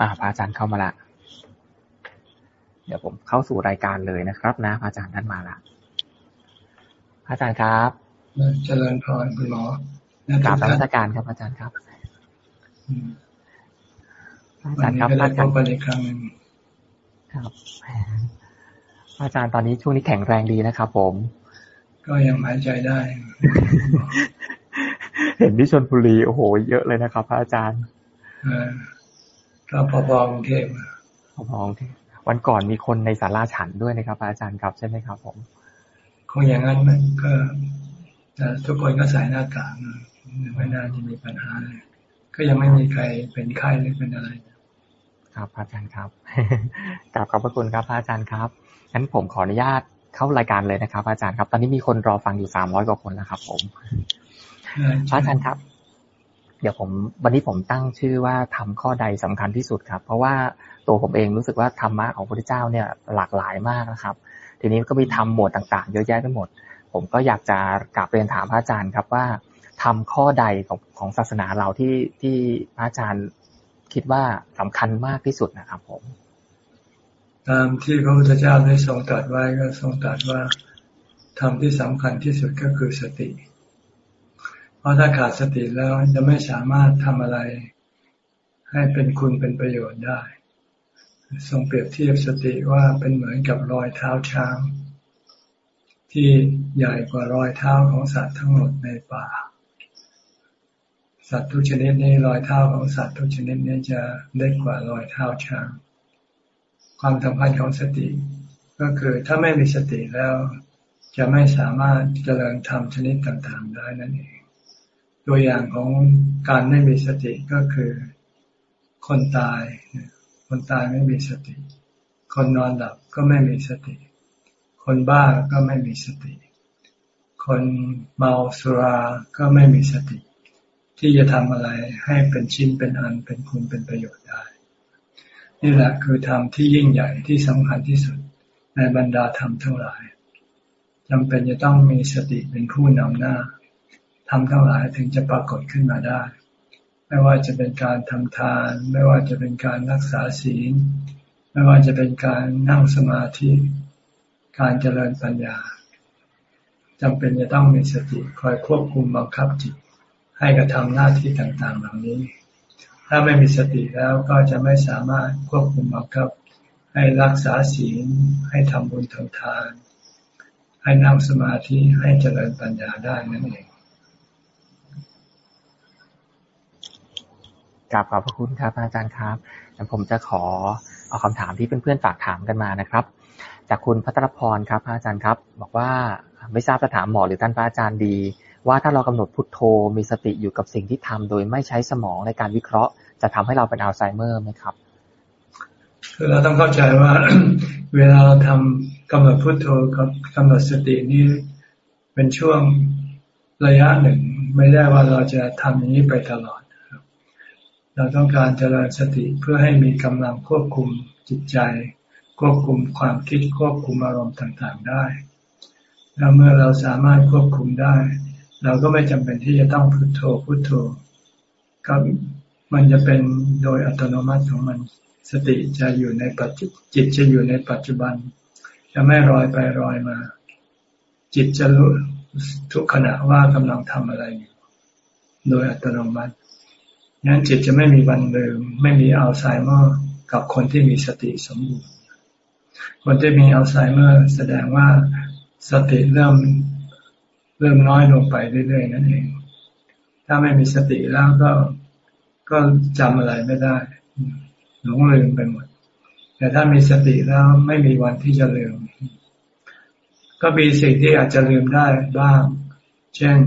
อ่าพระอาจารย์เข้ามาละ เดี๋ยวผมเข้าสู่รายการเลยนะครับนะพระอาจารย์ท่านมาละพระอาจารย์ครับ เจริญพรคุณหมอกราบรัชการครับอาจารย์ครับอาจารย์ครับอาจารย์อีกครั้งหนึ่งครับอาจารย์ตอนนี้ช่วงนี้แข็งแรงดีนะครับผม ก็ยังหายใจได้ เห็นที่ชนบุรีโอ้โห เยอะเลยนะครับพระอาจารย์ ก็พอๆกรุงเทพพอๆกรุงเทพวันก่อนมีคนในศาลาฉันด้วยนะครับ อาจารย์ครับใช่ไหมครับ ผมคงอย่างนั้นมันก็แต่ทุกคนก็ใส่หน้ากากไม่น่าจะมีปัญหาเลยก็ยังไม่มีใครเป็นไข้หรือเป็นอะไร ครับอาจารย์ครับกราบขอบพระคุณครับอาจารย์ครับงั้นผมขออนุญาตเข้ารายการเลยนะครับ อาจารย์ครับ ตอนนี้มีคนรอฟังอยู่สามร้อยกว่าคนนะครับ ผมอาจารย์ครับ เดี๋ยวผมวันนี้ผมตั้งชื่อว่าทำข้อใดสำคัญที่สุดครับ เพราะว่าตัวผมเองรู้สึกว่าธรรมะของพระพุทธเจ้าเนี่ยหลากหลายมากนะครับ ทีนี้ก็มีทำหมวดต่างๆ เยอะแยะไปหมด ผมก็อยากจะกลับเรียนถามพระอาจารย์ครับว่าทำข้อใดของของศาสนาเราที่ที่พระอาจารย์คิดว่าสำคัญมากที่สุดนะครับผม ตามที่พระพุทธเจ้าได้ทรงตรัสไว้ก็ทรงตรัสว่าธรรมที่สำคัญที่สุดก็คือสติ เพราะถ้าขาดสติแล้วจะไม่สามารถทำอะไร ให้เป็นคุณเป็นประโยชน์ได้ ทรงเปรียบเทียบสติว่าเป็นเหมือนกับรอยเท้าช้าง ที่ใหญ่กว่ารอยเท้าของสัตว์ทั้งหมดในป่า สัตว์ทุกชนิดนี้รอยเท้าของสัตว์ทุกชนิดนี้จะเล็กกว่ารอยเท้าช้าง ความสำคัญของสติ ก็คือถ้าไม่มีสติแล้วจะไม่สามารถเจริญธรรมชนิดต่างๆ ได้นั่นเอง ตัวอย่างของการไม่มีสติก็คือคนตาย คนตายไม่มีสติ คนนอนหลับก็ไม่มีสติ คนบ้าก็ไม่มีสติ คนเมาสุราก็ไม่มีสติ ที่จะทำอะไรให้เป็นชิ้นเป็นอันเป็นคุณเป็นประโยชน์ได้ นี่แหละคือธรรมที่ยิ่งใหญ่ที่สำคัญที่สุดในบรรดาธรรมทั้งหลายจำเป็นจะต้องมีสติเป็นผู้นำหน้า ทำทั้งหลายถึงจะปรากฏขึ้นมาได้ ไม่ว่าจะเป็นการทำทาน ไม่ว่าจะเป็นการรักษาศีล ไม่ว่าจะเป็นการนั่งสมาธิ การเจริญปัญญาจำเป็นจะต้องมีสติคอยควบคุมบังคับจิต ให้กระทำหน้าที่ต่างๆ เหล่านี้ ถ้าไม่มีสติแล้วก็จะไม่สามารถควบคุมบังคับ ให้รักษาศีล ให้ทำบุญทำทาน ให้นั่งสมาธิให้เจริญปัญญาได้นั่นเอง กราบขอบพระคุณครับอาจารย์ครับผมจะขอเอาคำถามที่เพื่อนๆฝากถามกันมานะครับ จากคุณพัทรพรครับอาจารย์ครับ บอกว่าไม่ทราบจะถามหมอหรือท่านพระอาจารย์ดี ว่าถ้าเรากำหนดพุทโธมีสติอยู่กับสิ่งที่ทำโดยไม่ใช้สมองในการวิเคราะห์ จะทำให้เราเป็นอัลไซเมอร์ไหมครับคือเราต้องเข้าใจว่าเวลาเราทำกำหนดพุทโธกับกำหนดสตินี่เป็นช่วงระยะหนึ่ง ไม่ได้ว่าเราจะทำอย่างนี้ไปตลอด เราต้องการเจริญสติเพื่อให้มีกำลังควบคุมจิตใจ ควบคุมความคิดควบคุมอารมณ์ต่างๆได้ แล้วเมื่อเราสามารถควบคุมได้ เราก็ไม่จำเป็นที่จะต้องพุโทโธพุโทโธก็มันจะเป็นโดยอัตโนมัติของมันสติจะอยู่ในปัจจุจิตจะอยู่ในปัจจุบัน จะไม่ลอยไปลอยมา จิตจะรู้ทุกขณะว่ากำลังทำอะไรอยู่ โดยอัตโนมัติ งั้นจิตจะไม่มีวันลืม ไม่มีอัลไซเมอร์กับคนที่มีสติสมบูรณ์ คนที่มีอัลไซเมอร์แสดงว่าสติเริ่มเริ่มน้อยลงไปเรื่อยๆนั่นเอง ถ้าไม่มีสติแล้วก็ก็จำอะไรไม่ได้ หลงลืมไปหมด แต่ถ้ามีสติแล้วไม่มีวันที่จะลืม ก็มีสิ่งที่อาจจะลืมได้บ้าง เช่น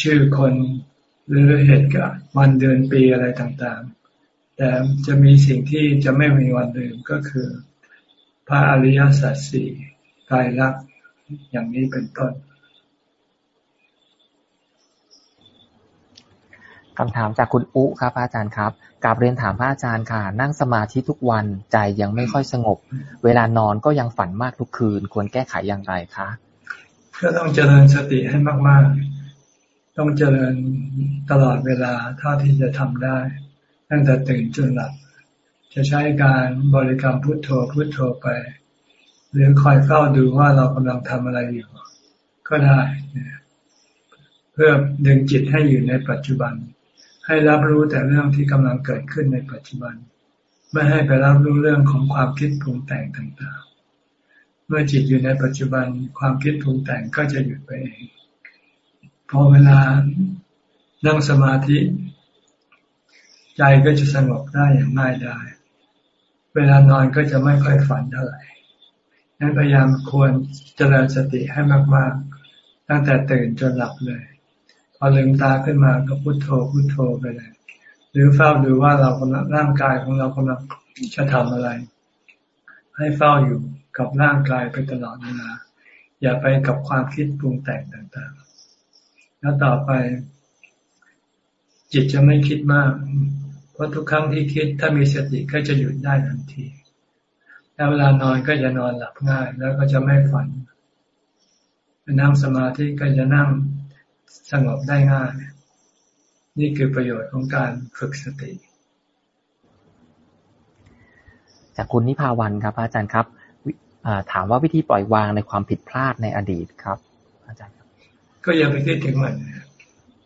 ชื่อคน หรือเหตุการณ์วันเดือนปีอะไรต่างๆ แต่จะมีสิ่งที่จะไม่มีวันลืมก็คือ พระอริยสัจสี่กายรักอย่างนี้เป็นต้นคำถามจากคุณอุครับอาจารย์ครับกราบเรียนถามพระอาจารย์ค่ะ นั่งสมาธิทุกวันใจยังไม่ค่อยสงบ เวลานอนก็ยังฝันมากทุกคืน ควรแก้ไขอย่างไรคะก็ต้องเจริญสติให้มากๆ ต้องเจริญตลอดเวลาเท่าที่จะทำได้ ตั้งแต่ตื่นจนหลับ จะใช้การบริกรรมพุทโธพุทโธไป หรือคอยเฝ้าดูว่าเรากำลังทำอะไรอยู่ ก็ได้เพื่อดึงจิตให้อยู่ในปัจจุบัน ให้รับรู้แต่เรื่องที่กำลังเกิดขึ้นในปัจจุบัน ไม่ให้ไปรับรู้เรื่องของความคิดปรุงแต่งต่างๆ เมื่อจิตอยู่ในปัจจุบันความคิดปรุงแต่งก็จะหยุดไปเอง พอเวลานั่งสมาธิ ใจก็จะสงบได้อย่างง่ายได้ เวลานอนก็จะไม่ค่อยฝันเท่าไหร่นั้นพยายามควรเจริญสติให้มาก ๆ ตั้งแต่ตื่นจนหลับเลย พอลืมตาขึ้นมาก็พุโทโธพุโทโธไปเลย หรือเฝ้าดูว่าเรากำลังร่างกายของเรากำลังจะทำอะไร ให้เฝ้าอยู่กับร่างกายไปตลอดเวลาอย่าไปกับความคิดปรุงแต่งต่าง ๆ แล้วต่อไป จิตจะไม่คิดมาก เพราะทุกครั้งที่คิดถ้ามีสติก็จะหยุดได้ทันที แล้วเวลานอนก็จะนอนหลับง่าย แล้วก็จะไม่ฝันนั่งสมาธิก็จะนั่งสงบได้ง่าย นี่คือประโยชน์ของการฝึกสติ จากคุณนิพาวันครับ อาจารย์ครับถามว่าวิธีปล่อยวางในความผิดพลาดในอดีตครับ อาจารย์ ก็อย่าไปคิดถึงมัน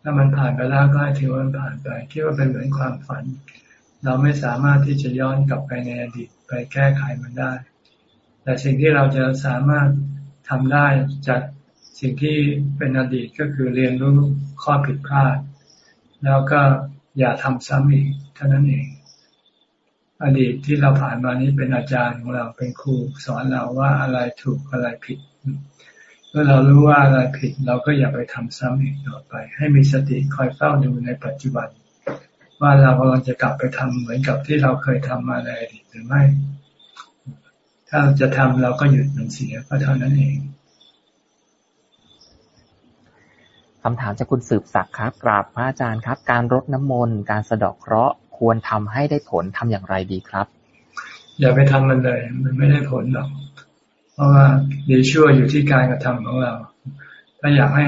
ถ้ามันผ่านไปแล้วก็ให้ถือว่ามันผ่านไปคิดว่าเป็นเหมือนความฝัน เราไม่สามารถที่จะย้อนกลับไปในอดีตไปแก้ไขมันได้ แต่สิ่งที่เราจะสามารถทำได้จากสิ่งที่เป็นอดีตก็คือเรียนรู้ข้อผิดพลาด แล้วก็อย่าทำซ้ำอีกเท่านั้นเอง อดีตที่เราผ่านมานี้เป็นอาจารย์ของเราเป็นครูสอนเราว่าอะไรถูกอะไรผิด มื่อเรารู้ว่าอะไรผิดเราก็อย่าไปทำซ้ำอีกต่อไป ให้มีสติคอยเฝ้าดูในปัจจุบัน ว่าเรากำลังจะกลับไปทำเหมือนกับที่เราเคยทำมาในอดีตหรือไม่ ถ้าจะทำเราก็หยุดมันเสียก็เท่านั้นเองคำถามจากคุณสืบศักดิ์ครับ กราบพระอาจารย์ครับ การรดน้ำมนต์การสะดอกเคราะห์ควรทำให้ได้ผลทำอย่างไรดีครับ อย่าไปทำมันเลย มันไม่ได้ผลหรอก เพราะว่าดีชั่วอยู่ที่การกระทำของเรา ถ้าอยากให้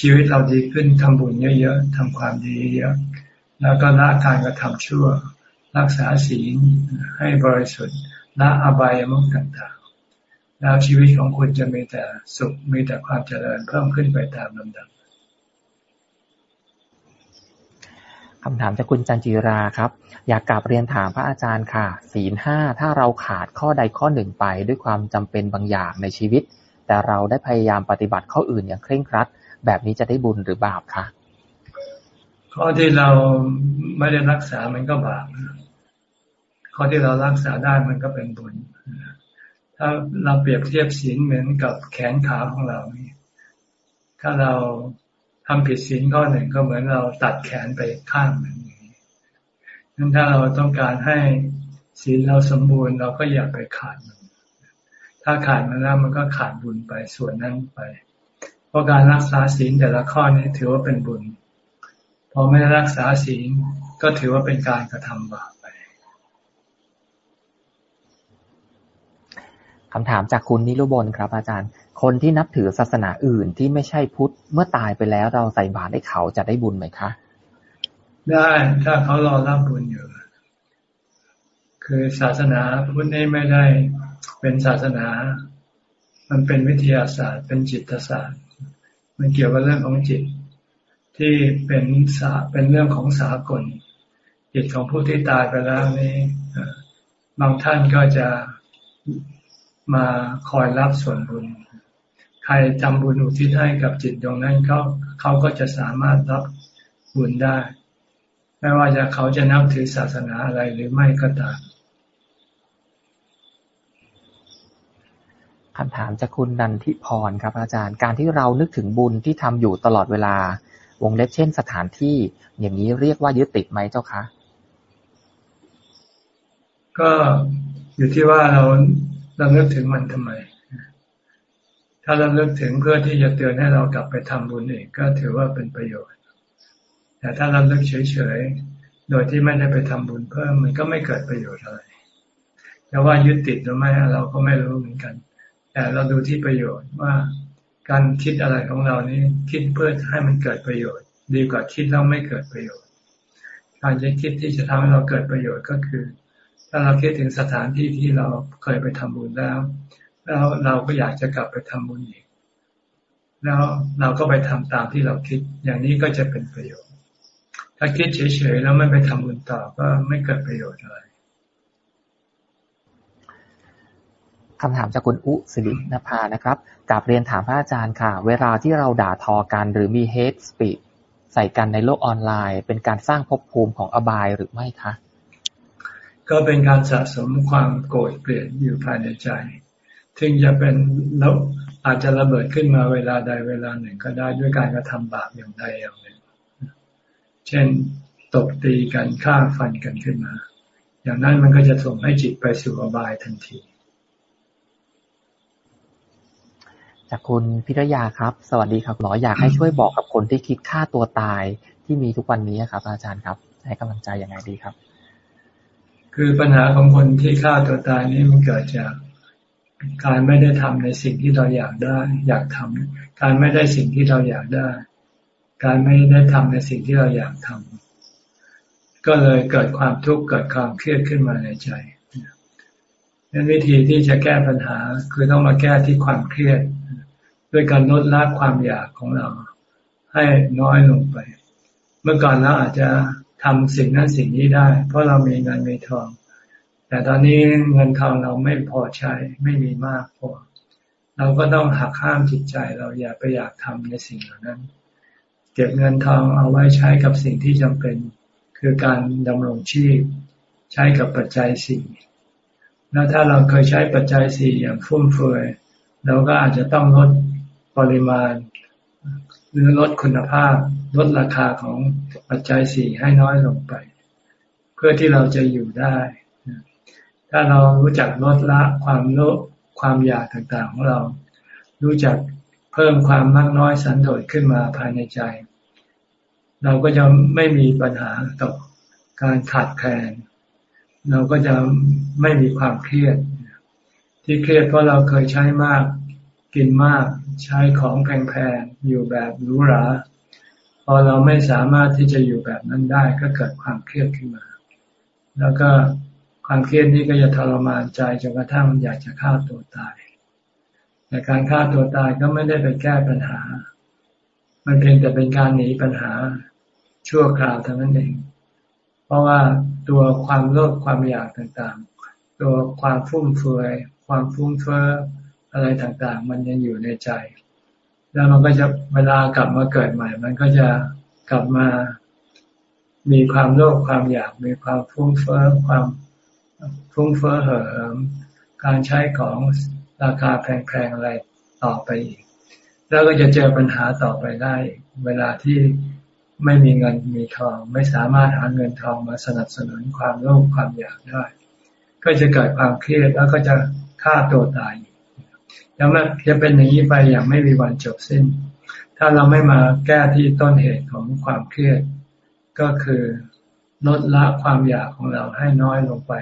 ชีวิตเราดีขึ้นทำบุญเยอะๆทำความดีเยอะแล้วก็ละการกระทำชั่ว รักษาศีลให้บริสุทธิ์ละอบายมุขต่างๆ แล้วชีวิตของคุณจะมีแต่สุขมีแต่ความเจริญเพิ่มขึ้นไปตามลำดับ คำถามจากคุณจันจิราครับ อยากกลับเรียนถามพระอาจารย์ค่ะ ศีลห้าถ้าเราขาดข้อใดข้อหนึ่งไปด้วยความจำเป็นบางอย่างในชีวิต แต่เราได้พยายามปฏิบัติข้ออื่นอย่างเคร่งครัด แบบนี้จะได้บุญหรือบาปคะข้อที่เราไม่ได้รักษามันก็บาปข้อที่เรารักษาได้มันก็เป็นบุญ ถ้าเราเปรียบเทียบศีลเหมือนกับแขนขาของเรานี่ถ้าเรา ทำผิดศีลข้อหนึ่งก็เหมือนเราตัดแขนไปข้างหนึ่งนั้นถ้าเราต้องการให้ศีลเราสมบูรณ์เราก็อย่าไปขาดมัน ถ้าขาดมันแล้วมันก็ขาดบุญไปส่วนนั้นไป เพราะการรักษาศีลแต่ละข้อนี้ถือว่าเป็นบุญ พอไม่รักษาศีลก็ถือว่าเป็นการกระทำบาปไปคำถามจากคุณนิรุบลครับอาจารย์ คนที่นับถือศาสนาอื่นที่ไม่ใช่พุทธ เมื่อตายไปแล้วเราใส่บาตรให้เขาจะได้บุญไหมคะ ได้ถ้าเขารอรับบุญอยู่ คือศาสนาพุทธนี่ไม่ได้เป็นศาสนา มันเป็นวิทยาศาสตร์ เป็นจิตศาสตร์ มันเกี่ยวกับเรื่องของจิต ที่เป็นสาเป็นเรื่องของสากล จิตของผู้ที่ตายไปแล้วนี่บางท่านก็จะมาคอยรับส่วนบุญ ใครทำบุญอุทิศให้กับจิตดวงนั้นเขาเขาก็จะสามารถรับบุญได้ ไม่ว่าจะเขาจะนับถือศาสนาอะไรหรือไม่ก็ตามคำถามจากคุณนันทิพรครับอาจารย์ การที่เรานึกถึงบุญที่ทำอยู่ตลอดเวลา วงเล็บเช่นสถานที่ อย่างนี้เรียกว่ายึดติดไหมเจ้าคะ ก็อยู่ที่ว่าเราเรานึกถึงมันทำไม ถ้าเราเลิกถึงเพื่อที่จะเตือนให้เรากลับไปทำบุญอีกก็ถือว่าเป็นประโยชน์ แต่ถ้าเราเลิกเฉยๆ โดยที่ไม่ได้ไปทำบุญเพิ่มมันก็ไม่เกิดประโยชน์อะไรแต่ว่ายึดติดหรือไม่เราก็ไม่รู้เหมือนกัน แต่เราดูที่ประโยชน์ว่าการคิดอะไรของเรานี้คิดเพื่อให้มันเกิดประโยชน์ ดีกว่าคิดแล้วไม่เกิดประโยชน์ การจะคิดที่จะทำให้เราเกิดประโยชน์ก็คือ ถ้าเราคิดถึงสถานที่ที่เราเคยไปทำบุญแล้ว แล้วเราก็อยากจะกลับไปทำบุญอีก แล้วเราก็ไปทำตามที่เราคิด อย่างนี้ก็จะเป็นประโยชน์ ถ้าคิดเฉยๆแล้วไม่ไปทำบุญต่อก็ไม่เกิดประโยชน์อะไรคำถามจากคุณอุสิรินภานะครับกลับเรียนถามพระอาจารย์ค่ะ เวลาที่เราด่าทอกันหรือมี hate speech ใส่กันในโลกออนไลน์ เป็นการสร้างภพภูมิของอบายหรือไม่คะ ก็เป็นการสะสมความโกรธเกลียดอยู่ภายในใจ ซึ่งจะเป็นแล้วอาจจะระเบิดขึ้นมาเวลาใดเวลาหนึ่งก็ได้ด้วยการกระทำบาปอย่างใดอย่างหนึ่ง เช่นตบตีกันฆ่าฟันกันขึ้นมา อย่างนั้นมันก็จะส่งให้จิตไปสู่อบายทันที จากคุณพิรยาครับ สวัสดีครับหมออยากให้ช่วยบอกกับคนที่คิดฆ่าตัวตายที่มีทุกวันนี้ครับ อาจารย์ครับ ให้กำลังใจยังไงดีครับ คือปัญหาของคนที่ฆ่าตัวตายนี่มันเกิดจาก การไม่ได้ทำในสิ่งที่เราอยากได้ อยากทำการไม่ได้สิ่งที่เราอยากได้ การไม่ได้ทำในสิ่งที่เราอยากทำก็เลยเกิดความทุกข์เกิดความเครียดขึ้นมาในใจนั้นวิธีที่จะแก้ปัญหาคือต้องมาแก้ที่ความเครียด ด้วยการลดละความอยากของเรา ให้น้อยลงไป เมื่อก่อนเราอาจจะทำสิ่งนั้นสิ่งนี้ได้ เพราะเรามีเงินมีทอง แต่ตอนนี้เงินทองเราไม่พอใช้ไม่มีมากพอเราก็ต้องหักห้ามจิตใจเราอย่าไปอยากทำในสิ่งเหล่านั้น เก็บเงินทองเอาไว้ใช้กับสิ่งที่จำเป็นคือการดำรงชีพ ใช้กับปัจจัยสี่แล้วถ้าเราเคยใช้ปัจจัยสี่อย่างฟุ่มเฟือยเราก็อาจจะต้องลดปริมาณ หรือลดคุณภาพ ลดราคาของปัจจัยสี่ให้น้อยลงไป เพื่อที่เราจะอยู่ได้ ถ้าเรารู้จักลดละความโลภความอยากต่างๆของเรา รู้จักเพิ่มความมากน้อยสันโดษขึ้นมาภายในใจ เราก็จะไม่มีปัญหาต่อการขาดแคลน เราก็จะไม่มีความเครียด ที่เครียดเพราะเราเคยใช้มาก กินมาก ใช้ของแพงๆ อยู่แบบหรูหรา พอเราไม่สามารถที่จะอยู่แบบนั้นได้ก็เกิดความเครียดขึ้นมา แล้วก็ ความเครียดนี้ก็จะทรมานใจจนกระทั่งอยากจะฆ่าตัวตาย แต่การฆ่าตัวตายก็ไม่ได้ไปแก้ปัญหา มันเพียงแต่เป็นการหนีปัญหาชั่วคราวเท่านั้นเอง เพราะว่าตัวความโลภความอยากต่างๆ ตัวความฟุ่มเฟือย ความฟุ้งเฟ้ออะไรต่างๆ มันยังอยู่ในใจ แล้วมันก็จะเวลากลับมาเกิดใหม่ มันก็จะกลับมา มีความโลภความอยาก มีความฟุ้งเฟ้อความ ฟุ้งเฟ้อเห่อเหิมการใช้ของราคาแพงๆอะไรต่อไปอีก แล้วก็จะเจอปัญหาต่อไปได้ เวลาที่ไม่มีเงินมีทอง ไม่สามารถหาเงินทองมาสนับสนุนความโลภความอยากได้ ก็จะเกิดความเครียดแล้วก็จะฆ่าตัวตายจะไม่จะเป็นอย่างนี้ไปอย่างไม่มีวันจบสิ้น ถ้าเราไม่มาแก้ที่ต้นเหตุของความเครียด ก็คือลดละความอยากของเราให้น้อยลงไป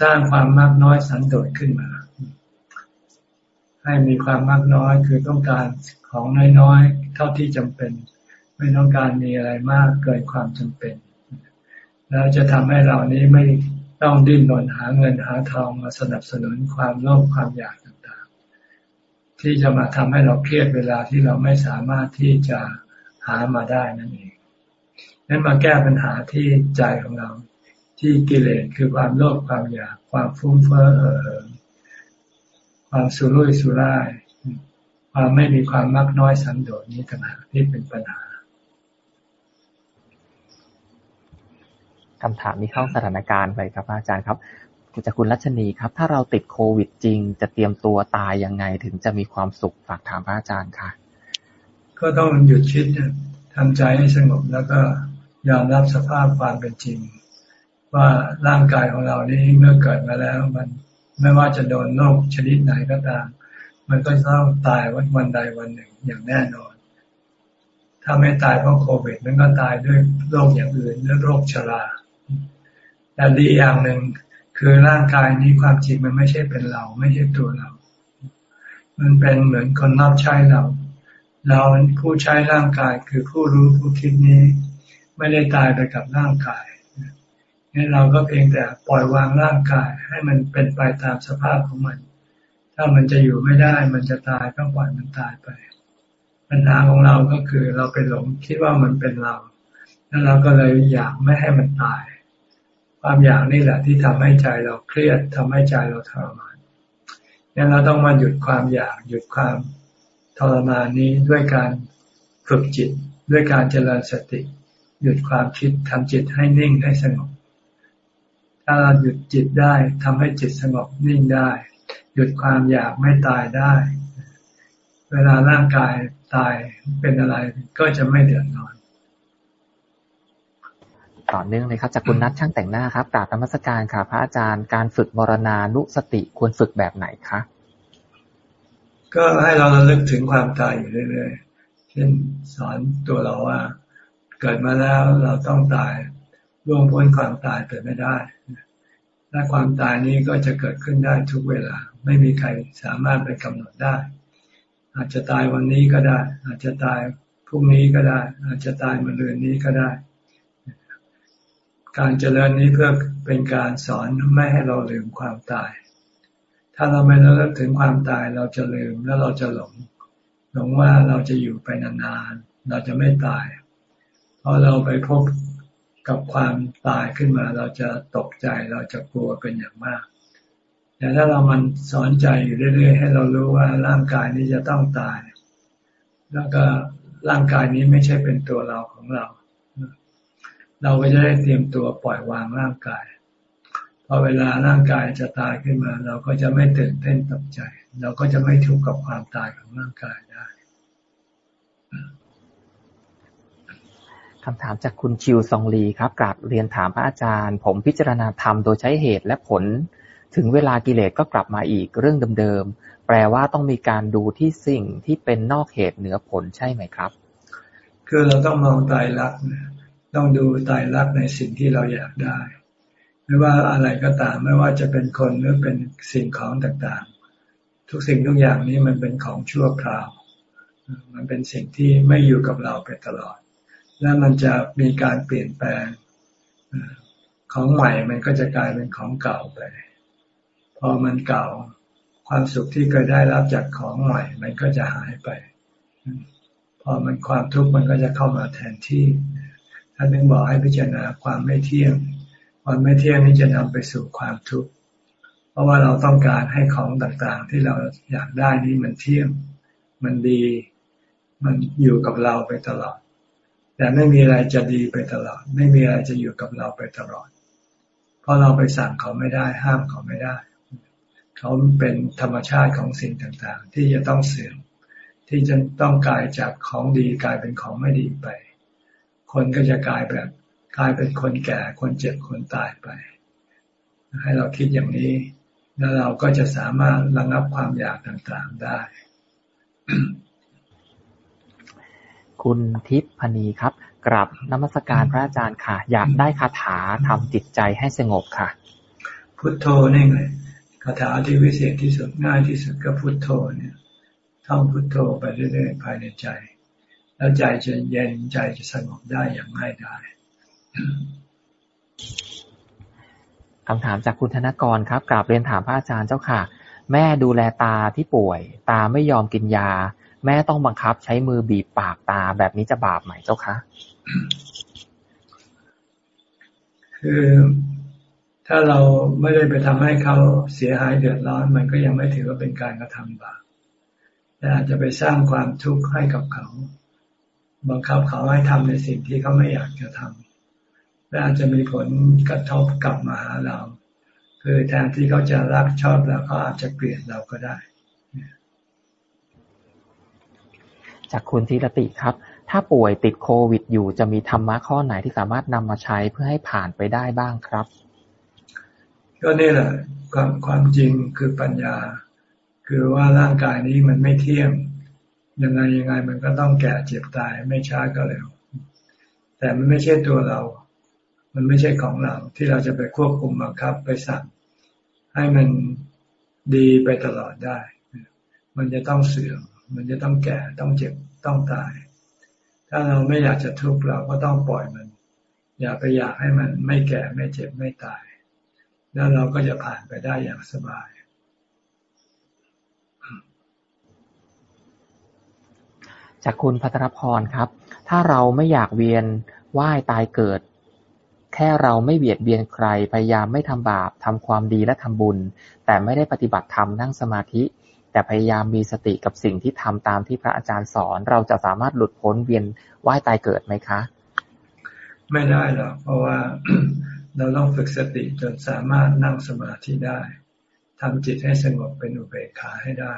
สร้างความมากน้อยสันโดษขึ้นมา ให้มีความมากน้อยคือต้องการของน้อยๆ เท่าที่จำเป็น ไม่ต้องการมีอะไรมากเกินความจำเป็น แล้วจะทำให้เรานี้ไม่ต้องดิ้นรนหาเงินหาทองมาสนับสนุนความโลภความอยากต่างๆ ที่จะมาทำให้เราเครียดเวลาที่เราไม่สามารถที่จะหามาได้นั่นเองนั้นมาแก้ปัญหาที่ใจของเรา ที่กิเลสคือความโลภความอยากความฟุ้งเฟ้อเออความสุรุ่ยสุร่าย ความไม่มีความมักน้อยสันโดษนี้ต่างหากที่เป็นปัญหาคำถามนี้เข้าสถานการณ์ไปครับอาจารย์ครับจากคุณรัชนีครับ ถ้าเราติดโควิดจริง จะเตรียมตัวตายยังไงถึงจะมีความสุขฝากถามพระอาจารย์ค่ะ ก็ต้องหยุดคิดทำใจให้สงบแล้วก็ยอมรับสภาพความเป็นจริง ว่าร่างกายของเรานี้เมื่อเกิดมาแล้ว มันไม่ว่าจะโดนโรคชนิดไหนก็ตาม มันก็ต้องตายวันวันใดวันหนึ่งอย่างแน่นอน ถ้าไม่ตายเพราะโควิดมันก็ตายด้วยโรคอย่างอื่นหรือโรคชราแต่ดีอย่างหนึ่งคือร่างกายนี้ความจริงมันไม่ใช่เป็นเรา ไม่ใช่ตัวเรา มันเป็นเหมือนคนรับใช้เรา เราผู้ใช้ร่างกายคือผู้รู้ผู้คิดนี้ ไม่ได้ตายไปกับร่างกาย งั้นเราก็เพียงแต่ปล่อยวางร่างกายให้มันเป็นไปตามสภาพของมัน ถ้ามันจะอยู่ไม่ได้ มันจะตายก็ปล่อยมันตายไป ปัญหาของเราก็คือเราไปหลงคิดว่ามันเป็นเรา แล้วเราก็เลยอยากไม่ให้มันตาย ความอยากนี่แหละที่ทำให้ใจเราเครียดทำให้ใจเราทรมานงั้นเราต้องมาหยุดความอยากหยุดความทรมานนี้ด้วยการฝึกจิต ด้วยการเจริญสติ หยุดความคิดทำจิตให้นิ่งให้สงบ ถ้าเราหยุดจิตได้ทำให้จิตสงบนิ่งได้ หยุดความอยากไม่ตายได้ เวลาร่างกายตายเป็นอะไรก็จะไม่เดือดร้อน ต่อเนื่องเลยครับ จากคุณนัทช่างแต่งหน้าครับกราบธรรมสการค่ะ พระอาจารย์การฝึกมรณานุสติควรฝึกแบบไหนคะก็ให้เราระลึกถึงความตายอยู่เรื่อยๆ เช่นสอนตัวเราว่า เกิดมาแล้วเราต้องตาย ร่วงพ้นความตายไปไม่ได้และความตายนี้ก็จะเกิดขึ้นได้ทุกเวลา ไม่มีใครสามารถไปกำหนดได้ อาจจะตายวันนี้ก็ได้ อาจจะตายพรุ่งนี้ก็ได้ อาจจะตายมะรืนนี้ก็ได้ การเจริญนี้เพื่อเป็นการสอนไม่ให้เราลืมความตาย ถ้าเราไม่ระลึกถึงความตายเราจะลืมแล้วเราจะหลงหลงว่าเราจะอยู่ไปนานๆเราจะไม่ตายเพอเราไปพบ กับความตายขึ้นมา เราจะตกใจเราจะกลัวเป็นอย่างมากแต่ถ้าเรามันสอนใจอยู่เรื่อย ๆ ให้เรารู้ว่าร่างกายนี้จะต้องตาย แล้วก็ร่างกายนี้ไม่ใช่เป็นตัวเราของเรา เราก็จะได้เตรียมตัวปล่อยวางร่างกายพอเวลาร่างกายจะตายขึ้นมา เราก็จะไม่ตื่นเต้นตกใจ เราก็จะไม่ทุกข์กับความตายของร่างกายได้ คำถามจากคุณชิวซองลีครับกราบเรียนถามพระอาจารย์ ผมพิจารณาธรรมโดยใช้เหตุและผล ถึงเวลากิเลสก็กลับมาอีกเรื่องเดิมๆ แปลว่าต้องมีการดูที่สิ่งที่เป็นนอกเหตุเหนือผลใช่ไหมครับ คือเราต้องมองตายรักต้องดูตายรักในสิ่งที่เราอยากได้ ไม่ว่าอะไรก็ตามไม่ว่าจะเป็นคนหรือเป็นสิ่งของต่างๆ ทุกสิ่งทุกอย่างนี้มันเป็นของชั่วคราว มันเป็นสิ่งที่ไม่อยู่กับเราไปตลอด แล้วมันจะมีการเปลี่ยนแปลงของใหม่มันก็จะกลายเป็นของเก่าไป พอมันเก่าความสุขที่เคยได้รับจากของใหม่ มันก็จะหายไป พอมันความทุกข์มันก็จะเข้ามาแทนที่ท่านนึงบอกให้พิจารณาความไม่เที่ยงความไม่เที่ยงนี้จะนำไปสู่ความทุกข์เพราะว่าเราต้องการให้ของต่างๆ ที่เราอยากได้นี้มันเที่ยง มันดี มันอยู่กับเราไปตลอด แต่ไม่มีอะไรจะดีไปตลอด ไม่มีอะไรจะอยู่กับเราไปตลอด เพราะเราไปสั่งเขาไม่ได้ ห้ามเขาไม่ได้ เขาเป็นธรรมชาติของสิ่งต่างๆ ที่จะต้องเสื่อมที่จะต้องกลายจากของดีกลายเป็นของไม่ดีไป คนก็จะกลายแบบกลายเป็นคนแก่คนเจ็บคนตายไป ให้เราคิดอย่างนี้ แล้วเราก็จะสามารถระงับความอยากต่างๆได้ คุณทิพพณีครับ กราบนมัสการพระอาจารย์ค่ะ อยากได้คาถาทำจิตใจให้สงบค่ะ พุทโธนี่ไงคาถาที่วิเศษที่สุดง่ายที่สุดก็พุทโธเนี่ยท่องพุทโธไปเรื่อยๆภายในใจ แล้วใจจะเย็นใจจะสงบได้อย่างง่ายดายคำถามจากคุณธนกรครับกราบเรียนถามพระอาจารย์เจ้าค่ะ แม่ดูแลตาที่ป่วย ตาไม่ยอมกินยา แม่ต้องบังคับใช้มือบีบปากตาแบบนี้จะบาปไหมเจ้าคะ คือ ถ้าเราไม่ได้ไปทำให้เขาเสียหายเดือดร้อน มันก็ยังไม่ถือว่าเป็นการกระทำบาปแต่อาจจะไปสร้างความทุกข์ให้กับเขา บังคับเขาให้ทำในสิ่งที่เขาไม่อยากจะทำและอาจจะมีผลกระทบกลับมาหาเรา คือแทนที่เขาจะรักชอบเราเขาอาจจะเกลียดเราก็ได้ จากคุณธีรติครับ ถ้าป่วยติดโควิดอยู่จะมีธรรมะข้อไหนที่สามารถนำมาใช้เพื่อให้ผ่านไปได้บ้างครับ ก็นี่แหละความความจริงคือปัญญา คือว่าร่างกายนี้มันไม่เที่ยงยังไงยังไงมันก็ต้องแก่เจ็บตายไม่ช้าก็เร็ว แต่มันไม่ใช่ตัวเรา มันไม่ใช่ของเรา ที่เราจะไปควบคุมบังคับ ไปสั่งให้มันดีไปตลอดได้ มันจะต้องเสื่อมมันจะต้องแก่ต้องเจ็บ ต้องตาย ถ้าเราไม่อยากจะทุกข์เราก็ต้องปล่อยมัน อย่าไปอยากให้มันไม่แก่ไม่เจ็บไม่ตาย แล้วเราก็จะผ่านไปได้อย่างสบายจากคุณพัทรพรครับ ถ้าเราไม่อยากเวียนว่ายตายเกิด แค่เราไม่เบียดเบียนใคร พยายามไม่ทำบาปทำความดีและทำบุญ แต่ไม่ได้ปฏิบัติธรรมนั่งสมาธิ แต่พยายามมีสติกับสิ่งที่ทำตามที่พระอาจารย์สอน เราจะสามารถหลุดพ้นเวียนว่ายตายเกิดไหมคะ ไม่ได้หรอกเพราะว่าเราต้องฝึกสติจนสามารถนั่งสมาธิได้ทำจิตให้สงบเป็นอุเบกขาให้ได้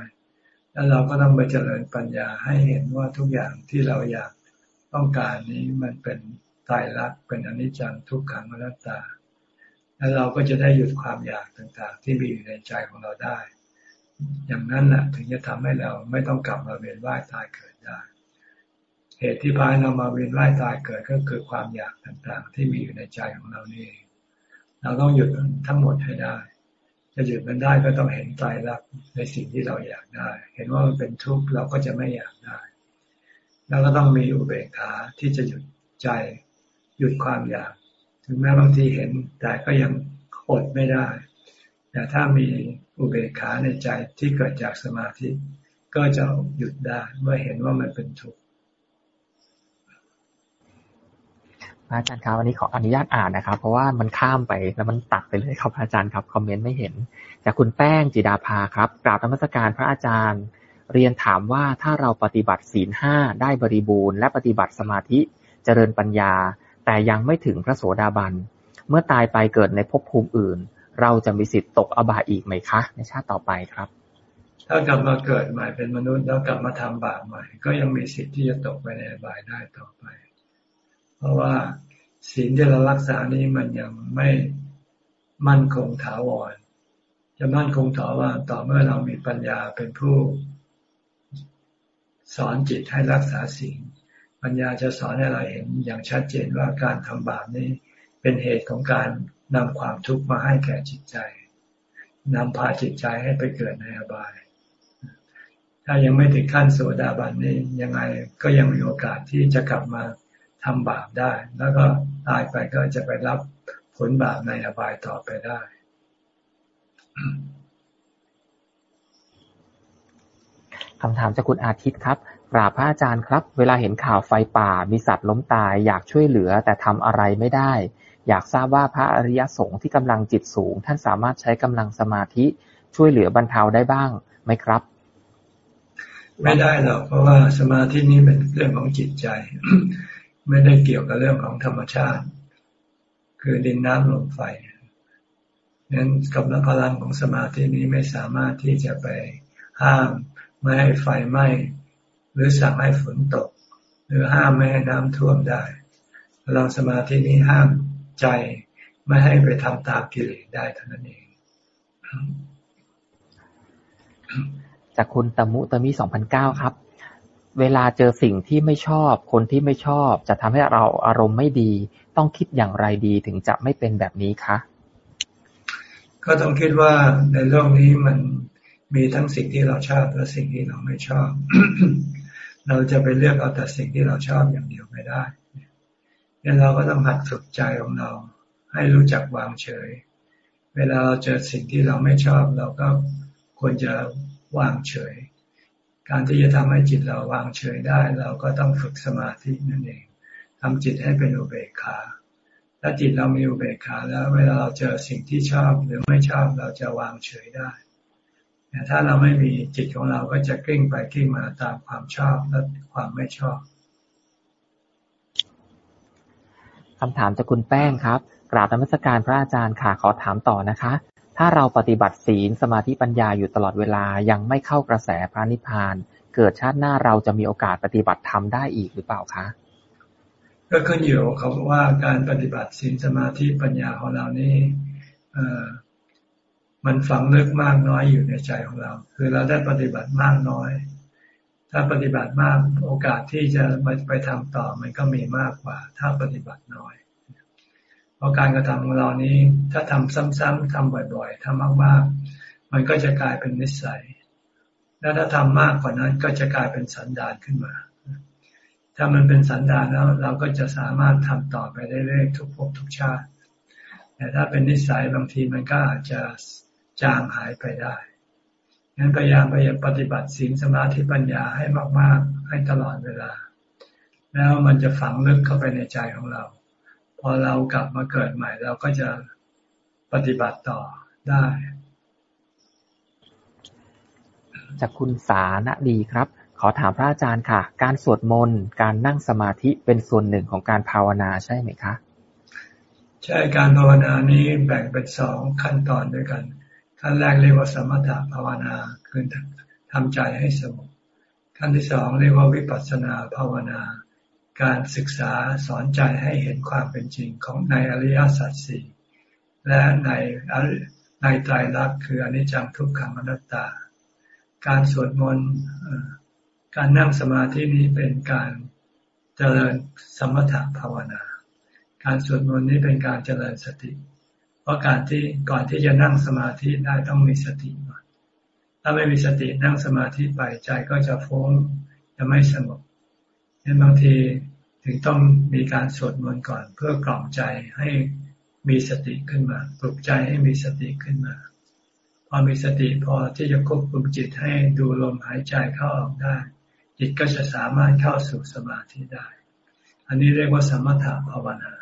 แล้วเราก็ต้องไปเจริญปัญญาให้เห็นว่าทุกอย่างที่เราอยากต้องการนี้มันเป็นตายรักเป็นอนิจจังทุกขังอนัตตา แล้วเราก็จะได้หยุดความอยากต่างๆ ที่มีอยู่ในใจของเราได้ อย่างนั้นแหละถึงจะทำให้เราไม่ต้องกลับมาเวียนว่ายตายเกิดได้ เหตุที่พายเรามาเวียนว่ายตายเกิดก็คือความอยากต่างๆ ที่มีอยู่ในใจของเรานี่ เราต้องหยุดทั้งหมดให้ได้ จะหยุดมันได้ก็ต้องเห็นใจรักในสิ่งที่เราอยากได้ เห็นว่ามันเป็นทุกข์เราก็จะไม่อยากได้ แล้วก็ต้องมีอุเบกขาที่จะหยุดใจหยุดความอยาก ถึงแม้บางทีเห็นแต่ก็ยังอดไม่ได้ แต่ถ้ามี อุเบกขาในใจที่เกิดจากสมาธิ ก็จะหยุดได้เมื่อเห็นว่ามันเป็นทุกข์อาจารย์ครับวันนี้ขออนุญาตอ่านนะครับ เพราะว่ามันข้ามไปแล้วมันตัดไปเลยครับอาจารย์ครับคอมเมนต์ไม่เห็น จากคุณแป้งจิดาภาครับกราบธรรมสการพระอาจารย์ เรียนถามว่าถ้าเราปฏิบัติศีลห้าได้บริบูรณ์และปฏิบัติสมาธิเจริญปัญญา แต่ยังไม่ถึงพระโสดาบัน เมื่อตายไปเกิดในภพภูมิอื่น เราจะมีสิทธิ์ตกอบายอีกไหมคะ ในชาติต่อไปครับ ถ้ากลับมาเกิดใหม่เป็นมนุษย์แล้วกลับมาทำบาปใหม่ ก็ยังมีสิทธิ์ที่จะตกไปในอบายได้ต่อไป เพราะว่าศีลที่เรารักษานี้มันยังไม่มั่นคงถาวรจะมั่นคงถาวรต่อเมื่อเรามีปัญญาเป็นผู้สอนจิตให้รักษาศีลปัญญาจะสอนให้เราเห็นอย่างชัดเจนว่าการทำบาปนี้เป็นเหตุของการ นำความทุกข์มาให้แก่จิตใจนำพาจิตใจให้ไปเกิดในอบาย ถ้ายังไม่ถึงขั้นโสดาบันนี้ยังไงก็ยังมีโอกาสที่จะกลับมาทำบาปได้ แล้วก็ตายไปก็จะไปรับผลบาปในอบายต่อไปได้คำถามจากคุณอาทิตย์ครับกราบพระอาจารย์ครับ เวลาเห็นข่าวไฟป่ามีสัตว์ล้มตายอยากช่วยเหลือแต่ทำอะไรไม่ได้ อยากทราบว่าพระอริยสงฆ์ที่กำลังจิตสูง ท่านสามารถใช้กำลังสมาธิช่วยเหลือบรรเทาได้บ้างไหมครับ ไม่ได้หรอกเพราะว่าสมาธินี้เป็นเรื่องของจิตใจ ไม่ได้เกี่ยวกับเรื่องของธรรมชาติ คือดินน้ำลมไฟนั้นกับพลังของสมาธินี้ไม่สามารถที่จะไปห้ามไม่ให้ไฟไหม้หรือสั่งให้ฝนตก หรือห้ามไม่ให้น้ำท่วมได้พลังสมาธินี้ห้าม ใจไม่ให้ไปทำตามกิเลสได้เท่านั้นเอง จากคุณตมุตมิสองพันเก้าครับ เวลาเจอสิ่งที่ไม่ชอบ คนที่ไม่ชอบ จะทำให้เราอารมณ์ไม่ดี ต้องคิดอย่างไรดีถึงจะไม่เป็นแบบนี้คะ ก็ต้องคิดว่าในโลกนี้มันมีทั้งสิ่งที่เราชอบและสิ่งที่เราไม่ชอบ เราจะไปเลือกเอาแต่สิ่งที่เราชอบอย่างเดียวไม่ได้ เนี่ยเราก็ต้องหัดฝึกใจของเรา ให้รู้จักวางเฉย เวลาเราเจอสิ่งที่เราไม่ชอบ เราก็ควรจะวางเฉย การที่จะทำให้จิตเราวางเฉยได้ เราก็ต้องฝึกสมาธินั่นเองทำจิตให้เป็นอุเบกขาถ้าจิตเรามีอุเบกขาแล้ว เวลาเราเจอสิ่งที่ชอบหรือไม่ชอบเราจะวางเฉยได้แต่ถ้าเราไม่มีจิตของเราก็จะกลิ้งไปกลิ้งมาตามความชอบและความไม่ชอบ คำถามจากคุณแป้งครับ กราบธรรมสการพระอาจารย์ค่ะ ขอถามต่อนะคะ ถ้าเราปฏิบัติศีลสมาธิปัญญาอยู่ตลอดเวลา ยังไม่เข้ากระแสพระนิพพาน เกิดชาติหน้าเราจะมีโอกาสปฏิบัติธรรมได้อีกหรือเปล่าคะ ก็ขึ้นอยู่กับว่าการปฏิบัติศีลสมาธิปัญญาของเรานี่มันฝังลึกมากน้อยอยู่ในใจของเรา คือเราได้ปฏิบัติมากน้อย ถ้าปฏิบัติมากโอกาสที่จะไปไปทำต่อมันก็มีมากกว่า ถ้าปฏิบัติน้อยเพราะการกระทำของเรานี้ถ้าทำซ้ำๆทำบ่อย ๆทำมากๆ มันก็จะกลายเป็นนิสัย และถ้าทำมากกว่านั้นก็จะกลายเป็นสันดานขึ้นมา ถ้ามันเป็นสันดานแล้วเราก็จะสามารถทำต่อไปได้เรื่อยๆทุกภพทุกชาติ แต่ถ้าเป็นนิสัยบางทีมันก็อาจจะจางหายไปได้ งั้นพยายามพยายามปฏิบัติศีลสมาธิปัญญาให้มากๆ ให้ตลอดเวลา แล้วมันจะฝังลึกเข้าไปในใจของเรา พอเรากลับมาเกิดใหม่ เราก็จะปฏิบัติต่อได้ จากคุณสาณดีครับ ขอถามพระอาจารย์ค่ะ การสวดมนต์การนั่งสมาธิเป็นส่วนหนึ่งของการภาวนาใช่ไหมคะ ใช่การภาวนานี้แบ่งเป็นสองขั้นตอนด้วยกัน ขั้นแรกเรียกว่าสมถะภาวนาคือทำใจให้สงบขั้นที่สองเรียกว่าวิปัสสนาภาวนา การศึกษาสอนใจให้เห็นความเป็นจริงของในอริยสัจสี่และในในใจรักคืออนิจจังทุกขังอนัตตา การสวดมนต์การนั่งสมาธินี้เป็นการเจริญสมถะภาวนา การสวดมนต์นี้เป็นการเจริญสติ เพราะการที่ก่อนที่จะนั่งสมาธิได้ต้องมีสติก่อน ถ้าไม่มีสตินั่งสมาธิไปใจก็จะฟุ้งจะไม่สงบดังนั้นบางทีถึงต้องมีการสวดมนต์ก่อนเพื่อกล่อมใจให้มีสติขึ้นมา ปลุกใจให้มีสติขึ้นมา พอมีสติพอที่จะควบคุมจิตให้ดูลมหายใจเข้าออกได้ จิตก็จะสามารถเข้าสู่สมาธิได้ อันนี้เรียกว่าสมถะภาวนา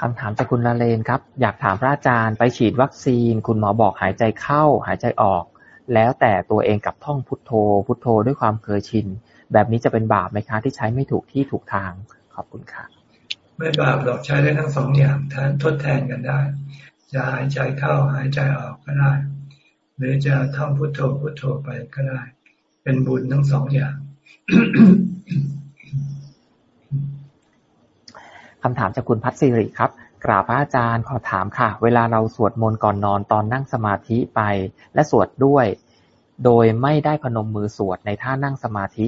คำถามจากคุณละเลนครับ อยากถามพระอาจารย์ไปฉีดวัคซีน คุณหมอบอกหายใจเข้า หายใจออก แล้วแต่ตัวเองกับท่องพุทโธ พุทโธด้วยความเคยชิน แบบนี้จะเป็นบาปไหมคะที่ใช้ไม่ถูกที่ถูกทาง ขอบคุณค่ะ ไม่บาปหรอกใช้ได้ทั้งสองอย่างททดแทนกันได้ จะหายใจเข้าหายใจออกก็ได้ หรือจะท่องพุทโธพุทโธไปก็ได้ เป็นบุญทั้งสองอย่าง คำถามจากคุณพัชสิริครับ กราบพระอาจารย์ขอถามค่ะ เวลาเราสวดมนต์ก่อนนอนตอนนั่งสมาธิไป และสวดด้วย โดยไม่ได้พนมมือสวดในท่านั่งสมาธิ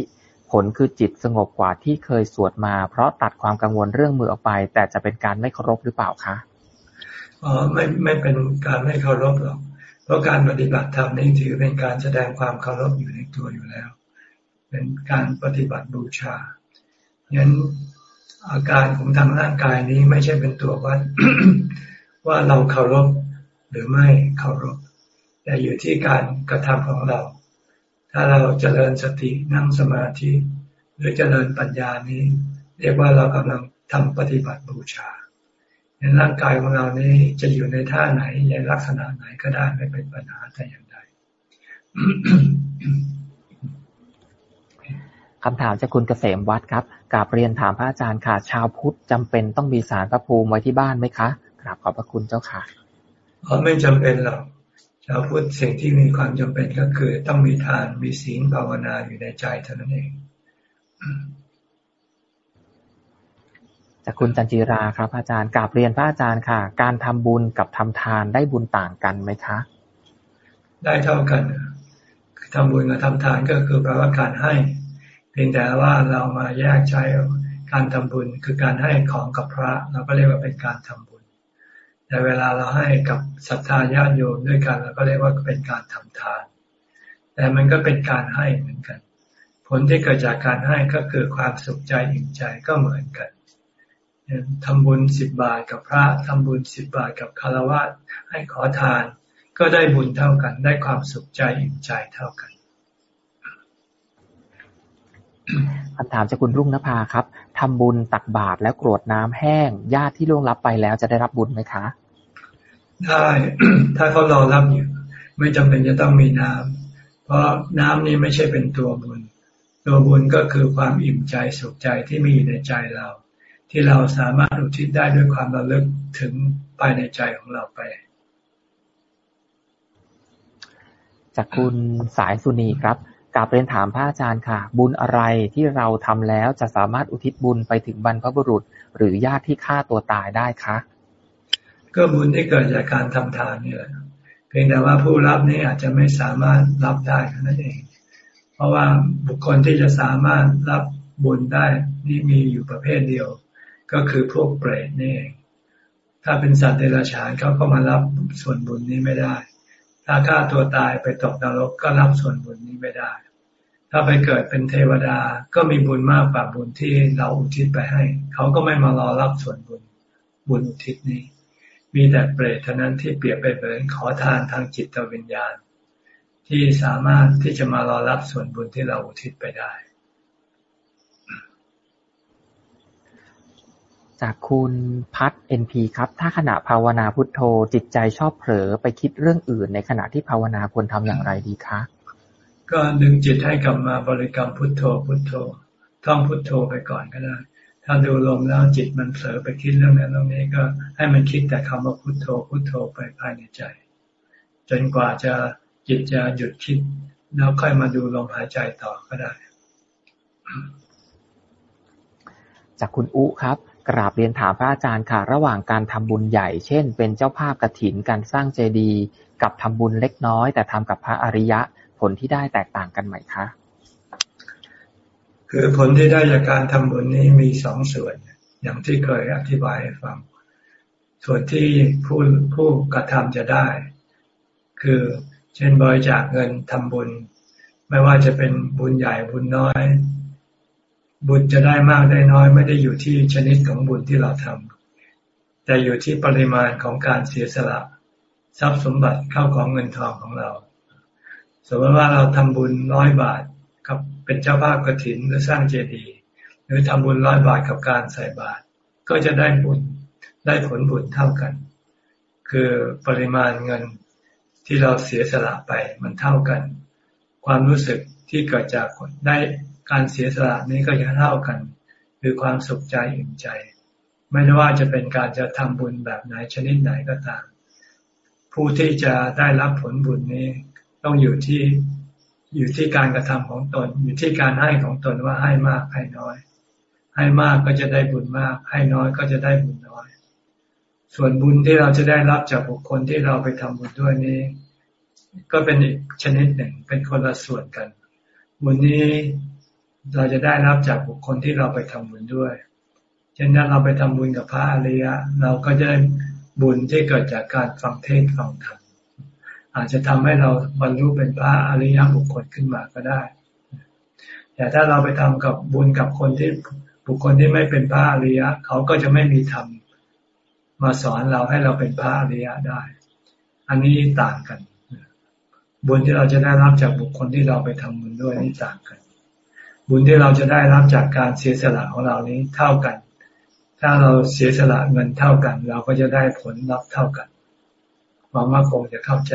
ผลคือจิตสงบกว่าที่เคยสวดมา เพราะตัดความกังวลเรื่องมือออกไป แต่จะเป็นการไม่เคารพหรือเปล่าคะอ๋อไม่ไม่เป็นการไม่เคารพหรอกเพราะการปฏิบัติธรรมนี่ถือเป็นการแสดงความเคารพอยู่ในตัวอยู่แล้ว เป็นการปฏิบัติบูชายัน อาการของทางร่างกายนี้ไม่ใช่เป็นตัววัดว่าเราเคารพหรือไม่เคารพแต่อยู่ที่การกระทำของเรา ถ้าเราจเจริญสตินั่งสมาธิ หรือจเจริญปัญญานี้ เรียกว่าเรากำลังทำปฏิบัติบูชาในร่างกายของเรานี้จะอยู่ในท่าไหนในลักษณะไหนก็ได้ไม่เป็นปัญหาแต่อย่างใดคำถามจากคุณเกษมวัดครับ กราบเรียนถามพระอาจารย์ค่ะ ชาวพุทธจำเป็นต้องมีสารพระภูมิไว้ที่บ้านไหมคะกราบขอบพระคุณเจ้าค่ะอ๋อไม่จำเป็นหรอกชาวพุทธสิ่งที่มีความจำเป็นก็คือ ต้องมีทานมีศีลภาวนาอยู่ในใจเท่านั้นเองจากคุณจันจิราครับ อาจารย์กราบเรียนพระอาจารย์ค่ะ การทำบุญกับทำทานได้บุญต่างกันไหมคะ ได้เท่ากันทำบุญกับทำทานก็คือแปลว่าการให้ เพียงแต่ว่าเรามาแยกใช้การทำบุญคือการให้ของกับพระเราก็เรียกว่าเป็นการทำบุญ แต่เวลาเราให้กับศรัทธาญาติโยมด้วยกันเราก็เรียกว่าเป็นการทำทาน แต่มันก็เป็นการให้เหมือนกัน ผลที่เกิดจากการให้ก็คือความสุขใจอิ่มใจก็เหมือนกันทำบุญสิบบาทกับพระทำบุญสิบบาทกับคารวะให้ขอทาน ก็ได้บุญเท่ากัน ได้ความสุขใจอิ่มใจเท่ากัน คำถามจากคุณรุ่งนภาครับทำบุญตักบาตรแล้วกรวดน้ำแห้ง ญาติที่ล่วงลับไปแล้วจะได้รับบุญไหมคะ ได้ ถ้าเขารอรับอยู่ไม่จำเป็นจะต้องมีน้ำเพราะน้ำนี้ไม่ใช่เป็นตัวบุญ ตัวบุญก็คือความอิ่มใจสุขใจที่มีอยู่ในใจเรา ที่เราสามารถอุทิศได้ด้วยความระลึกถึงภายในใจของเราไปจากคุณสายสุนีครับ กาบเรียนถามพระอาจารย์ค่ะ บุญอะไรที่เราทำแล้วจะสามารถอุทิศบุญไปถึงบรรพบุรุษ หรือญาติที่ฆ่าตัวตายได้คะ ก็บุญที่เกิดจากการทำทานนี่แหละเพียงแต่ว่าผู้รับนี่อาจจะไม่สามารถรับได้นั่นเอง เพราะว่าบุคคลที่จะสามารถรับบุญได้นี่มีอยู่ประเภทเดียว ก็คือพวกเปรตนี่เองถ้าเป็นสัตว์เดรัจฉานเขาก็มารับส่วนบุญนี้ไม่ได้ ถ้าฆ่าตัวตายไปตกนรกก็รับส่วนบุญนี้ไม่ได้ ถ้าไปเกิดเป็นเทวดาก็มีบุญมากกว่าบุญที่เราอุทิศไปให้ เขาก็ไม่มารอรับส่วนบุญบุญอุทิศนี้ มีแต่เปรตเท่านั้นที่เปรียบไปเหมือนขอทานทางจิตวิญญาณ ที่สามารถที่จะมารอรับส่วนบุญที่เราอุทิศไปได้ จากคุณพัฒเอ็นพีครับ ถ้าขณะภาวนาพุทโธจิตใจชอบเผลอไปคิดเรื่องอื่น ในขณะที่ภาวนาควรทำอย่างไรดีคะ ก็ดึงจิตให้กลับมาบริกรรมพุทโธ พุทโธ ท่องพุทโธไปก่อนก็ได้ ถ้าดูลมแล้วจิตมันเผลอไปคิดเรื่องนั้นเรื่องนี้ก็ให้มันคิดแต่คำว่าพุทโธ พุทโธไปภายในใจ จนกว่าจะจิตจะหยุดคิด แล้วค่อยมาดูลมหายใจต่อก็ได้ จากคุณอุครับกราบเรียนถามพระอาจารย์ค่ะ ระหว่างการทำบุญใหญ่ เช่น เป็นเจ้าภาพกระถินการสร้างเจดีย์กับทำบุญเล็กน้อย แต่ทำกับพระอริยะ ผลที่ได้แตกต่างกันไหมคะ คือผลที่ได้จากการทำบุญนี้มีสองส่วน อย่างที่เคยอธิบายให้ฟัง ส่วนที่ผู้ผู้กระทำจะได้ คือเช่นบริจาคเงินทำบุญ ไม่ว่าจะเป็นบุญใหญ่บุญน้อย บุญจะได้มากได้น้อย ไม่ได้อยู่ที่ชนิดของบุญที่เราทำแต่อยู่ที่ปริมาณของการเสียสละทรัพย์สมบัติเข้าของเงินทองของเรา สมมติว่าเราทำบุญร้อยบาทกับเป็นเจ้าภาพกระถินหรือสร้างเจดีย์หรือทำบุญร้อยบาทกับการใส่บาตรก็จะได้บุญได้ผลบุญเท่ากัน คือปริมาณเงินที่เราเสียสละไปมันเท่ากัน ความรู้สึกที่เกิดจากได้การเสียสละนี้ก็จะเท่ากัน คือความสุขใจอิ่มใจ ไม่ว่าจะเป็นการจะทำบุญแบบไหนชนิดไหนก็ตาม ผู้ที่จะได้รับผลบุญนี้ ต้องอยู่ที่อยู่ที่การกระทำของตน อยู่ที่การให้ของตนว่าให้มากให้น้อย ให้มากก็จะได้บุญมาก ให้น้อยก็จะได้บุญน้อย ส่วนบุญที่เราจะได้รับจากบุคคลที่เราไปทำบุญด้วยนี้ ก็เป็นอีกชนิดหนึ่งเป็นคนละส่วนกัน บุญนี้เราจะได้รับจากบุคคลที่เราไปทำบุญด้วยเช่นนั้นเราไปทำบุญกับพระอริยะ เราก็จะได้บุญที่เกิดจากการฟังเทศน์ฟังธรรม อาจจะทำให้เราบรรลุเป็นพระอริยบุคคลขึ้นมาก็ได้ แต่ถ้าเราไปทำกับบุญกับคนที่บุคคลที่ไม่เป็นพระอริยะ เขาก็จะไม่มีธรรมมาสอนเราให้เราเป็นพระอริยะได้ อันนี้ต่างกัน บุญที่เราจะได้รับจากบุคคลที่เราไปทำบุญด้วยนี่ต่างกัน บุญที่เราจะได้รับจากการเสียสละของเรานี้เท่ากัน ถ้าเราเสียสละเงินเท่ากัน เราก็จะได้ผลลัพธ์เท่ากันหวังว่าคงจะเข้าใจ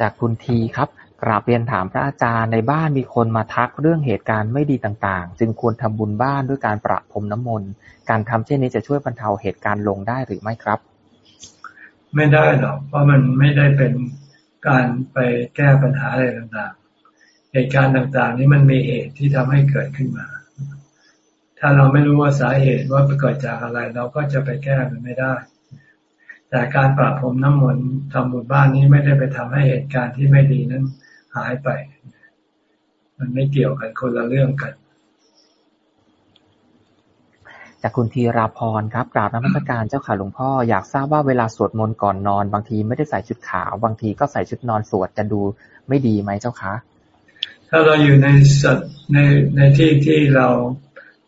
จากคุณทีครับ กราบเรียนถามพระอาจารย์ในบ้านมีคนมาทักเรื่องเหตุการณ์ไม่ดีต่างๆ จึงควรทำบุญบ้านด้วยการประพรมน้ำมนต์การทำเช่นนี้จะช่วยบรรเทาเหตุการณ์ลงได้หรือไม่ครับ ไม่ได้หรอกเพราะมันไม่ได้เป็นการไปแก้ปัญหาอะไรต่างๆ เหตุการณ์ต่างๆ นี้มันมีเหตุที่ทำให้เกิดขึ้นมา ถ้าเราไม่รู้ว่าสาเหตุว่าเกิดจากอะไร เราก็จะไปแก้มันไม่ได้ แต่การปราบพรมน้ำมนต์ทำบุญบ้านนี้ไม่ได้ไปทำให้เหตุการณ์ที่ไม่ดีนั้นหายไป มันไม่เกี่ยวกันคนละเรื่องกัน จากคุณธีราพรครับกราบนมัสการเจ้าขาหลวงพ่ออยากทราบว่าเวลาสวดมนต์ก่อนนอน บางทีไม่ได้ใส่ชุดขาวบางทีก็ใส่ชุดนอนสวดจะดูไม่ดีไหมเจ้าคะถ้าเราอยู่ในสัตว์ในในที่ที่เรา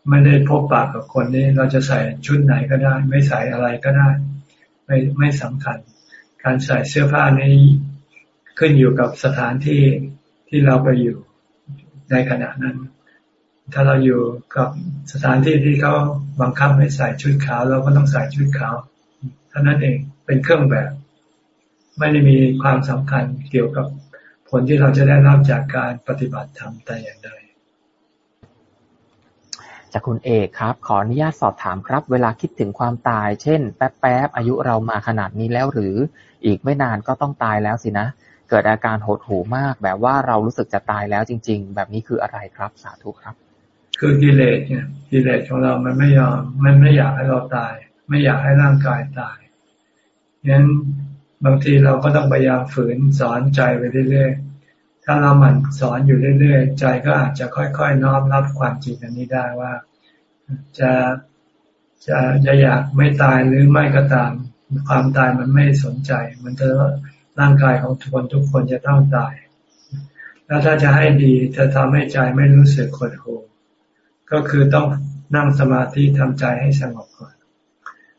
ไม่ได้พบปากกับคนนี้ เราจะใส่ชุดไหนก็ได้ ไม่ใส่อะไรก็ได้ ไม่ไม่สำคัญ การใส่เสื้อผ้านี้ขึ้นอยู่กับสถานที่ที่เราไปอยู่ในขณะนั้น ถ้าเราอยู่กับสถานที่ที่เขาบังคับให้ใส่ชุดขาว เราก็ต้องใส่ชุดขาวเท่านั้นเองเป็นเครื่องแบบ ไม่ได้มีความสำคัญเกี่ยวกับผลที่เราจะได้รับจากการปฏิบัติธรรมแต่อย่างใด จากคุณเอกครับ ขออนุญาตสอบถามครับ เวลาคิดถึงความตาย เช่น แป๊บๆ อายุเรามาขนาดนี้แล้วหรือ อีกไม่นานก็ต้องตายแล้วสินะ เกิดอาการหดหูมาก แบบว่าเรารู้สึกจะตายแล้วจริง ๆ แบบนี้คืออะไรครับ สาธุครับ คือกิเลสเนี่ยกิเลสของเรามันไม่ยอม มันไม่อยากให้เราตาย ไม่อยากให้ร่างกายตายงั้นบางทีเราก็ต้องพยายามฝืนสอนใจไปเรื่อยๆ ถ้าเราหมั่นสอนอยู่เรื่อยๆ ใจก็อาจจะค่อยๆ น้อมรับความจริงอันนี้ได้ว่า จะจะจะอยากไม่ตายหรือไม่ก็ตาม ความตายมันไม่สนใจ มันจะร่างกายของทุกคนทุกคนจะต้องตาย แล้วถ้าจะให้ดีจะทำให้ใจไม่รู้สึกขดหูก็คือต้องนั่งสมาธิทำใจให้สงบก่อน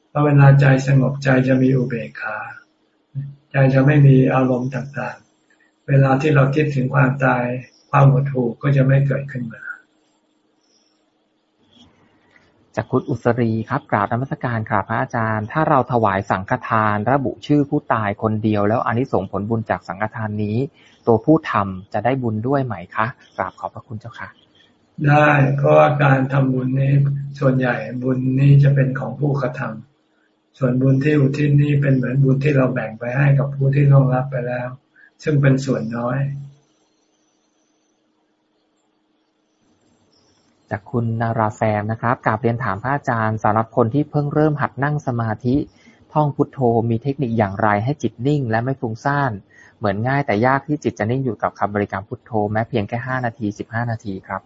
เพราะเวลาใจสงบใจจะมีอุเบกขา ใจจะไม่มีอารมณ์ต่างๆ เวลาที่เราคิดถึงความตาย ความหดหู่ก็จะไม่เกิดขึ้นมา จากคุณอุสรีครับกราบนมัสการครับพระอาจารย์ ถ้าเราถวายสังฆทาน ระบุชื่อผู้ตายคนเดียวแล้วอนนิสงผลบุญจากสังฆทานนี้ ตัวผู้ทำจะได้บุญด้วยไหมคะกราบขอบพระคุณเจ้าค่ะ ได้เพราะว่าการทำบุญนี้ส่วนใหญ่บุญนี้จะเป็นของผู้กระทำส่วนบุญที่อุทิศนี้เป็นเหมือนบุญที่เราแบ่งไปให้กับผู้ที่ร่วงรับไปแล้ว ซึ่งเป็นส่วนน้อย จากคุณนาราแซมนะครับกาบเรียนถามพระอาจารย์สำหรับคนที่เพิ่งเริ่มหัดนั่งสมาธิ ท่องพุทโธมีเทคนิคอย่างไรให้จิตนิ่ง และไม่ฟุ้งซ่านเหมือนง่ายแต่ยากที่จิตจะนิ่งอยู่กับคำบริกรรมพุทโธแม้เพียงแค่ห้านาทีสิบห้านาทีครับ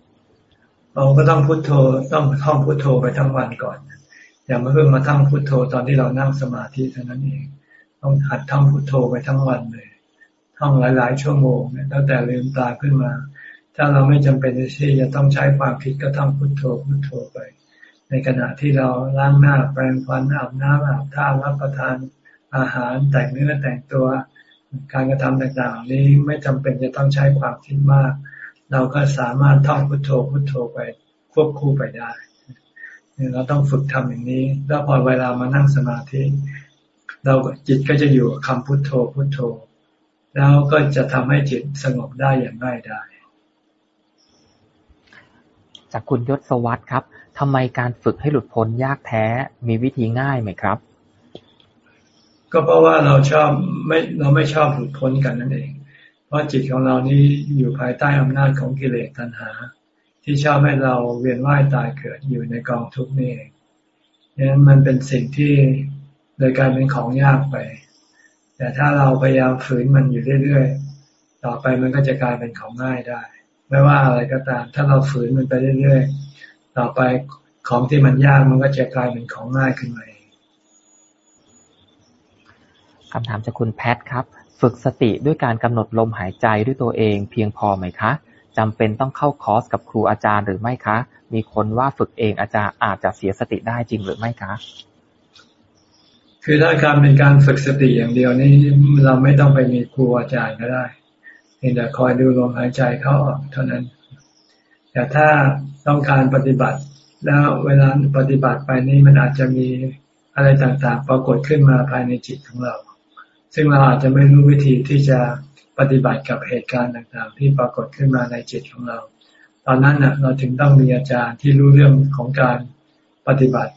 เราก็ต้องพุทโธต้องท่องพุทโธไปทั้งวันก่อน อย่ามาเพิ่งมาท่องพุทโธตอนที่เรานั่งสมาธิเท่านั้นเอง ต้องหัดท่องพุทโธไปทั้งวันเลย ท่องหลาย ๆ ชั่วโมงตั้งแต่ลืมตาขึ้นมา ถ้าเราไม่จำเป็นที่จะต้องใช้ความคิดก็ต้องพุโทโธพุโทโธไป ในขณะที่เราล้างหน้าแปรงฟันอาบน้ำอาบท่ารับประทานอาหารแต่งเนื้อแต่งตัว การกระทำต่าง ๆ นี้ไม่จำเป็นจะต้องใช้ความคิดมาก เราก็สามารถท่องพุโทโธพุโทโธไปควบคู่ไปได้เราต้องฝึกทำอย่างนี้ แล้วพอเวลามานั่งสมาธิ เราจิตก็จะอยู่คำพุโทโธพุโทโธ แล้วก็จะทำให้จิตสงบได้อย่างง่ายดายจากคุณยศวัตรครับทำไมการฝึกให้หลุดพ้นยากแท้มีวิธีง่ายไหมครับ ก็เพราะว่าเราชอบไม่เราไม่ชอบหลุดพ้นกันนั่นเอง เพราะจิตของเรานี้อยู่ภายใต้อำนาจของกิเลสตัณหา ที่ชอบให้เราเวียนว่ายตายเกิดอยู่ในกองทุกข์นี่เองดังนั้นมันเป็นสิ่งที่โดยการเป็นของยากไป แต่ถ้าเราพยายามฝืนมันอยู่เรื่อยๆ ต่อไปมันก็จะกลายเป็นของง่ายได้ ไม่ว่าอะไรก็ตาม ถ้าเราฝืนมันไปเรื่อยๆ ต่อไปของที่มันยากมันก็จะกลายเป็นของง่ายขึ้นมาเองคำถามจากคุณแพทครับ ฝึกสติด้วยการกำหนดลมหายใจด้วยตัวเองเพียงพอไหมคะจำเป็นต้องเข้าคอร์สกับครูอาจารย์หรือไม่คะ มีคนว่าฝึกเองอาจารย์อาจจะเสียสติได้จริงหรือไม่คะ คือถ้าการเป็นการฝึกสติอย่างเดียวนี่เราไม่ต้องไปมีครูอาจารย์ก็ได้เพียงแต่คอยดูลมหายใจเข้าออกเท่านั้น แต่ถ้าต้องการปฏิบัติ แล้วเวลาปฏิบัติไปนี่มันอาจจะมีอะไรต่างๆ ปรากฏขึ้นมาภายในจิตของเรา ซึ่งเราอาจจะไม่รู้วิธีที่จะปฏิบัติกับเหตุการณ์ต่างๆ ที่ปรากฏขึ้นมาในจิตของเรา ตอนนั้นเน่ะเราถึงต้องมีอาจารย์ที่รู้เรื่องของการปฏิบัติ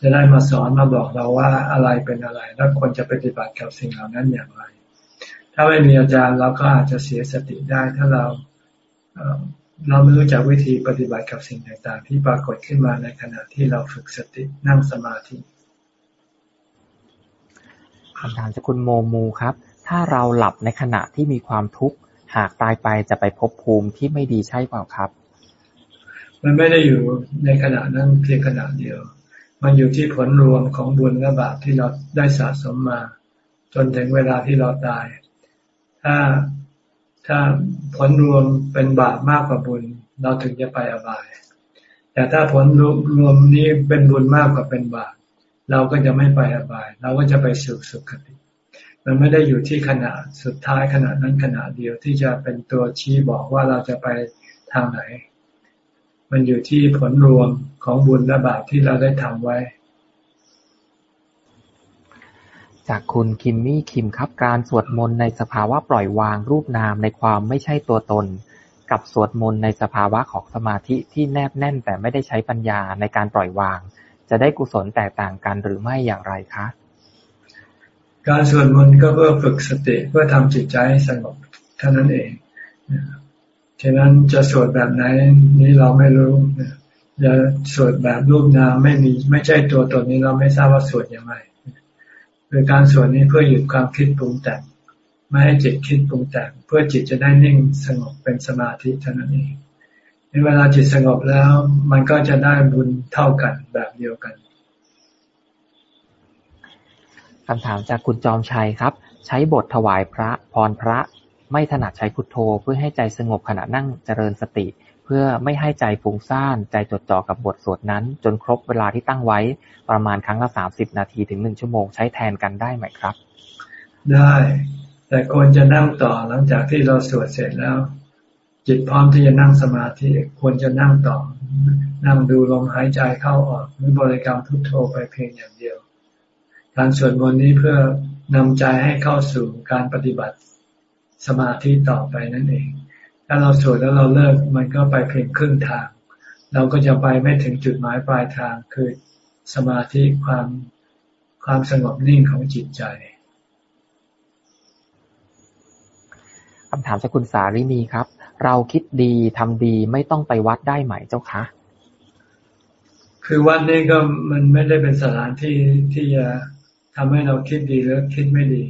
จะได้มาสอนมาบอกเราว่าอะไรเป็นอะไร แล้วควรจะปฏิบัติกับสิ่งเหล่านั้นอย่างไร ถ้าไม่มีอาจารย์เราก็อาจจะเสียสติได้ ถ้าเราเราไม่รู้จักวิธีปฏิบัติกับสิ่งต่างๆ ที่ปรากฏขึ้นมาในขณะที่เราฝึกสตินั่งสมาธิคำถามจากคุณโมมูครับ ถ้าเราหลับในขณะที่มีความทุกข์หากตายไปจะไปพบภูมิที่ไม่ดีใช่เปล่าครับ มันไม่ได้อยู่ในขณะนั้นเพียงขณะเดียว มันอยู่ที่ผลรวมของบุญและบาปที่เราได้สะสมมา จนถึงเวลาที่เราตาย ถ้าถ้าผลรวมเป็นบาปมากกว่าบุญ เราถึงจะไปอบาย แต่ถ้าผลรวมนี้เป็นบุญมากกว่าเป็นบาปเราก็จะไม่ไปอบาย เราก็จะไปสุขสุขติ มันไม่ได้อยู่ที่ขณะสุดท้ายขณะนั้นขณะเดียวที่จะเป็นตัวชี้บอกว่าเราจะไปทางไหน มันอยู่ที่ผลรวมของบุญและบาปที่เราได้ทำไว้ จากคุณคิมมี่คิมครับการสวดมนต์ในสภาวะปล่อยวางรูปนามในความไม่ใช่ตัวตน กับสวดมนต์ในสภาวะของสมาธิที่แนบแน่นแต่ไม่ได้ใช้ปัญญาในการปล่อยวาง จะได้กุศลแตกต่างกันหรือไม่อย่างไรคะ การสวดมนต์ก็เพื่อฝึกสติเพื่อทำจิตใจให้สงบเท่านั้นเอง ฉะนั้นจะสวดแบบไหนนี้เราไม่รู้จะสวดแบบรูปนามไม่มีไม่ใช่ตัวตนนี้เราไม่ทราบว่าสวดอย่างไรคือการสวดนี้เพื่อหยุดความคิดปรุงแต่งไม่ให้จิตคิดปรุงแต่งเพื่อจิตจะได้นิ่งสงบเป็นสมาธิเท่านั้นเองในเวลาจิตสงบแล้ว มันก็จะได้บุญเท่ากันแบบเดียวกันคำถามจากคุณจอมชัยครับ ใช้บทถวายพระพรพระ ไม่ถนัดใช้พุทโธ เพื่อให้ใจสงบขณะนั่งเจริญสติ เพื่อไม่ให้ใจฟุ้งซ่าน ใจจดจ่อกับบทสวดนั้น จนครบเวลาที่ตั้งไว้ ประมาณครั้งละสามสิบนาทีถึงหนึ่งชั่วโมงใช้แทนกันได้ไหมครับ ได้ แต่ควรจะนั่งต่อหลังจากที่เราสวดเสร็จแล้ว จิตพร้อมที่จะนั่งสมาธิควรจะนั่งต่อ นั่งดูลมหายใจเข้าออกหรือบริกรรมพุทโธไปเพียงอย่างเดียว การสวดมนต์นี้เพื่อนำใจให้เข้าสู่การปฏิบัติ สมาธิต่อไปนั่นเอง ถ้าเราสวดแล้วเราเลิกมันก็ไปเพียงครึ่งทาง เราก็จะไปไม่ถึงจุดหมายปลายทางคือสมาธิความความสงบนิ่งของจิตใจคำถามจากคุณสาริมีครับ เราคิดดีทำดีไม่ต้องไปวัดได้ไหมเจ้าคะคือวัดนี้ก็มันไม่ได้เป็นสถานที่ที่จะทำให้เราคิดดีหรือคิดไม่ดี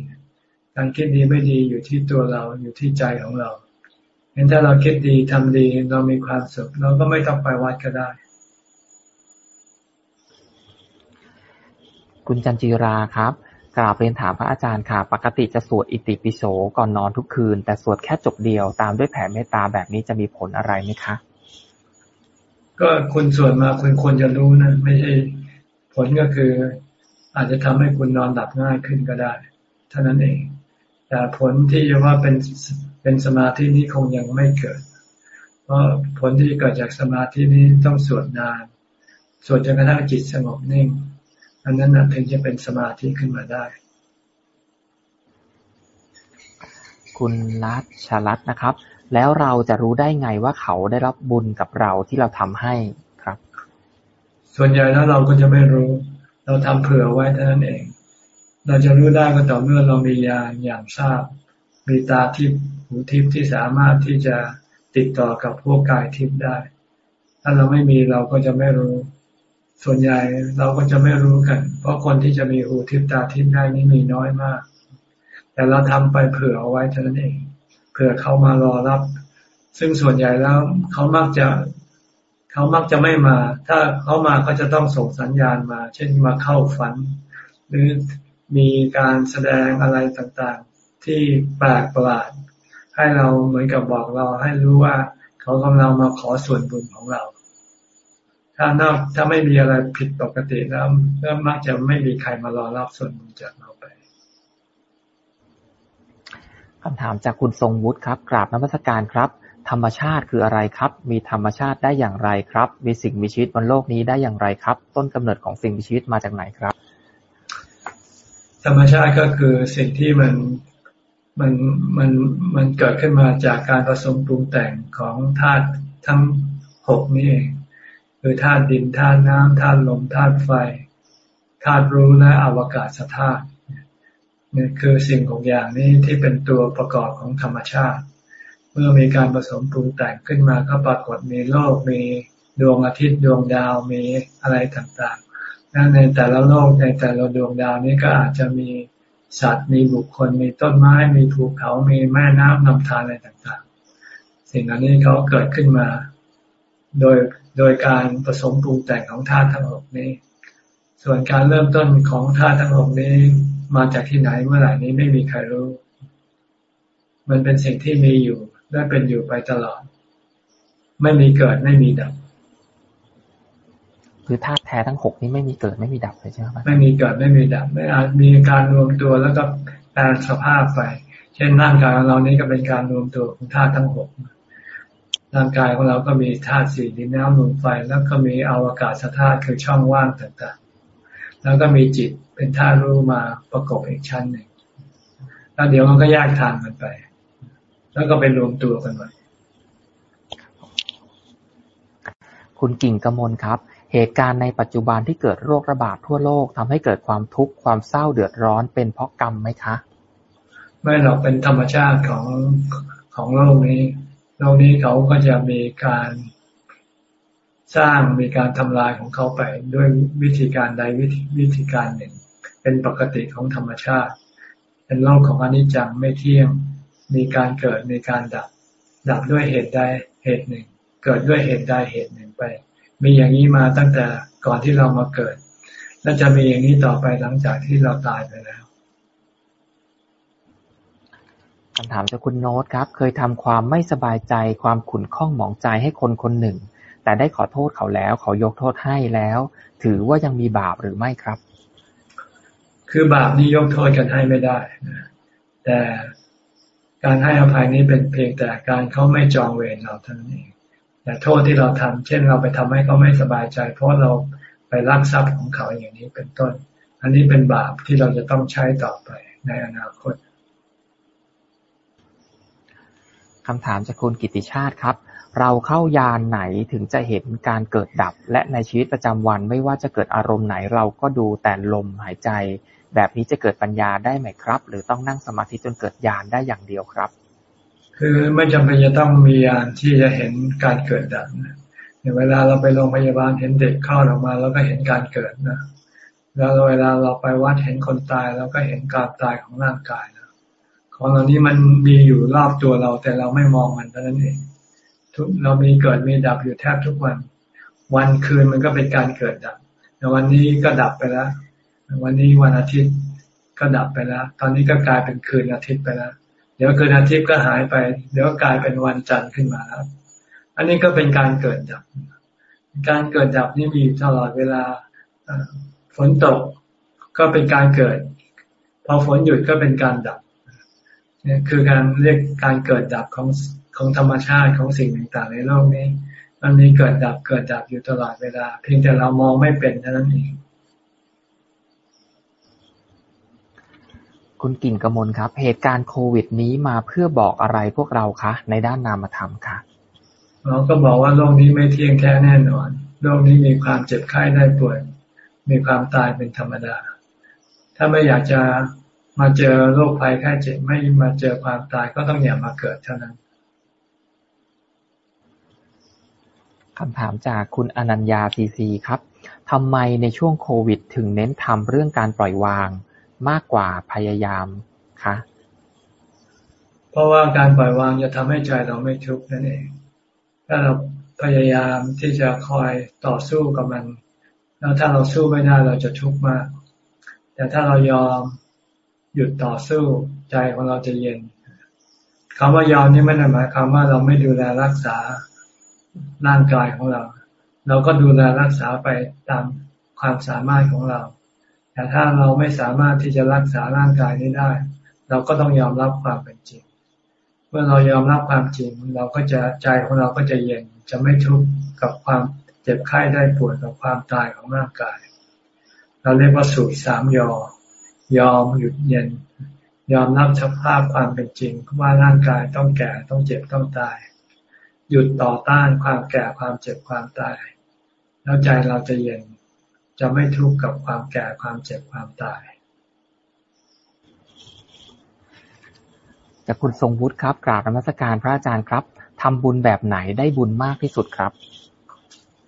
การคิดดีไม่ดีอยู่ที่ตัวเราอยู่ที่ใจของเราเห็นถ้าเราคิดดีทำดีเรามีความสุขเราก็ไม่ต้องไปวัดก็ได้ คุณจันจิราครับกราบเรียนถามพระอาจารย์ค่ะ ปกติจะสวดอิติปิโสก่อนนอนทุกคืน แต่สวดแค่จบเดียวตามด้วยแผ่เมตตาแบบนี้จะมีผลอะไรไหมคะ ก็คุณสวดมาคุณควรจะรู้นะ ไม่ใช่ผลก็คือ อาจจะทำให้คุณนอนหลับง่ายขึ้นก็ได้เท่านั้นเอง แต่ผลที่จะว่าเป็นเป็นสมาธินี้คงยังไม่เกิด เพราะผลที่เกิดจากสมาธินี้ต้องสวดนาน สวดจนกระทั่งจิตสงบนิ่ง อันนั้นนะถึงจะเป็นสมาธิขึ้นมาได้ คุณรัชชลัตนะครับ แล้วเราจะรู้ได้ไงว่าเขาได้รับบุญกับเราที่เราทำให้ครับ ส่วนใหญ่แล้วเราก็จะไม่รู้ เราทำเผื่อไว้เท่านั้นเอง เราจะรู้ได้ก็ต่อเมื่อเรามีญาอย่างทราบ มีตาทิพย์หูทิพย์ที่สามารถที่จะติดต่อกับพวกกายทิพย์ได้ ถ้าเราไม่มีเราก็จะไม่รู้ ส่วนใหญ่เราก็จะไม่รู้กัน เพราะคนที่จะมีหูทิพย์ตาทิพย์ได้นี่มีน้อยมาก แต่เราทำไปเผื่อเอาไว้เท่านั้นเอง เผื่อเขามารอรับ ซึ่งส่วนใหญ่แล้วเขามักจะเขามักจะไม่มา ถ้าเขามาก็จะต้องส่งสัญญาณมา เช่นมาเข้าฝัน หรือ มีการแสดงอะไรต่างๆ ที่แปลกประหลาด ให้เราเหมือนกับบอกเราให้รู้ว่าเขากำลังมาขอส่วนบุญของเรา ถ้านอกถ้าไม่มีอะไรผิดปกติแล้วก็มักจะไม่มีใครมารอรับส่วนบุญจากเราไปคำถามจากคุณทรงวุฒิครับ กราบนมัสการครับ ธรรมชาติคืออะไรครับ มีธรรมชาติได้อย่างไรครับ มีสิ่งมีชีวิตบนโลกนี้ได้อย่างไรครับ ต้นกำเนิดของสิ่งมีชีวิตมาจากไหนครับ ธรรมชาติก็คือสิ่งที่มันมันมันมันเกิดขึ้นมาจากการผสมปรุงแต่งของธาตุทั้งหกนี่เองคือธาตุดินธาตุน้ำธาตุลมธาตุไฟธาตุรู้และอวกาศธาตุนี่คือสิ่งของอย่างนี้ที่เป็นตัวประกอบของธรรมชาติ เมื่อมีการผสมปรุงแต่งขึ้นมาก็ปรากฏมีโลกมีดวงอาทิตย์ดวงดาวมีอะไรต่างๆ และในแต่ละโลกในแต่ละดวงดาวนี้ก็อาจจะมีสัตว์มีบุคคล มีต้นไม้ มีภูเขา มีแม่น้ำลำธารอะไรต่างๆ สิ่งเหล่านี้เขาเกิดขึ้นมา โดยโดยการผสมปรุงแต่งของธาตุทั้งหกนี้ ส่วนการเริ่มต้นของธาตุทั้งหกนี้มาจากที่ไหนเมื่อไหร่นี้ไม่มีใครรู้ มันเป็นสิ่งที่มีอยู่และเป็นอยู่ไปตลอด ไม่มีเกิดไม่มีดับ คือธาตุแท้ทั้งหกนี้ไม่มีเกิดไม่มีดับเลยใช่ไหมไม่มีเกิดไม่มีดับ ไม่อาจมีการรวมตัวแล้วก็แปลสภาพไป เช่นร่างกายของเรานี้ก็เป็นการรวมตัวของธาตุทั้งหกร่างกายของเราก็มีธาตุสี่ดินน้ำลมไฟแล้วก็มีอวกาศธาตุคือช่องว่างต่างๆ แล้วก็มีจิตเป็นธาตุรู้มาประกอบอีกชั้นหนึ่งแล้วเดี๋ยวมันก็แยกทางกันไป แล้วก็ไปรวมตัวกันใหม่คุณกิ่งกมลครับ เหตุการณ์ในปัจจุบันที่เกิดโรคระบาดทั่วโลกทำให้เกิดความทุกข์ความเศร้าเดือดร้อนเป็นเพราะกรรมไหมคะ ไม่หรอกเป็นธรรมชาติของของโลกนี้โลกนี้เขาก็จะมีการสร้างมีการทำลายของเขาไปด้วยวิธีการใดวิธีวิธีการหนึ่ง เป็นปกติของธรรมชาติ เป็นโลกของอนิจจังไม่เที่ยงมีการเกิดมีการดับ ดับด้วยเหตุใดเหตุหนึ่ง เกิดด้วยเหตุใดเหตุหนึ่งไป มีอย่างนี้มาตั้งแต่ก่อนที่เรามาเกิด และจะมีอย่างนี้ต่อไปหลังจากที่เราตายไปแล้วคำถามจากคุณโน้ตครับ เคยทำความไม่สบายใจความขุ่นข้องหมองใจให้คนคนหนึ่ง แต่ได้ขอโทษเขาแล้วเขายกโทษให้แล้ว ถือว่ายังมีบาปหรือไม่ครับ คือบาปนี้ยกโทษกันให้ไม่ได้นะแต่การให้อภัยนี้เป็นเพียงแต่การเขาไม่จองเวรเราเท่านั้นเอง แต่โทษที่เราทำเช่นเราไปทำให้เขาไม่สบายใจ เพราะเราไปลักทรัพย์ของเขาอย่างนี้เป็นต้น อันนี้เป็นบาปที่เราจะต้องใช้ต่อไปในอนาคตคำถามจากคุณกิติชาติครับ เราเข้ายานไหนถึงจะเห็นการเกิดดับ และในชีวิตประจำวันไม่ว่าจะเกิดอารมณ์ไหนเราก็ดูแต่ลมหายใจ แบบนี้จะเกิดปัญญาได้ไหมครับ หรือต้องนั่งสมาธิจนเกิดญาณได้อย่างเดียวครับ คือไม่จำเป็นจะต้องมีญาณที่จะเห็นการเกิดดับนะเวลาเราไปโรงพยาบาลเห็นเด็กเข้าออกมาแล้วก็เห็นการเกิดนะแล้วเวลาเราไปวัดเห็นคนตายเราก็เห็นการตายของร่างกายนะของเหล่านี้มันมีอยู่รอบตัวเรา แต่เราไม่มองมันเท่านั้นเองทุกเรามีเกิดมีดับอยู่แทบทุกวัน วันคืนมันก็เป็นการเกิดดับแต่วันนี้ก็ดับไปแล้ว วันนี้วันอาทิตย์ก็ดับไปแล้ว ตอนนี้ก็กลายเป็นคืนอาทิตย์ไปแล้ว เดี๋ยวคืนอาทิตย์ก็หายไป เดี๋ยวกลายเป็นวันจันทร์ขึ้นมาแล้วอันนี้ก็เป็นการเกิดดับ การเกิดดับนี่มีตลอดเวลาฝนตกก็เป็นการเกิด พอฝนหยุดก็เป็นการดับนี่คือการเรียกการเกิดดับของของธรรมชาติของสิ่งต่างๆ ในโลกนี้ มันมีเกิดดับเกิดดับอยู่ตลอดเวลา เพียงแต่เรามองไม่เป็นเท่านั้นเอง คุณกิ่งกมลครับ เหตุการณ์โควิดนี้มาเพื่อบอกอะไรพวกเราคะ ในด้านนามธรรมคะเราก็บอกว่าโลกนี้ไม่เที่ยงแท้แน่นอน โลกนี้มีความเจ็บไข้ได้ป่วย มีความตายเป็นธรรมดา ถ้าไม่อยากจะมาเจอโรคภัยไข้เจ็บไม่มาเจอความตายก็ต้องอย่ามาเกิดเท่านั้นคำถามจากคุณอนัญญาซีซีครับทำไมในช่วงโควิด ถึงเน้นทำเรื่องการปล่อยวาง มากกว่าพยายามคะเพราะว่าการปล่อยวางจะทำให้ใจเราไม่ทุกข์นั่นเอง ถ้าเราพยายามที่จะคอยต่อสู้กับมัน แล้วถ้าเราสู้ไม่ได้เราจะทุกข์มาก แต่ถ้าเรายอมหยุดต่อสู้ใจของเราจะเย็นคำว่ายอมนี่ไม่ได้หมายความว่าเราไม่ดูแลรักษาร่างกายของเรา เราก็ดูแลรักษาไปตามความสามารถของเรา แต่ถ้าเราไม่สามารถที่จะรักษาร่างกายนี้ได้ เราก็ต้องยอมรับความเป็นจริง เมื่อเรายอมรับความจริง เราก็จะใจของเราก็จะเย็นจะไม่ทุกข์กับความเจ็บไข้ได้ปวดกับความตายของร่างกาย เราเรียกว่าสูตรสามยอ ยอมหยุดเย็น ยอมรับสภาพความเป็นจริงว่าร่างกายต้องแก่ต้องเจ็บต้องตาย หยุดต่อต้านความแก่ความเจ็บความตาย แล้วใจเราจะเย็น จะไม่ทุกข์กับความแก่ความเจ็บความตาย จากคุณทรงวุฒิครับกราบนมัสการพระอาจารย์ครับทำบุญแบบไหนได้บุญมากที่สุดครับ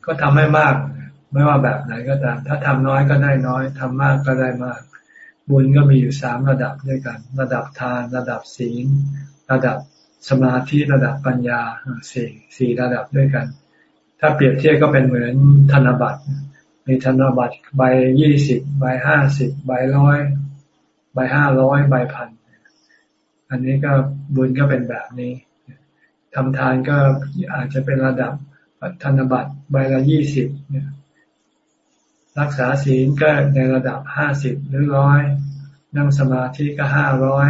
ก็ทำให้มาก ไม่ว่าแบบไหนก็ตาม ถ้าทำน้อยก็ได้น้อยทำมากก็ได้มาก บุญก็มีอยู่สามระดับด้วยกัน ระดับทาน ระดับศีล ระดับสมาธิระดับปัญญาสี่สี่ระดับด้วยกัน ถ้าเปรียบเทียบก็เป็นเหมือนธนบัตร มีธนบัตรใบยี่สิบใบห้าสิบใบร้อยใบห้าร้อยใบพันอันนี้ก็บุญก็เป็นแบบนี้ทำทานก็อาจจะเป็นระดับธนบัตรใบละยี่สิบรักษาศีลก็ในระดับห้าสิบหรือร้อยนั่งสมาธิก็ห้าร้อย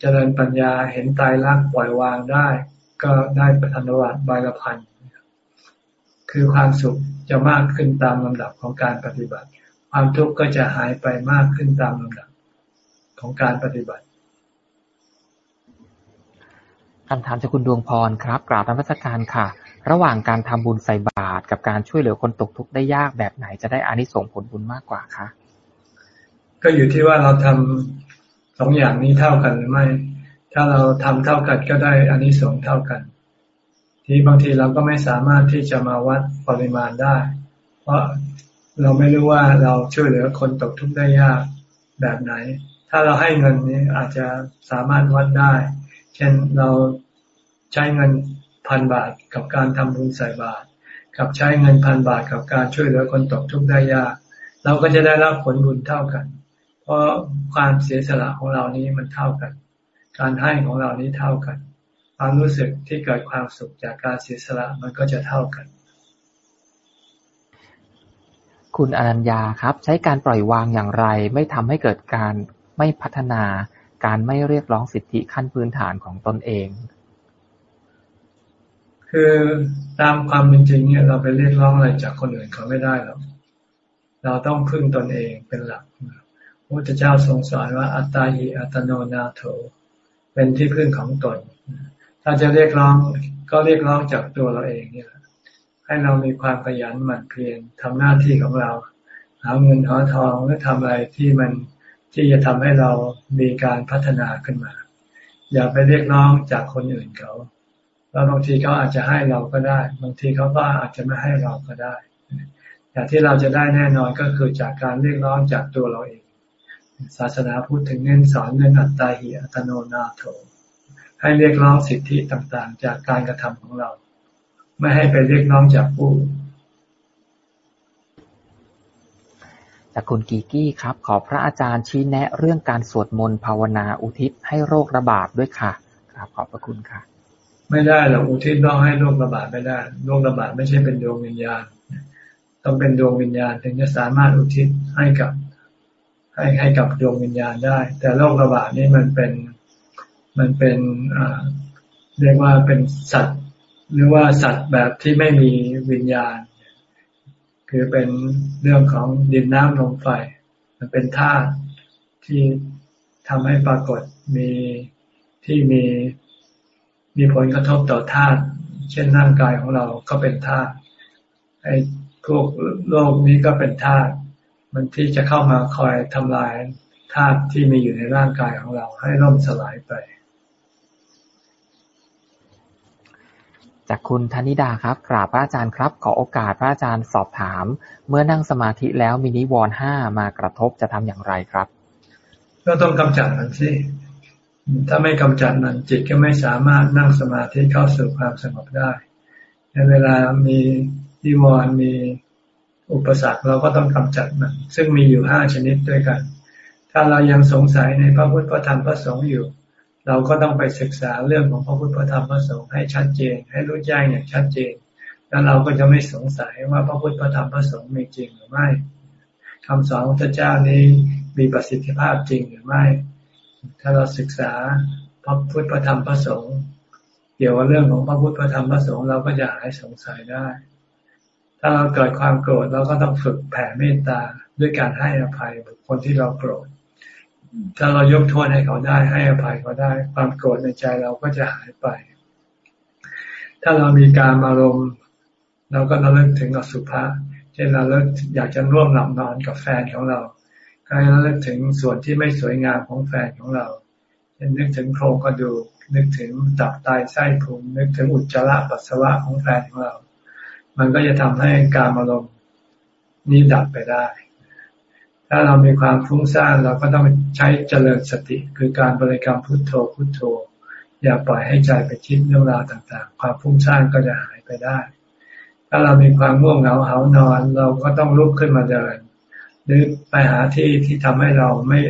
เจริญปัญญาเห็นตายรักปล่อยวางได้ ก็ได้ปฐนวัตใบละพันคือความสุข จะมากขึ้นตามลำดับของการปฏิบัติ ความทุกข์ก็จะหายไปมากขึ้นตามลำดับของการปฏิบัติคำถามจากคุณดวงพรครับ กราบธรรมสการค่ะ ระหว่างการทำบุญใส่บาตรกับการช่วยเหลือคนตกทุกข์ได้ยากแบบไหนจะได้อานิสงส์ผลบุญมากกว่าคะก็อยู่ที่ว่าเราทำสองอย่างนี้เท่ากันหรือไม่ ถ้าเราทำเท่ากันก็ได้อานิสงส์เท่ากัน ที่บางทีเราก็ไม่สามารถที่จะมาวัดปริมาณได้ เพราะเราไม่รู้ว่าเราช่วยเหลือคนตกทุกข์ได้ยากแบบไหน ถ้าเราให้เงินนี้อาจจะสามารถวัดได้ เช่นเราใช้เงินพันบาทกับการทำบุญใส่บาตรกับใช้เงินพันบาทกับการช่วยเหลือคนตกทุกข์ได้ยาก เราก็จะได้รับผลบุญเท่ากัน เพราะความเสียสละของเรานี้มันเท่ากัน การให้ของเรานี้เท่ากัน ความรู้สึกที่เกิดความสุขจากการเสียสละมันก็จะเท่ากัน คุณอนัญญาครับ ใช้การปล่อยวางอย่างไร ไม่ทำให้เกิดการไม่พัฒนา การไม่เรียกร้องสิทธิขั้นพื้นฐานของตนเอง คือตามความเป็นจริงเนี่ยเราไปเรียกร้องอะไรจากคนอื่นเขาไม่ได้หรอกเราต้องพึ่งตนเองเป็นหลักพระพุทธเจ้าทรงสอนว่าอัตตาหิอัตโนนาโถเป็นที่พึ่งของตน ถ้าจะเรียกร้องก็เรียกร้องจากตัวเราเองเนี่ยให้เรามีความขยันหมั่นเพียรทำหน้าที่ของเรา หาเงินหาทองหรือทำอะไรที่มันที่จะทำให้เรามีการพัฒนาขึ้นมา อย่าไปเรียกร้องจากคนอื่นเขาแล้วบางทีเขาอาจจะให้เราก็ได้ บางทีเขาก็อาจจะไม่ให้เราก็ได้แต่ที่เราจะได้แน่นอนก็คือจากการเรียกร้องจากตัวเราเอง ศาสนาพูดถึงเน้นสอนเรื่องอัตตาหิอัตโนนาโถ ให้เรียกร้องสิทธิต่างๆ จากการกระทำของเรา ไม่ให้ไปเรียกร้องจากผู้จากคุณกีกี้ครับ ขอพระอาจารย์ชี้แนะเรื่องการสวดมนต์ภาวนาอุทิศให้โรคระบาดด้วยค่ะครับขอบพระคุณค่ะ ไม่ได้หรอกอุทิศต้องให้โรคระบาดไม่ได้โรคระบาดไม่ใช่เป็นดวงวิญญาณต้องเป็นดวงวิญญาณ ถึงจะสามารถอุทิศให้กับ ให้ให้กับดวงวิญญาณได้ แต่โรคระบาดนี่มันเป็น มันเป็นเรียกว่าเป็นสัตว์ หรือว่าสัตว์แบบที่ไม่มีวิญญาณ คือเป็นเรื่องของดินน้ำลมไฟ มันเป็นธาตุที่ทำให้ปรากฏมีที่มีมีผลกระทบต่อธาตุเช่นร่างกายของเราก็เป็นธาตุไอ้พวกโลกนี้ก็เป็นธาตุมันที่จะเข้ามาคอยทำลายธาตุที่มีอยู่ในร่างกายของเราให้ล่มสลายไป จากคุณธนิดาครับ กราบพระอาจารย์ครับ ขอโอกาสพระอาจารย์สอบถาม เมื่อนั่งสมาธิแล้วมีนิวรณ์ห้ามากระทบจะทำอย่างไรครับ ก็ต้องกำจัดมันสิถ้าไม่กำจัดมันจิตก็ไม่สามารถนั่งสมาธิเข้าสู่ความสงบได้ในเวลามีนิวรณ์มีอุปสรรคเราก็ต้องกำจัดมัน ซึ่งมีอยู่ห้าชนิดด้วยกัน ถ้าเรายังสงสัยในพระพุทธพระธรรมพระสงฆ์อยู่ เราก็ต้องไปศึกษาเรื่องของพระพุทธพระธรรมพระสงฆ์ให้ชัดเจน ให้รู้แจ้งอย่างชัดเจน แล้วเราก็จะไม่สงสัยว่าพระพุทธพระธรรมพระสงฆ์มีจริงหรือไม่คำสอนของพระเจ้านี้มีประสิทธิภาพจริงหรือไม่ ถ้าเราศึกษาพระพุทธพระธรรมพระสงฆ์เกี่ยวกับเรื่องของพระพุทธพระธรรมพระสงฆ์เราก็จะหายสงสัยได้ ถ้าเราเกิดความโกรธเราก็ต้องฝึกแผ่เมตตาด้วยการให้อภัยบุคคลที่เราโกรธ ถ้าเรายกโทษให้เขาได้ให้อภัยเขาได้ ความโกรธในใจเราก็จะหายไป ถ้าเรามีการอารมณ์เราก็ระลึกถึงอสุภะเช่นเราเลิกอยากจะร่วมหลับนอนกับแฟนของเราก็ให้เราเลิกถึงส่วนที่ไม่สวยงามของแฟนของเราเช่นนึกถึงโครงกระดูกนึกถึงตับไตไส้พุงนึกถึงอุจจาระปัสสาวะของแฟนของเรา มันก็จะทำให้การอารมณ์นี้ดับไปได้ ถ้าเรามีความฟุ้งซ่านเราก็ต้องใช้เจริญสติ คือการบริกรรมพุทโธพุทโธ อย่าปล่อยให้ใจไปคิดเรื่องราวต่างๆ ความฟุ้งซ่านก็จะหายไปได้ ถ้าเรามีความง่วงเหงาเหานอน เราก็ต้องลุกขึ้นมาเดิน หรือไปหาที่ที่ทำให้เราไม่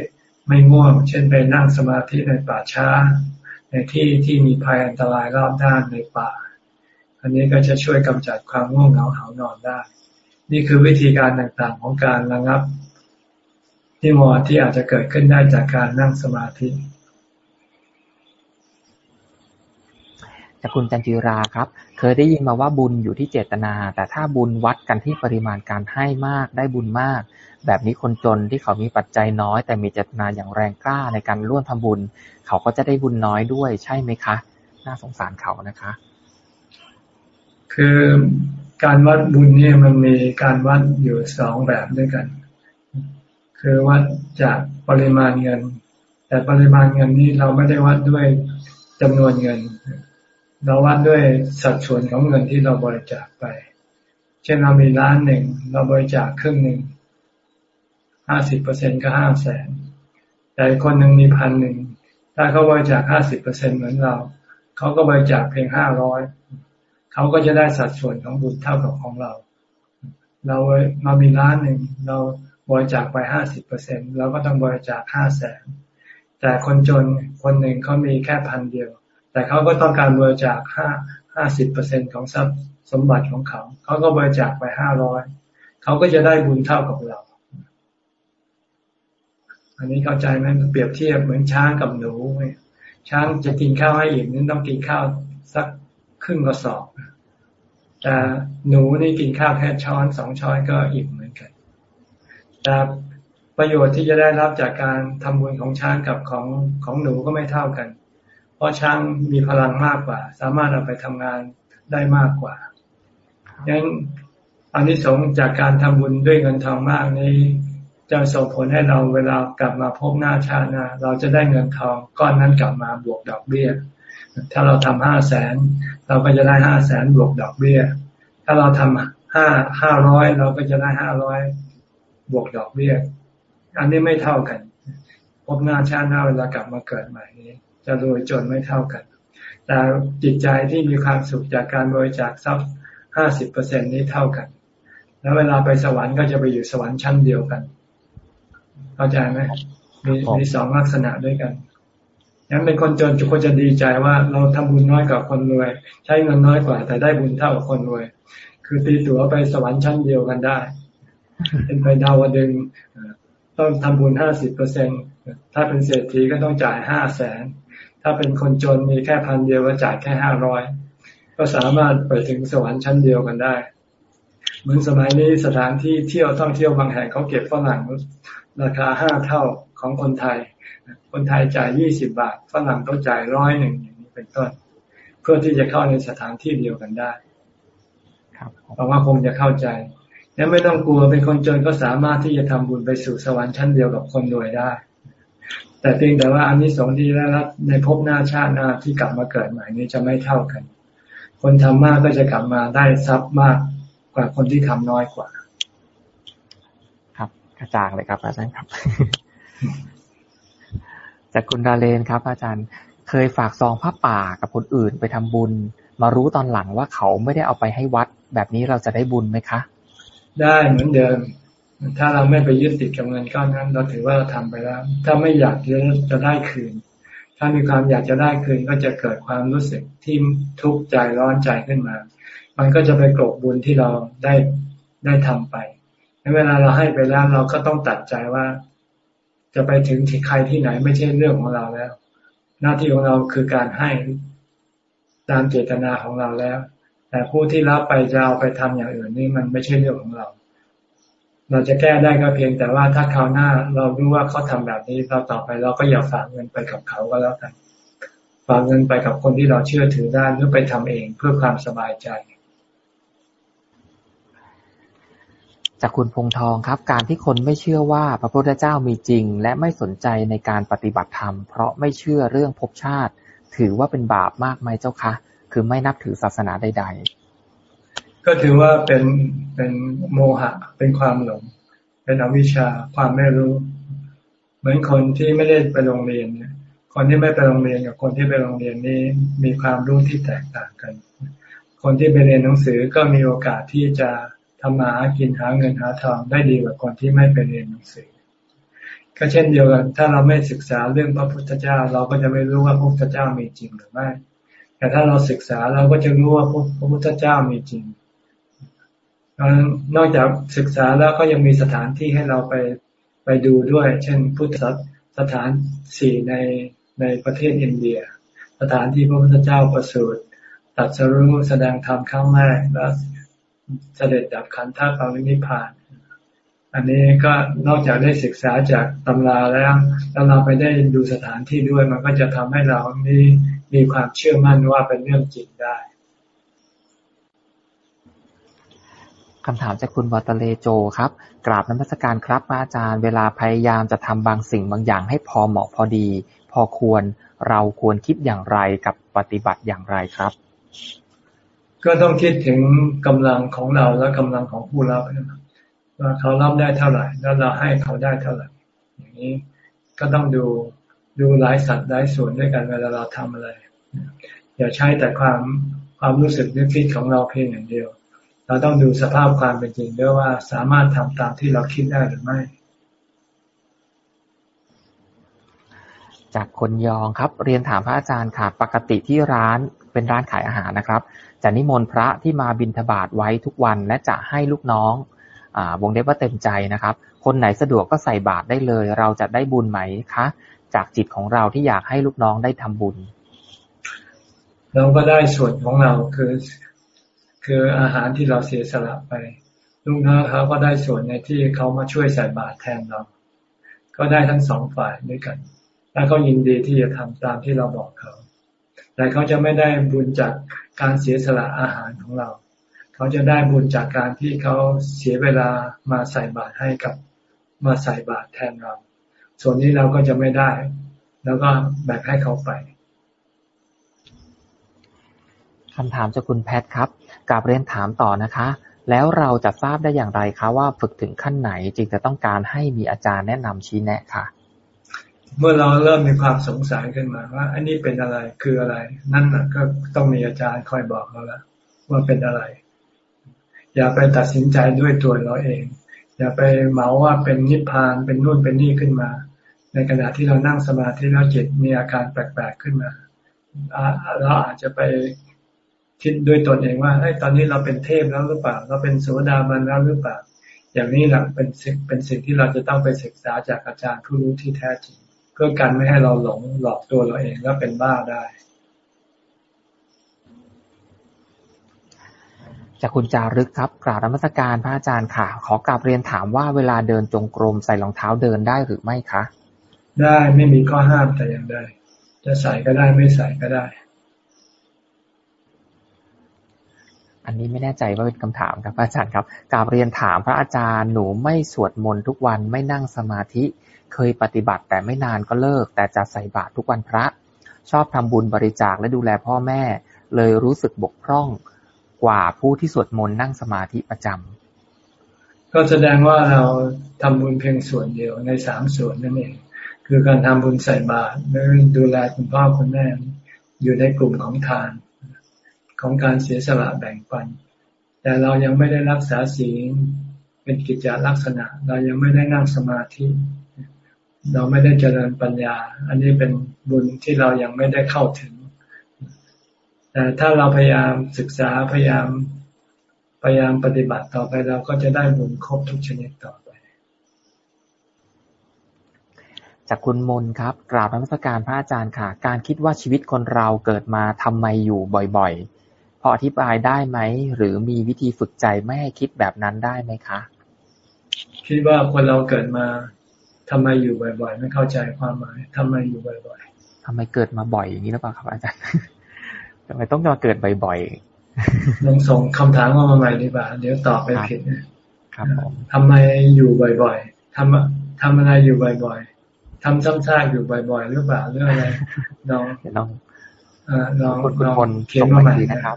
ไม่ง่วง เช่นไปนั่งสมาธิในป่าช้า ในที่ที่มีภัยอันตรายรอบด้านในป่า อันนี้ก็จะช่วยกำจัดความง่วงเหงาเหานอนได้ นี่คือวิธีการต่างๆของการระงับ ที่มอที่อาจจะเกิดขึ้นได้จากการนั่งสมาธิจากคุณจันจิราครับ เคยได้ยินมาว่าบุญอยู่ที่เจตนา แต่ถ้าบุญวัดกันที่ปริมาณการให้มากได้บุญมาก แบบนี้คนจนที่เขามีปัจจัยน้อย แต่มีเจตนาอย่างแรงกล้าในการร่วมทำบุญ เขาก็จะได้บุญน้อยด้วยใช่ไหมคะ น่าสงสารเขานะคะ คือการวัดบุญเนี่ยมันมีการวัดอยู่สองแบบด้วยกัน คือวัดจากปริมาณเงิน แต่ปริมาณเงินนี้เราไม่ได้วัดด้วยจำนวนเงิน เราวัดด้วยสัดส่วนของเงินที่เราบริจาคไป เช่นเรามีล้านหนึ่งเราบริจาคครึ่งหนึ่งห้าสิบเปอร์เซ็นก็ห้าแสนแต่คนหนึ่งมีพันหนึ่งถ้าเขาบริจาคห้าสิบเปอร์เซ็นเหมือนเราเขาก็บริจาคเพียงห้าร้อยเขาก็จะได้สัดส่วนของบุญเท่ากับของเรา เราเรามีล้านหนึ่งเรา บริจาคไปห้าสิบเปอร์เซ็นเราก็ต้องบริจาคห้าแสนแต่คนจนคนหนึ่งเขามีแค่พันเดียว แต่เขาก็ต้องการบริจาคห้าห้าสิบเปอร์เซ็นของทรัพย์สมบัติของเขา เขาก็บริจาคไปห้าร้อยเขาก็จะได้บุญเท่ากับเรา อันนี้เข้าใจไหมเปรียบเทียบเหมือนช้างกับหนูช้างจะกินข้าวให้อิ่มนี่ต้องกินข้าวสักครึ่งกระสอบแต่หนูนี่กินข้าวแค่ช้อนสองช้อนก็อิ่ม แต่ประโยชน์ที่จะได้รับจากการทำบุญของช้างกับของของหนูก็ไม่เท่ากัน เพราะช้างมีพลังมากกว่า สามารถเอาไปทำงานได้มากกว่าดังอันนี้สงจากการทำบุญด้วยเงินทองมากนี้ จะส่งผลให้เราเวลากลับมาพบหน้าชาติหน้าเราจะได้เงินทองก้อนนั้นกลับมาบวกดอกเบี้ย ถ้าเราทำห้าแสนเราก็จะได้ห้าแสนบวกดอกเบี้ย ถ้าเราทำห้าห้าร้อยเราก็จะได้ห้าร้อย บวกดอกเบี้ย อันนี้ไม่เท่ากัน พบหน้าชาติหน้าเวลากลับมาเกิดใหม่นี้จะรวยจนไม่เท่ากัน แต่จิตใจที่มีความสุขจากการบริจาคทรัพย์ห้าสิบเปอร์เซ็นนี้เท่ากัน แล้วเวลาไปสวรรค์ก็จะไปอยู่สวรรค์ชั้นเดียวกัน เข้าใจไหมมีมีสองลักษณะด้วยกันยังเป็นคนจนจุควรจะดีใจว่าเราทำบุญน้อยกว่าคนรวย ใช้เงินน้อยกว่า แต่ได้บุญเท่ากับคนรวย คือตีตั๋วไปสวรรค์ชั้นเดียวกันได้ เป็นไปดาวดึงต้องทำบุญห้าสิบเปอร์เซ็นถ้าเป็นเศรษฐีก็ต้องจ่ายห้าแสนถ้าเป็นคนจนมีแค่พันเดียวก็จ่ายแค่ห้าร้อยก็สามารถไปถึงสวรรค์ชั้นเดียวกันได้ เหมือนสมัยนี้สถานที่เที่ยวท่องเที่ยวบางแห่งเขาเก็บฝรั่งราคาห้าเท่าของคนไทย คนไทยจ่ายยี่สิบบาทฝรั่งต้องจ่ายร้อยหนึ่งอย่างนี้เป็นต้น เพื่อที่จะเข้าในสถานที่เดียวกันได้ครับเพราะว่าคงจะเข้าใจ แล้วไม่ต้องกลัวเป็นคนจนก็สามารถที่จะทำบุญไปสู่สวรรค์ชั้นเดียวกับคนรวยได้ แต่เพียงแต่ว่าอันนี้สองที่ได้รับในภพหน้าชาติหน้าที่กลับมาเกิดใหม่นี้จะไม่เท่ากัน คนทำมากก็จะกลับมาได้ทรัพย์มากกว่าคนที่ทำน้อยกว่า ครับกระจ่างเลยครับ อาจารย์ครับ จากคุณดาเลนครับ อาจารย์เคยฝากซองผ้าป่ากับคนอื่นไปทำบุญ มารู้ตอนหลังว่าเขาไม่ได้เอาไปให้วัด แบบนี้เราจะได้บุญไหมคะ ได้เหมือนเดิม ถ้าเราไม่ไปยึดติดกับเงินก้อนนั้น เราถือว่าเราทำไปแล้ว ถ้าไม่อยากจะจะได้คืน ถ้ามีความอยากจะได้คืนก็จะเกิดความรู้สึกที่ทุกข์ใจร้อนใจขึ้นมา มันก็จะไปกลบบุญที่เราได้ได้ทำไปในเวลาเราให้ไปแล้วเราก็ต้องตัดใจว่า จะไปถึงที่ใครที่ไหนไม่ใช่เรื่องของเราแล้ว หน้าที่ของเราคือการให้ตามเจตนาของเราแล้ว แต่ผู้ที่รับไปจะเอาไปทำอย่างอื่นนี่มันไม่ใช่เรื่องของเรา เราจะแก้ได้ก็เพียงแต่ว่าถ้าคราวหน้า เรารู้ว่าเขาทำแบบนี้เราต่อไปเราก็อย่าฝากเงินไปกับเขาก็แล้วกันฝากเงินไปกับคนที่เราเชื่อถือได้หรือไปทำเองเพื่อความสบายใจ จากคุณพงทองครับ การที่คนไม่เชื่อว่าพระพุทธเจ้ามีจริง และไม่สนใจในการปฏิบัติธรรม เพราะไม่เชื่อเรื่องภพชาติ ถือว่าเป็นบาปมากไหมเจ้าคะ คือไม่นับถือศาสนาใดๆ ก็ถือว่าเป็นเป็นโมหะ เป็นความหลง เป็นอวิชชาความไม่รู้ เหมือนคนที่ไม่ได้ไปโรงเรียนคนที่ไม่ไปโรงเรียนกับคนที่ไปโรงเรียนนี้มีความรู้ที่แตกต่างกัน คนที่ไปเรียนหนังสือก็มีโอกาสที่จะทำมาหากินหาเงินหาทองได้ดีกว่าคนที่ไม่ไปเรียนหนังสือ ก็เช่นเดียวกัน ถ้าเราไม่ศึกษาเรื่องพระพุทธเจ้า เราก็จะไม่รู้ว่าพระพุทธเจ้ามีจริงหรือไม่ แต่ถ้าเราศึกษาเราก็จะรู้ว่าพระพุทธเจ้ามีจริงนอกจากศึกษาแล้วก็ยังมีสถานที่ให้เราไปไปดูด้วย เช่น พุทธสถานสี่ในในประเทศอินเดีย สถานที่พระพุทธเจ้าประสูติตัดสรุปแสดงธรรมครั้งแรกแล้วเสด็จดับขันธ์ท่าปรินิพาน อันนี้ก็นอกจากได้ศึกษาจากตำราแล้วแล้วเราไปได้ดูสถานที่ด้วย มันก็จะทำให้เรานี่ มีความเชื่อมั่นว่าเป็นเรื่องจริงได้คำถามจากคุณวัตเลโจครับ กราบน้ำพัสการครับอาจารย์ เวลาพยายามจะทำบางสิ่งบางอย่างให้พอเหมาะพอดี พอควรเราควรคิดอย่างไรกับปฏิบัติอย่างไรครับ ก็ต้องคิดถึงกำลังของเราและกำลังของผู้รับว่าเขารับได้เท่าไหร่ แล้วเราให้เขาได้เท่าไหร่ อย่างนี้ก็ต้องดู ดูหลายสัตว์หลายส่วนด้วยกันเวลาเราทำอะไร อย่าใช้แต่ความความรู้สึกนึกคิดของเราเพียงอย่างเดียว เราต้องดูสภาพความเป็นจริงด้วยว่าสามารถทำตามที่เราคิดได้หรือไม่ จากคนยองครับ เรียนถามพระอาจารย์ค่ะ ปกติที่ร้านเป็นร้านขายอาหารนะครับจะนิมนต์พระที่มาบิณฑบาตไว้ทุกวันและจะให้ลูกน้องอวงเล็บว่าเต็มใจนะครับ คนไหนสะดวกก็ใส่บาตรได้เลย เราจะได้บุญไหมคะ จากจิตของเราที่อยากให้ลูกน้องได้ทำบุญ เราก็ได้ส่วนของเราคือ คืออาหารที่เราเสียสละไปลูกน้องเขาก็ได้ส่วนในที่เขามาช่วยใส่บาตรแทนเรา ก็ได้ทั้งสองฝ่ายด้วยกันแล้วก็ยินดีที่จะทำตามที่เราบอกเขา แต่เขาจะไม่ได้บุญจากการเสียสละอาหารของเรา เขาจะได้บุญจากการที่เขาเสียเวลามาใส่บาตรให้กับมาใส่บาตรแทนเรา ส่วนนี้เราก็จะไม่ได้ แล้วก็แบ่งให้เขาไปคำถามจากคุณแพทครับกลับเรียนถามต่อนะคะ แล้วเราจะทราบได้อย่างไรคะว่าฝึกถึงขั้นไหนจึงจะต้องการให้มีอาจารย์แนะนำชี้แนะค่ะ เมื่อเราเริ่มมีความสงสัยขึ้นมาว่า อันนี้เป็นอะไรคืออะไร นั่นก็ต้องมีอาจารย์คอยบอกเราละว่าเป็นอะไร อย่าไปตัดสินใจด้วยตัวเราเอง อย่าไปเหมาว่าเป็นนิพพานเป็นนู่นเป็นนี่ขึ้นมา ในขณะที่เรานั่งสมาธิแล้วจิตมีอาการแปลกๆขึ้นมาเราอาจจะไปคิดด้วยตนเองว่าไอ้ตอนนี้เราเป็นเทพแล้วหรือเปล่า เราเป็นโสดาบันแล้วหรือเปล่า อย่างนี้แหละเป็นสิ่งเป็นสิ่งที่เราจะต้องไปศึกษาจากอาจารย์ผู้รู้ที่แท้จริง เพื่อกันไม่ให้เราหลงหลอกตัวเราเองแล้วเป็นบ้าได้ จากคุณจารึกครับกราบนมัสการพระอาจารย์ค่ะ ขอกราบเรียนถามว่าเวลาเดินจงกรมใส่รองเท้าเดินได้หรือไม่คะ ได้ไม่มีข้อห้ามแต่อย่างใดจะใส่ก็ได้ไม่ใส่ก็ได้ อันนี้ไม่แน่ใจว่าเป็นคำถามครับอาจารย์ครับกราบเรียนถามพระอาจารย์หนูไม่สวดมนต์ทุกวันไม่นั่งสมาธิ เคยปฏิบัติแต่ไม่นานก็เลิก แต่จะใส่บาตรทุกวันพระ ชอบทำบุญบริจาคและดูแลพ่อแม่ เลยรู้สึกบกพร่องกว่าผู้ที่สวดมนต์นั่งสมาธิประจำก็แสดงว่าเราทำบุญเพียงส่วนเดียวในสามส่วนนั่นเอง คือการทำบุญใส่บาตรดูแลคุณพ่อคุณแม่อยู่ในกลุ่มของทาน ของการเสียสละแบ่งปัน แต่เรายังไม่ได้รักษาศีลเป็นกิจจลักษณะ เรายังไม่ได้นั่งสมาธิ เราไม่ได้เจริญปัญญา อันนี้เป็นบุญที่เรายังไม่ได้เข้าถึง แต่ถ้าเราพยายามศึกษาพยายามพยายามปฏิบัติต่อไปเราก็จะได้บุญครบทุกชนิดต่อไป จากคุณมนครับ กราบนมัสการพระอาจารย์ค่ะ การคิดว่าชีวิตคนเราเกิดมาทำไมอยู่บ่อยพออธิบายได้ไหม หรือมีวิธีฝึกใจไม่ให้คิดแบบนั้นได้ไหมคะ คิดว่าคนเราเกิดมาทำไมอยู่บ่อยๆ ไม่เข้าใจความหมายทำไมอยู่บ่อยๆทำไมเกิดมาบ่อยอย่างนี้หรือเปล่าครับอาจารย์ทำไมต้องมาเกิดบ่อยๆลองส่งคำถามมาใหม่ดีกว่าเดี๋ยวตอบไปผิดครับผมทำไมอยู่บ่อยๆทำทำอะไรอยู่บ่อยๆ ทำซ้ำๆอยู่บ่อยๆหรือเปล่าเรื่องอะไรลองลองลองคุณคนเขียนมาใหม่นะครับ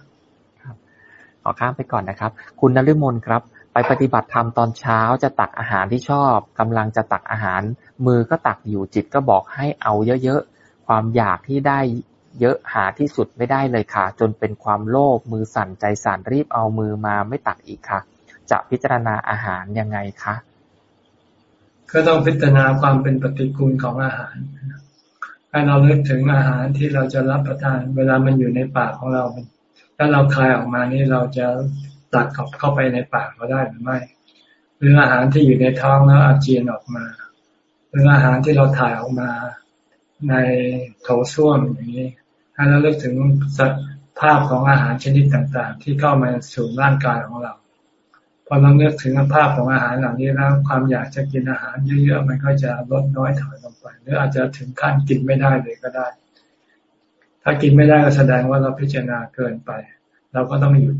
ขอข้ามไปก่อนนะครับ คุณนฤมลครับ ไปปฏิบัติธรรมตอนเช้าจะตักอาหารที่ชอบกำลังจะตักอาหาร มือก็ตักอยู่จิตก็บอกให้เอาเยอะๆความอยากที่ได้เยอะหาที่สุดไม่ได้เลยค่ะ จนเป็นความโลภมือสั่นใจสั่นรีบเอามือมาไม่ตักอีกค่ะ จะพิจารณาอาหารยังไงคะ ก็ต้องพิจารณาความเป็นปฏิกูลของอาหาร ให้เราเลือกถึงอาหารที่เราจะรับประทาน เวลามันอยู่ในปากของเรา ถ้าเราคายออกมานี่เราจะตัดกับเข้าไปในปากเราได้หรือไม่ หรืออาหารที่อยู่ในท้องแล้วอาเจียนออกมา หรืออาหารที่เราถ่ายออกมาในโถส้วมอย่างนี้ ให้เราเลือกถึงภาพของอาหารชนิดต่างๆ ที่เข้ามาสู่ร่างกายของเรา พอเราเลือกถึงภาพของอาหารเหล่านี้แล้วความอยากจะกินอาหารเยอะๆมันก็จะลดน้อยถอยลงไป หรืออาจจะถึงขั้นกินไม่ได้เลยก็ได้ ถ้ากินไม่ได้ก็แสดงว่าเราพิจารณาเกินไป เราก็ต้องหยุด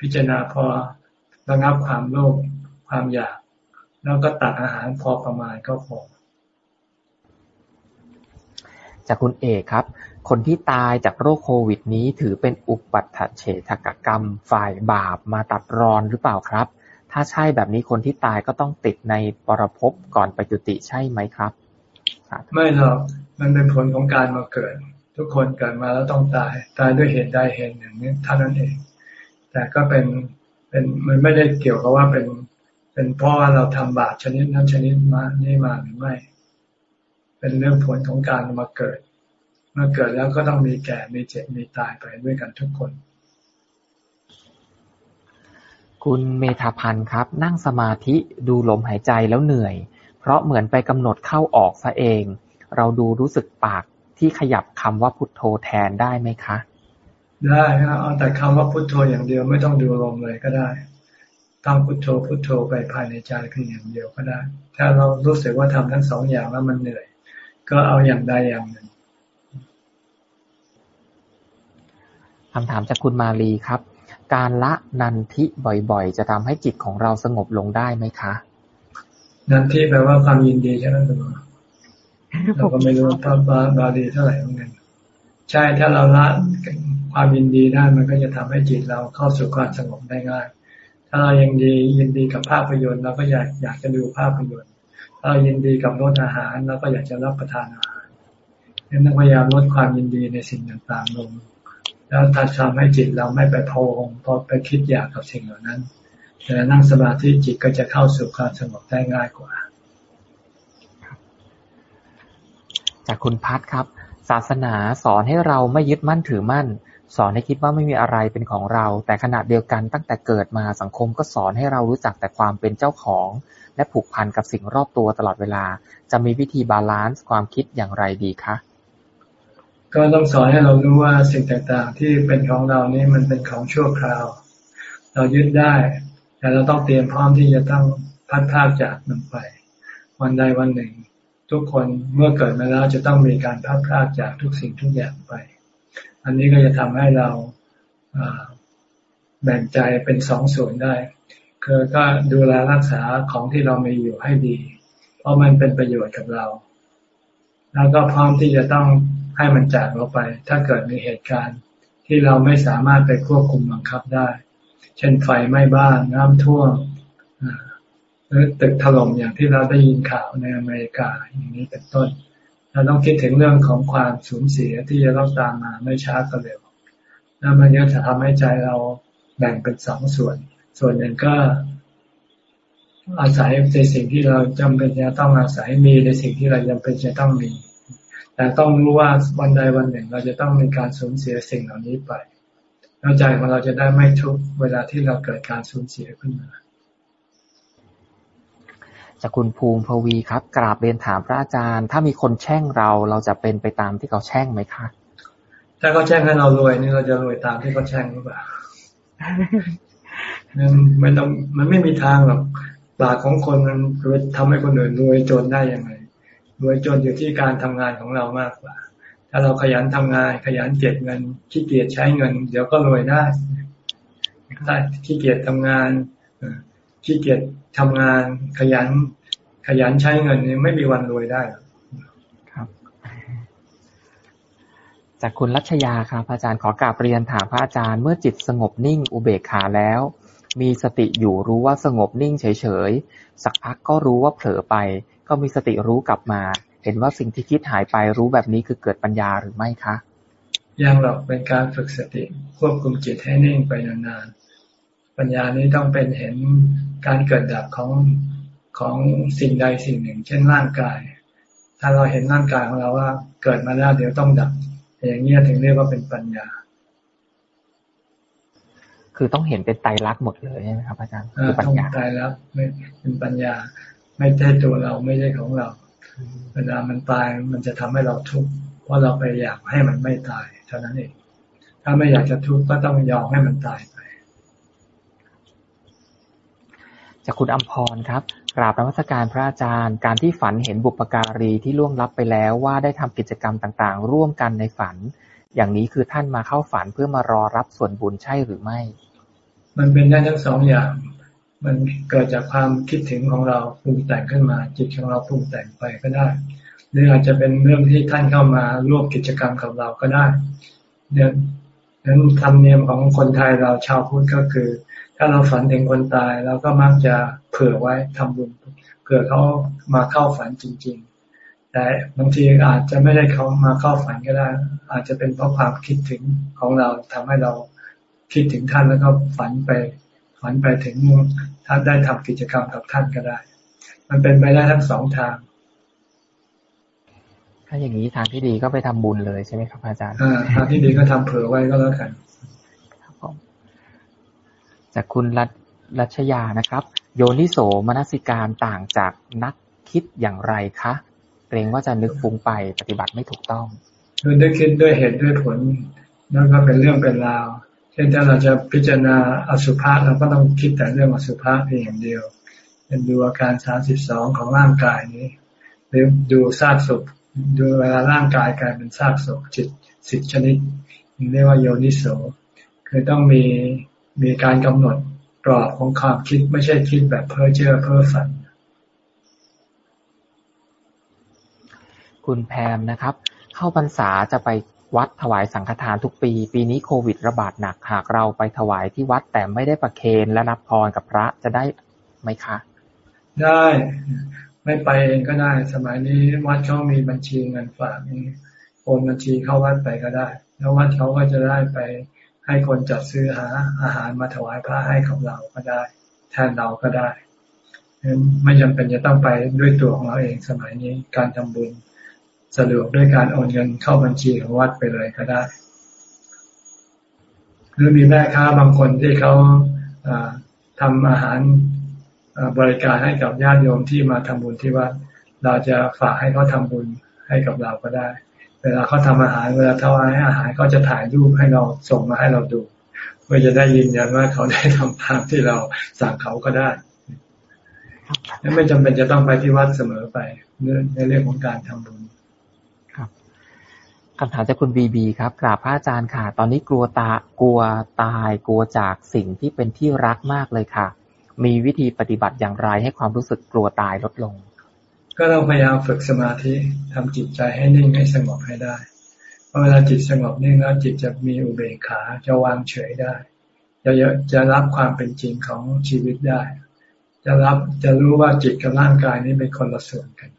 พิจารณาพอระงับความโลภความอยาก แล้วก็ตักอาหารพอประมาณก็พอจากคุณเอกครับ คนที่ตายจากโรคโควิดนี้ถือเป็นอุปัฏเฉทกกรรมฝ่ายบาปมาตัดรอนหรือเปล่าครับ ถ้าใช่แบบนี้คนที่ตายก็ต้องติดในปรภพก่อนไปจุติใช่ไหมครับ ไม่หรอก มันเป็นผลของการมาเกิด ทุกคนเกิดมาแล้วต้องตาย ตายด้วยเหตุใดเหตุหนึ่งนี้เท่านั้นเอง แต่ก็เป็นเป็นมันไม่ได้เกี่ยวกับว่าเป็น เป็นเพราะว่าเราทำบาปชนิดนั้นชนิดมานี่มาหรือไม่ เป็นเรื่องผลของการมาเกิด เมื่อเกิดแล้วก็ต้องมีแก่ มีเจ็บ มีตายไปด้วยกันทุกคน คุณเมธาพันธ์ครับ นั่งสมาธิดูลมหายใจแล้วเหนื่อย เพราะเหมือนไปกำหนดเข้าออกซะเอง เราดูรู้สึกปากที่ขยับคำว่าพุทโธแทนได้ไหมคะ ได้ครับเอาแต่คำว่าพุทโธอย่างเดียวไม่ต้องดูลมเลยก็ได้ต้องพุทโธพุทโธไปภายในใจเพียงอย่างเดียวก็ได้ ถ้าเรารู้สึกว่าทำทั้งสองอย่างแล้วมันเหนื่อย ก็เอาอย่างใดอย่างหนึ่ง คำถามจากคุณมาลีครับ การละนันทิบ่อยๆ จะทำให้จิตของเราสงบลงได้ไหมคะ นันทิแปลว่าความยินดีใช่ไหมคุณหมอเราก็ไม่รู้พระบาบาลีเท่าไหร่เหมือนกันใช่ถ้าเราละความยินดีได้มันก็จะทำให้จิตเราเข้าสู่ความสงบได้ง่าย ถ้าเรายังดียินดีกับภาพยนตร์เราก็อยากอยากจะดูภาพยนตร์ถ้าเรายินดีกับรสอาหารเราก็อยากจะรับประทานอาหารนั้นพยายามลดความยินดีในสิ่งต่างๆลง แล้วถ้าทำให้จิตเราไม่ไปพองพอไปคิดอยากกับสิ่งเหล่านั้นแต่นั่งสมาธิจิตก็จะเข้าสู่ความสงบได้ง่ายกว่า จากคุณพัทครับ ศาสนาสอนให้เราไม่ยึดมั่นถือมั่น สอนให้คิดว่าไม่มีอะไรเป็นของเรา แต่ขณะเดียวกันตั้งแต่เกิดมาสังคมก็สอนให้เรารู้จักแต่ความเป็นเจ้าของ และผูกพันกับสิ่งรอบตัวตลอดเวลา จะมีวิธี balance ความคิดอย่างไรดีคะ ก็ต้องสอนให้เรารู้ว่าสิ่งต่างๆ ที่เป็นของเรานี่มันเป็นของชั่วคราว เรายึดได้ แต่เราต้องเตรียมพร้อมที่จะต้องพลัดพรากจากมันไป วันใดวันหนึ่ง ทุกคนเมื่อเกิดมาแล้วจะต้องมีการพลัดพรากจากทุกสิ่งทุกอย่างไป อันนี้ก็จะทำให้เราแบ่งใจเป็นสองส่วนได้ คือก็ดูแลรักษาของที่เรามีอยู่ให้ดี เพราะมันเป็นประโยชน์กับเรา แล้วก็พร้อมที่จะต้อง ให้มันจากเราไป ถ้าเกิดมีเหตุการณ์ที่เราไม่สามารถไปควบคุมบังคับได้ เช่นไฟไหม้บ้านน้ำท่วมหรือตึกถล่มอย่างที่เราได้ยินข่าวในอเมริกาอย่างนี้เป็นต้น เราต้องคิดถึงเรื่องของความสูญเสียที่จะต้องตามมาไม่ช้าก็เร็วแล้วมันก็จะทำให้ใจเราแบ่งเป็นสองส่วน ส่วนหนึ่งก็อาศัยในสิ่งที่เราจำเป็นจะต้องอาศัยมีในสิ่งที่เราจำเป็นจะต้องมี แต่ต้องรู้ว่าวันใดวันหนึ่ง เราจะต้องมีการสูญเสียสิ่งเหล่านี้ไปแล้วใจของเราจะได้ไม่ทุกเวลาที่เราเกิดการสูญเสียขึ้นมาจากคุณภูมิพวีครับกราบเรียนถามพระอาจารย์ ถ้ามีคนแช่งเราเราจะเป็นไปตามที่เขาแช่งไหมคะถ้าเขาแช่งให้เรารวยนี่เราจะรวยตามที่เขาแช่งหรือเปล่ามันไม่ต้องมันไม่มีทางหรอกปากของคนมันทำให้คนอื่นรวยจนได้ยังไง รวยจนอยู่ที่การทำงานของเรามากกว่า ถ้าเราขยันทำงาน ขยันเก็บเงินขี้เกียจใช้เงิน เดี๋ยวก็รวยได้ถ้าขี้เกียจทำงานขี้เกียจทำงาน ขยัน ขยันใช้เงินนี่ไม่มีวันรวยได้ครับ จากคุณรัชยาครับอาจารย์ขอกราบเรียนถามพระอาจารย์เมื่อจิตสงบนิ่งอุเบกขาแล้ว มีสติอยู่รู้ว่าสงบนิ่งเฉยๆสักพักก็รู้ว่าเผลอไป ก็มีสติรู้กลับมา เห็นว่าสิ่งที่คิดหายไปรู้แบบนี้คือเกิดปัญญาหรือไม่คะยังหรอกเป็นการฝึกสติควบคุมจิตให้นิ่งไปนานๆปัญญานี้ต้องเป็นเห็นการเกิดดับของของสิ่งใดสิ่งหนึ่ง เช่นร่างกาย ถ้าเราเห็นร่างกายของเราว่า เกิดมาแล้วเดี๋ยวต้องดับ อย่างนี้ถึงเรียกว่าเป็นปัญญา คือต้องเห็นเป็นไตรลักษณ์หมดเลยใช่ไหมครับอาจารย์คือปัญญาไตรลักษณ์ไม่เป็นปัญญา ไม่ใช่ตัวเราไม่ใช่ของเรา เวลามันตายมันจะทำให้เราทุกข์เพราะเราไปอยากให้มันไม่ตายเท่านั้นเอง ถ้าไม่อยากจะทุกข์ก็ต้องยอมให้มันตายไป จากคุณอัมพรครับกราบนมัสการพระอาจารย์ การที่ฝันเห็นบุปการีที่ล่วงลับไปแล้วว่าได้ทำกิจกรรมต่างๆ ร่วมกันในฝัน อย่างนี้คือท่านมาเข้าฝันเพื่อมารอรับส่วนบุญใช่หรือไม่ มันเป็นได้ทั้งสองอย่าง มันเกิดจากความคิดถึงของเราปรุงแต่งขึ้นมา จิตของเราปรุงแต่งไปก็ได้ หรืออาจจะเป็นเรื่องที่ท่านเข้ามาร่วมกิจกรรมกับเราก็ได้เดี๋ยวนั้นธรรมเนียมของคนไทยเราชาวพุทธก็คือ ถ้าเราฝันถึงคนตายเราก็มักจะเผื่อไว้ทำบุญเผื่อเขามาเข้าฝันจริง ๆ แต่บางทีอาจจะไม่ได้เขามาเข้าฝันก็ได้ อาจจะเป็นเพราะความคิดถึงของเราทำให้เราคิดถึงท่านแล้วก็ฝันไป ฝันไปถึงท่านได้ทำกิจกรรมกับท่านก็ได้ มันเป็นไปได้ทั้งสองทาง ถ้าอย่างนี้ทางที่ดีก็ไปทำบุญเลยใช่ไหมครับอาจารย์ทางที่ดีก็ทำเผื่อไว้ก็แล้วกันครับผมจากคุณรัรัชยานะครับ โยนิโสมนสิการต่างจากนักคิดอย่างไรคะเกรงว่าจะนึกฟุ้งไปปฏิบัติไม่ถูกต้องคือได้คิดด้วยเหตุด้วยผลแล้วก็เป็นเรื่องเป็นราว เช่นถ้าเราจะพิจารณาอสุภะเราก็ต้องคิดแต่เรื่องอสุภะเพียงอย่างเดียวเป็นดูอาการสามสิบสองของร่างกายนี้ หรือดูซากศพดูเวลาร่างกายกลายเป็นซากศพจิตสิบชนิดเรียกว่าโยนิโสคือต้องมีมีการกำหนดกรอบของความคิดไม่ใช่คิดแบบเพ้อเจ้อเพ้อฝัน คุณแพมนะครับ เข้าพรรษาจะไป วัดถวายสังฆทานทุกปี ปีนี้โควิดระบาดหนัก หากเราไปถวายที่วัดแต่ไม่ได้ประเคนและรับพรกับพระจะได้ไหมคะ ได้ ไม่ไปเองก็ได้ สมัยนี้วัดเขามีบัญชีเงินฝากนี่โอนบัญชีเข้าวัดไปก็ได้ แล้ววัดเขาก็จะได้ไปให้คนจัดซื้อหาอาหารมาถวายพระให้กับเราก็ได้ แทนเราก็ได้ไม่จำเป็นจะต้องไปด้วยตัวของเราเองสมัยนี้การทำบุญ สะดวกด้วยการโอนเงินเข้าบัญชีของวัดไปเลยก็ได้ หรือมีแม่ค้าบางคนที่เขาทำอาหารบริการให้กับญาติโยมที่มาทำบุญที่วัดเราจะฝากให้เขาทาบุญให้กับเราก็ได้ เวลาเขาทาอาหารเวลาถวายอาหารก็จะถ่ายรูปให้เราส่งมาให้เราดูเพื่อจะได้ยืนยันว่าเขาได้ทำตามที่เราสั่งเขาก็ได้ไม่จำเป็นจะต้องไปที่วัดเสมอไปในเรื่องของการทำบุญ คำถามจากคุณบีบีครับกราบพระอาจารย์ค่ะ ตอนนี้กลัวตากลัวตายกลัวจากสิ่งที่เป็นที่รักมากเลยค่ะ มีวิธีปฏิบัติอย่างไรให้ความรู้สึกกลัวตายลดลง ก็ต้องพยายามฝึกสมาธิทำจิตใจให้นิ่งให้สงบให้ได้พอเวลาจิตสงบนิ่งแล้วจิตจะมีอุเบกขาจะวางเฉยได้จะจะรับความเป็นจริงของชีวิตได้ จะรับจะรู้ว่าจิตกับร่างกายนี้เป็นคนละส่วนกัน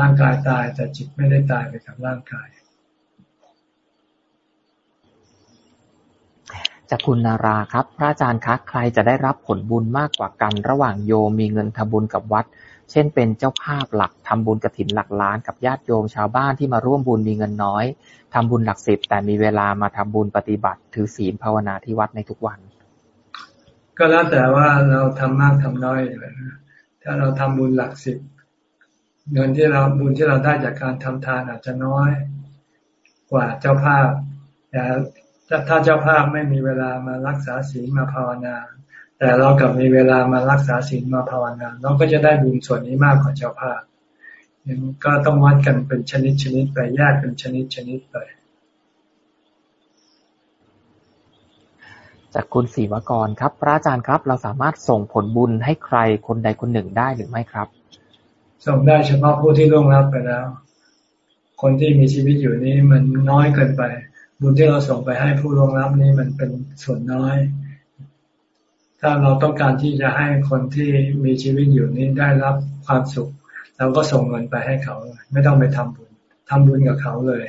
ร่างกายตายแต่จิตไม่ได้ตายไปกับร่างกาย จากคุณนาราครับ พระอาจารย์คะใครจะได้รับผลบุญมากกว่ากัน ระหว่างโยมมีเงินทำบุญกับวัด เช่นเป็นเจ้าภาพหลักทำบุญกระถินหลักล้านกับญาติโยมชาวบ้านที่มาร่วมบุญมีเงินน้อยทำบุญหลักสิบแต่มีเวลามาทำบุญปฏิบัติ ถือศีลภาวนาที่วัดในทุกวัน ก็แล้วแต่ว่าเราทำมากทำน้อยถ้าเราทำบุญหลักสิบเงินที่เราบุญที่เราได้จากการทำทานอาจจะน้อย กว่าเจ้าภาพแต่ ถ้าเจ้าภาพไม่มีเวลามารักษาศีลมาภาวนา แต่เรากับมีเวลามารักษาศีลมาภาวนาเราก็จะได้บุญส่วนนี้มากกว่าเจ้าภาพยังก็ต้องวัดกันเป็นชนิดชนิดไปแยกเป็นชนิดชนิดไปจากคุณศรีวกรครับ พระอาจารย์ครับ เราสามารถส่งผลบุญให้ใครคนใดคนหนึ่งได้หรือไม่ครับ ส่งได้เฉพาะผู้ที่ล่วงลับไปแล้ว คนที่มีชีวิตอยู่นี้มันน้อยเกินไป บุญที่เราส่งไปให้ผู้ร่วงรับนี้มันเป็นส่วนน้อย ถ้าเราต้องการที่จะให้คนที่มีชีวิตอยู่นี้ได้รับความสุข เราก็ส่งเงินไปให้เขา ไม่ต้องไปทำบุญทำบุญกับเขาเลย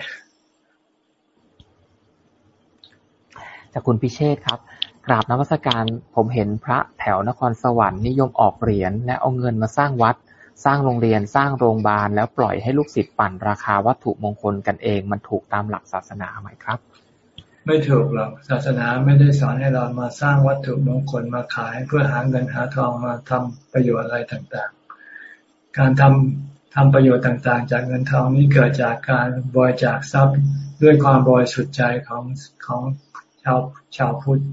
จากคุณพิเชษครับกราบนวัสการผมเห็นพระแถวนครสวรรค์นิยมออกเหรียญและเอาเงินมาสร้างวัด สร้างโรงเรียน สร้างโรงพยาบาล แล้วปล่อยให้ลูกศิษย์ปั่นราคาวัตถุมงคลกันเอง มันถูกตามหลักศาสนาไหมครับ ไม่ถูกหรอก ศาสนาไม่ได้สอนให้เรามาสร้างวัตถุมงคลมาขาย เพื่อหาเงินหาทองมาทำประโยชน์อะไรต่างๆ การทำทำประโยชน์ต่างๆ จากเงินทองนี้เกิดจากการบริจาคทรัพย์ด้วยความบริสุทธิ์ใจของของชาวชาวพุทธ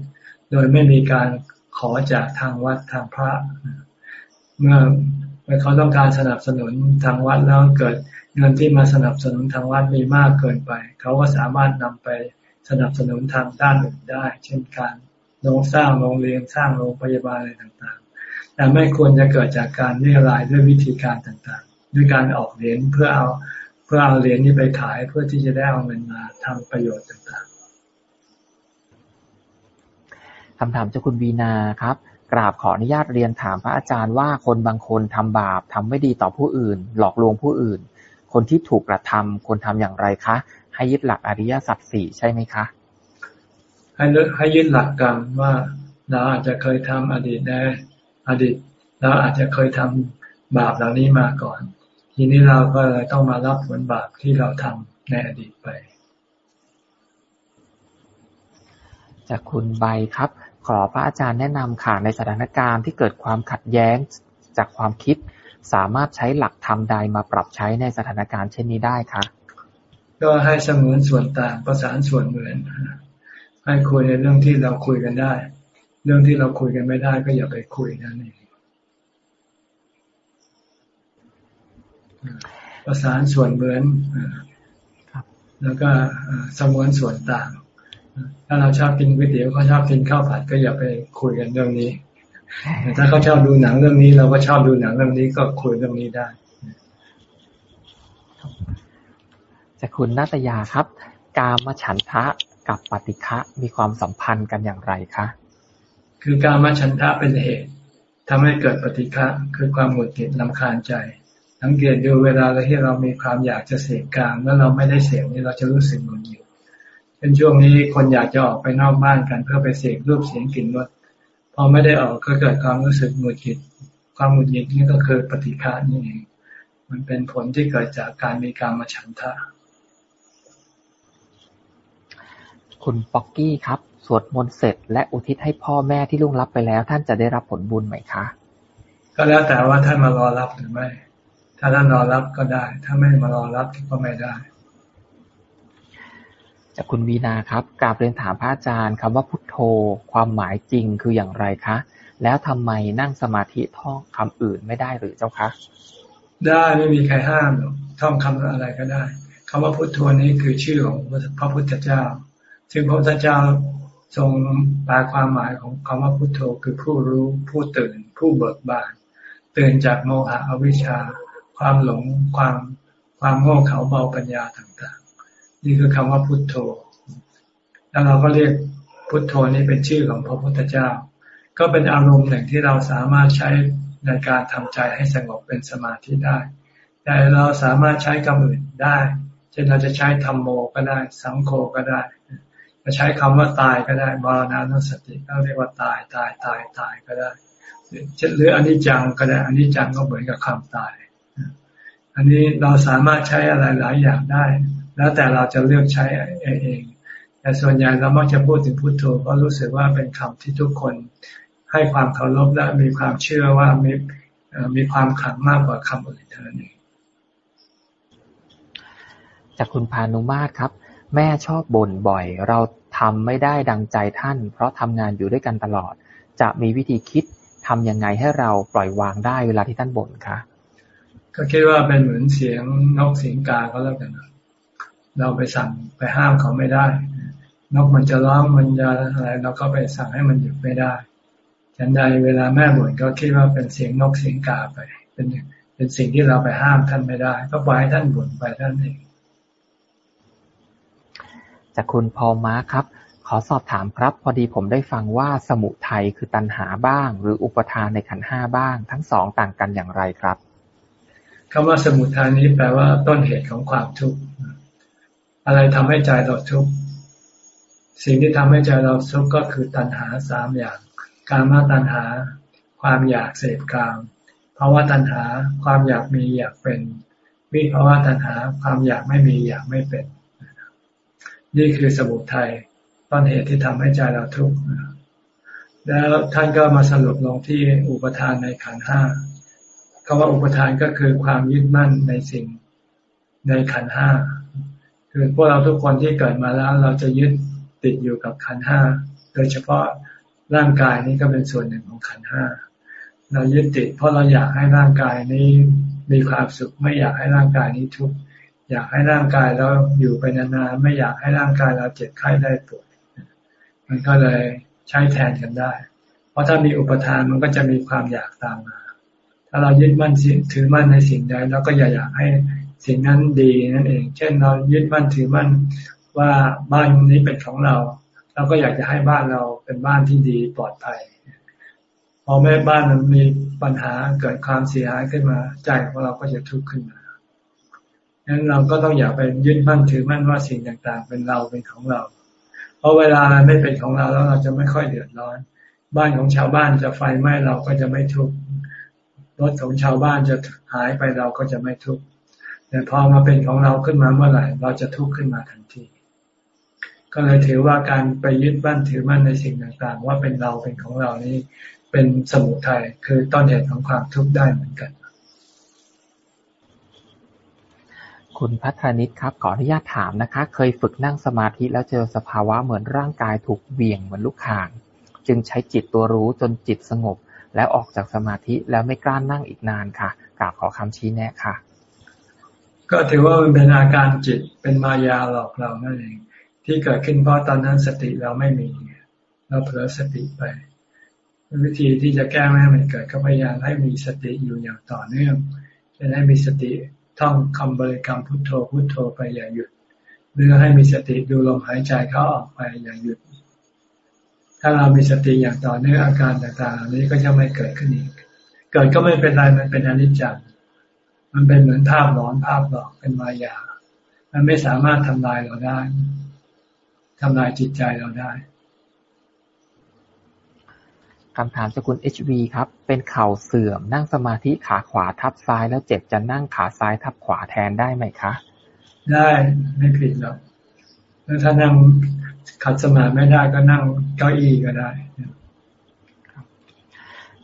โดยไม่มีการขอจากทางวัดทางพระ เมื่อ เมื่อเขาต้องการสนับสนุนทางวัดแล้วเกิดเงินที่มาสนับสนุนทางวัดมีมากเกินไป เขาก็สามารถนำไปสนับสนุนทางด้านอื่นได้ เช่นการลงสร้างโรงเรียนสร้างโรงพยาบาลอะไรต่างๆ แต่ไม่ควรจะเกิดจากการเรียรายด้วยวิธีการต่างๆ ด้วยการออกเหรียญเพื่อเอาเพื่อเอาเหรียญนี้ไปขายเพื่อที่จะได้เอาเงินมาทำประโยชน์ต่างๆคำถามจากคุณวีนาครับ กราบขออนุญาตเรียนถามพระอาจารย์ว่า คนบางคนทำบาปทำไม่ดีต่อผู้อื่น หลอกลวงผู้อื่น คนที่ถูกกระทำควรทำอย่างไรคะ ให้ยึดหลักอริยสัจสี่ใช่ไหมคะ ให้ให้ยึดหลักกรรมว่าเราอาจจะเคยทำอดีตในอดีตเราอาจจะเคยทำบาปเหล่านี้มาก่อน ทีนี้เราก็เลยต้องมารับผลบาปที่เราทำในอดีตไป จากคุณใบครับ ขอพระอาจารย์แนะนำค่ะในสถานการณ์ที่เกิดความขัดแย้งจากความคิด สามารถใช้หลักธรรมใดมาปรับใช้ในสถานการณ์เช่นนี้ได้คะก็ให้เสมือนส่วนต่างประสานส่วนเหมือน ให้คุยในเรื่องที่เราคุยกันได้ เรื่องที่เราคุยกันไม่ได้ก็อย่าไปคุยนั่นเองประสานส่วนเหมือนแล้วก็สมวนส่วนต่าง ถ้าเราชอบกินก๋วยเตี๋ยวเขาชอบกินข้าวผัดก็อย่าไปคุยกันเรื่องนี้ถ้าเขาชอบดูหนังเรื่องนี้ เราก็ชอบดูหนังเรื่องนี้ก็คุยเรื่องนี้ได้จากคุณนาตยาครับ กามฉันทะกับปฏิฆะมีความสัมพันธ์กันอย่างไรคะคือการมฉันทะเป็นเหตุทำให้เกิดปฏิฆะคือความหงุดหงิดลำคาญใจสังเกตดูเวลาที่เรามีความอยากจะเสพกามแล้วเราไม่ได้เสพนี่เราจะรู้สึกหงุดหงิด เป็นช่วงนี้คนอยากจะออกไปนอกบ้านกันเพื่อไปเสพรูปเสียงกลิ่นรสพอไม่ได้ออกก็เกิดความรู้สึกหงุดหงิดความหงุดหงิดนี่ก็คือปฏิฆานี่เองมันเป็นผลที่เกิดจากการมีการมาฉันทะ คุณป๊อกกี้ครับ สวดมนต์เสร็จ และอุทิศให้พ่อแม่ที่ล่วงลับไปแล้ว ท่านจะได้รับผลบุญไหมคะ ก็แล้วแต่ว่าท่านมารอรับหรือไม่ ถ้าท่านรอรับก็ได้ ถ้าไม่มารอรับก็ไม่ได้ จากคุณวีนาครับ กราบเรียนถามพระอาจารย์คำว่าพุทโธ ความหมายจริงคืออย่างไรคะ แล้วทำไมนั่งสมาธิท่องคำอื่นไม่ได้หรือเจ้าคะ ได้ไม่มีใครห้ามหรอกท่องคำอะไรก็ได้คำว่าพุทโธนี้คือชื่อของพระพุทธเจ้า ซึ่งพระพุทธเจ้าทรงแปลความหมายของคำว่าพุทโธคือผู้รู้ผู้ตื่น ผู้เบิกบานตื่นจากโมหะอวิชชา ความหลงความความโง่เขลาเบาปัญญาต่างๆ นี่คือคำว่าพุทโธ แล้วเราก็เรียกพุทโธนี้เป็นชื่อของพระพุทธเจ้า ก็เป็นอารมณ์หนึ่งที่เราสามารถใช้ในการทำใจให้สงบเป็นสมาธิได้ แต่เราสามารถใช้คำอื่นได้เช่นเราจะใช้ธรรมโมก็ได้ สังโฆก็ได้ จะใช้คำว่าตายก็ได้มรณานุสติเราเรียกว่าตายตายตายตายก็ได้หรืออนิจจังก็ได้อนิจจังก็เหมือนกับคำตาย อันนี้เราสามารถใช้อะไรหลายอย่างได้ แล้วแต่เราจะเลือกใช้เอง แต่ส่วนใหญ่เรามักจะพูดถึงพุทโธเพราะรู้สึกว่าเป็นคำที่ทุกคนให้ความเคารพและมีความเชื่อว่ามีมีความขังมากกว่าคำอื่นเท่านั้นเองจากคุณพานุมาตรครับ แม่ชอบบ่นบ่อย เราทำไม่ได้ดังใจท่าน เพราะทำงานอยู่ด้วยกันตลอด จะมีวิธีคิดทำยังไงให้เราปล่อยวางได้เวลาที่ท่านบ่นคะก็คิดว่าเป็นเหมือนเสียงนกเสียงกาก็แล้วกัน เราไปสั่งไปห้ามเขาไม่ได้นกมันจะร้องมันจะอะไรเราก็ไปสั่งให้มันหยุดไม่ได้ฉันใดเวลาแม่บ่นก็คิดว่าเป็นเสียงนกเสียงกาไป เป็นเป็นสิ่งที่เราไปห้ามท่านไม่ได้ ก็ปล่อยให้ท่านบ่นไปท่านเองจากคุณพอมาครับ ขอสอบถามครับ พอดีผมได้ฟังว่าสมุทัยคือตัณหาบ้าง หรืออุปทานในขันห้าบ้าง ทั้งสองต่างกันอย่างไรครับคำว่าสมุทัยนี้แปลว่าต้นเหตุของความทุกข์ อะไรทำให้ใจเราทุกข์สิ่งที่ทำให้ใจเราทุกข์ก็คือตัณหาสามอย่าง การมาตัณหา ความอยากเสพกามภาวะตัณหา ความอยากมีอยากเป็น วิภาวะตัณหา ความอยากไม่มีอยากไม่เป็น นี่คือสมุทัยต้นเหตุที่ทำให้ใจเราทุกข์แล้วท่านก็มาสรุปลงที่อุปทานในขันห้าคำว่าอุปทานก็คือความยึดมั่นในสิ่งในขันห้า คือพวกเราทุกคนที่เกิดมาแล้ว เราจะยึดติดอยู่กับขันห้า โดยเฉพาะร่างกายนี้ก็เป็นส่วนหนึ่งของขันห้า เรายึดติดเพราะเราอยากให้ร่างกายนี้มีความสุข ไม่อยากให้ร่างกายนี้ทุกข์ อยากให้ร่างกายเราอยู่ไปนานๆ ไม่อยากให้ร่างกายเราเจ็บไข้ได้ป่วย มันก็เลยใช้แทนกันได้ เพราะถ้ามีอุปทานมันก็จะมีความอยากตามมา ถ้าเรายึดมั่นถือมั่นในสิ่งใดเราก็อย่าอยากให้ สิ่งนั้นดีนั่นเอง เช่นเรายึดมั่นถือมั่นว่าบ้านนี้เป็นของเรา เราก็อยากจะให้บ้านเราเป็นบ้านที่ดีปลอดภัยพอแม่บ้านมันมีปัญหาเกิดความเสียหายขึ้นมาใจของเราก็จะทุกข์ขึ้นมาดังนั้นเราก็ต้องอย่าไปยึดมั่นถือมั่นว่าสิ่งต่างๆ เป็นเราเป็นของเรา เพราะเวลาไม่เป็นของเราแล้วเราจะไม่ค่อยเดือดร้อน บ้านของชาวบ้านจะไฟไหม้เราก็จะไม่ทุกข์รถของชาวบ้านจะหายไปเราก็จะไม่ทุกข์ แต่พอมาเป็นของเราขึ้นมาเมื่อไหร่ เราจะทุกข์ขึ้นมาทันที ก็เลยถือว่าการไปยึดบ้านถือมั่นในสิ่งต่างๆ ว่าเป็นเราเป็นของเรานี้เป็นสมุทัยคือต้นเหตุของความทุกข์ได้เหมือนกัน คุณพัฒนิตครับ ขออนุญาตถามนะคะ เคยฝึกนั่งสมาธิแล้วเจอสภาวะเหมือนร่างกายถูกเบี่ยงเหมือนลูกข่างจึงใช้จิตตัวรู้จนจิตสงบ แล้วออกจากสมาธิแล้วไม่กล้านั่งอีกนานค่ะกราบขอคำชี้แนะค่ะ ก็ถือว่ามันเป็นอาการจิตเป็นมายาหลอกเรานั่นเอง ที่เกิดขึ้นเพราะตอนนั้นสติเราไม่มีเราเผลอสติไป วิธีที่จะแก้ไม่ให้มันเกิดก็พยายามให้มีสติอยู่อย่างต่อเนื่องจะได้มีสติท่องคำบริกรรมพุทโธพุทโธไปอย่าหยุด หรือให้มีสติดูลมหายใจเข้าออกไปอย่าหยุด ถ้าเรามีสติอย่างต่อเนื่องอาการต่างๆเหล่านี้ก็จะไม่เกิดขึ้นอีกเกิดก็ไม่เป็นไรมันเป็นอนิจจ์ มันเป็นเหมือนภาพหลอนภาพหลอกเป็นมายา มันไม่สามารถทำลายเราได้ทำลายจิตใจเราได้คำถามจากคุณ HV ครับ เป็นเข่าเสื่อมนั่งสมาธิขาขวาทับซ้ายแล้วเจ็บจะนั่งขาซ้ายทับขวาแทนได้ไหมคะ ได้ไม่ผิดหรอกแล้วถ้านั่งขัดสมาธิไม่ได้ก็นั่งเก้าอี้ก็ได้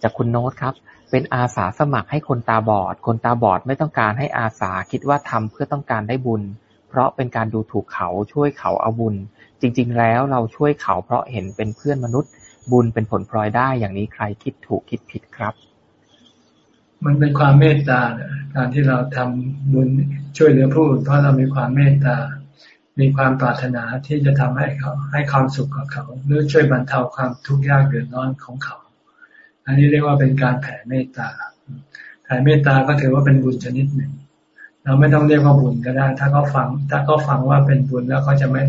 จากคุณโน้ตครับ เป็นอาสาสมัครให้คนตาบอด คนตาบอดไม่ต้องการให้อาสา คิดว่าทำเพื่อต้องการได้บุญ เพราะเป็นการดูถูกเขา ช่วยเขาเอาบุญ จริง ๆ แล้วเราช่วยเขาเพราะเห็นเป็นเพื่อนมนุษย์ บุญเป็นผลพลอยได้ อย่างนี้ใครคิดถูกคิดผิดครับ มันเป็นความเมตตา การที่เราทำบุญช่วยเหลือผู้อื่นเพราะเรามีความเมตตา มีความปรารถนาที่จะทำให้เขา ให้ความสุขกับเขา หรือช่วยบรรเทาความทุกข์ยากเดือดร้อนของเขา อันนี้เรียกว่าเป็นการแผ่เมตตา แผ่เมตตาก็ถือว่าเป็นบุญชนิดหนึ่ง เราไม่ต้องเรียกว่าบุญก็ได้ ถ้าเขาฟัง ถ้าเขาฟังว่าเป็นบุญแล้วเขาจะไม่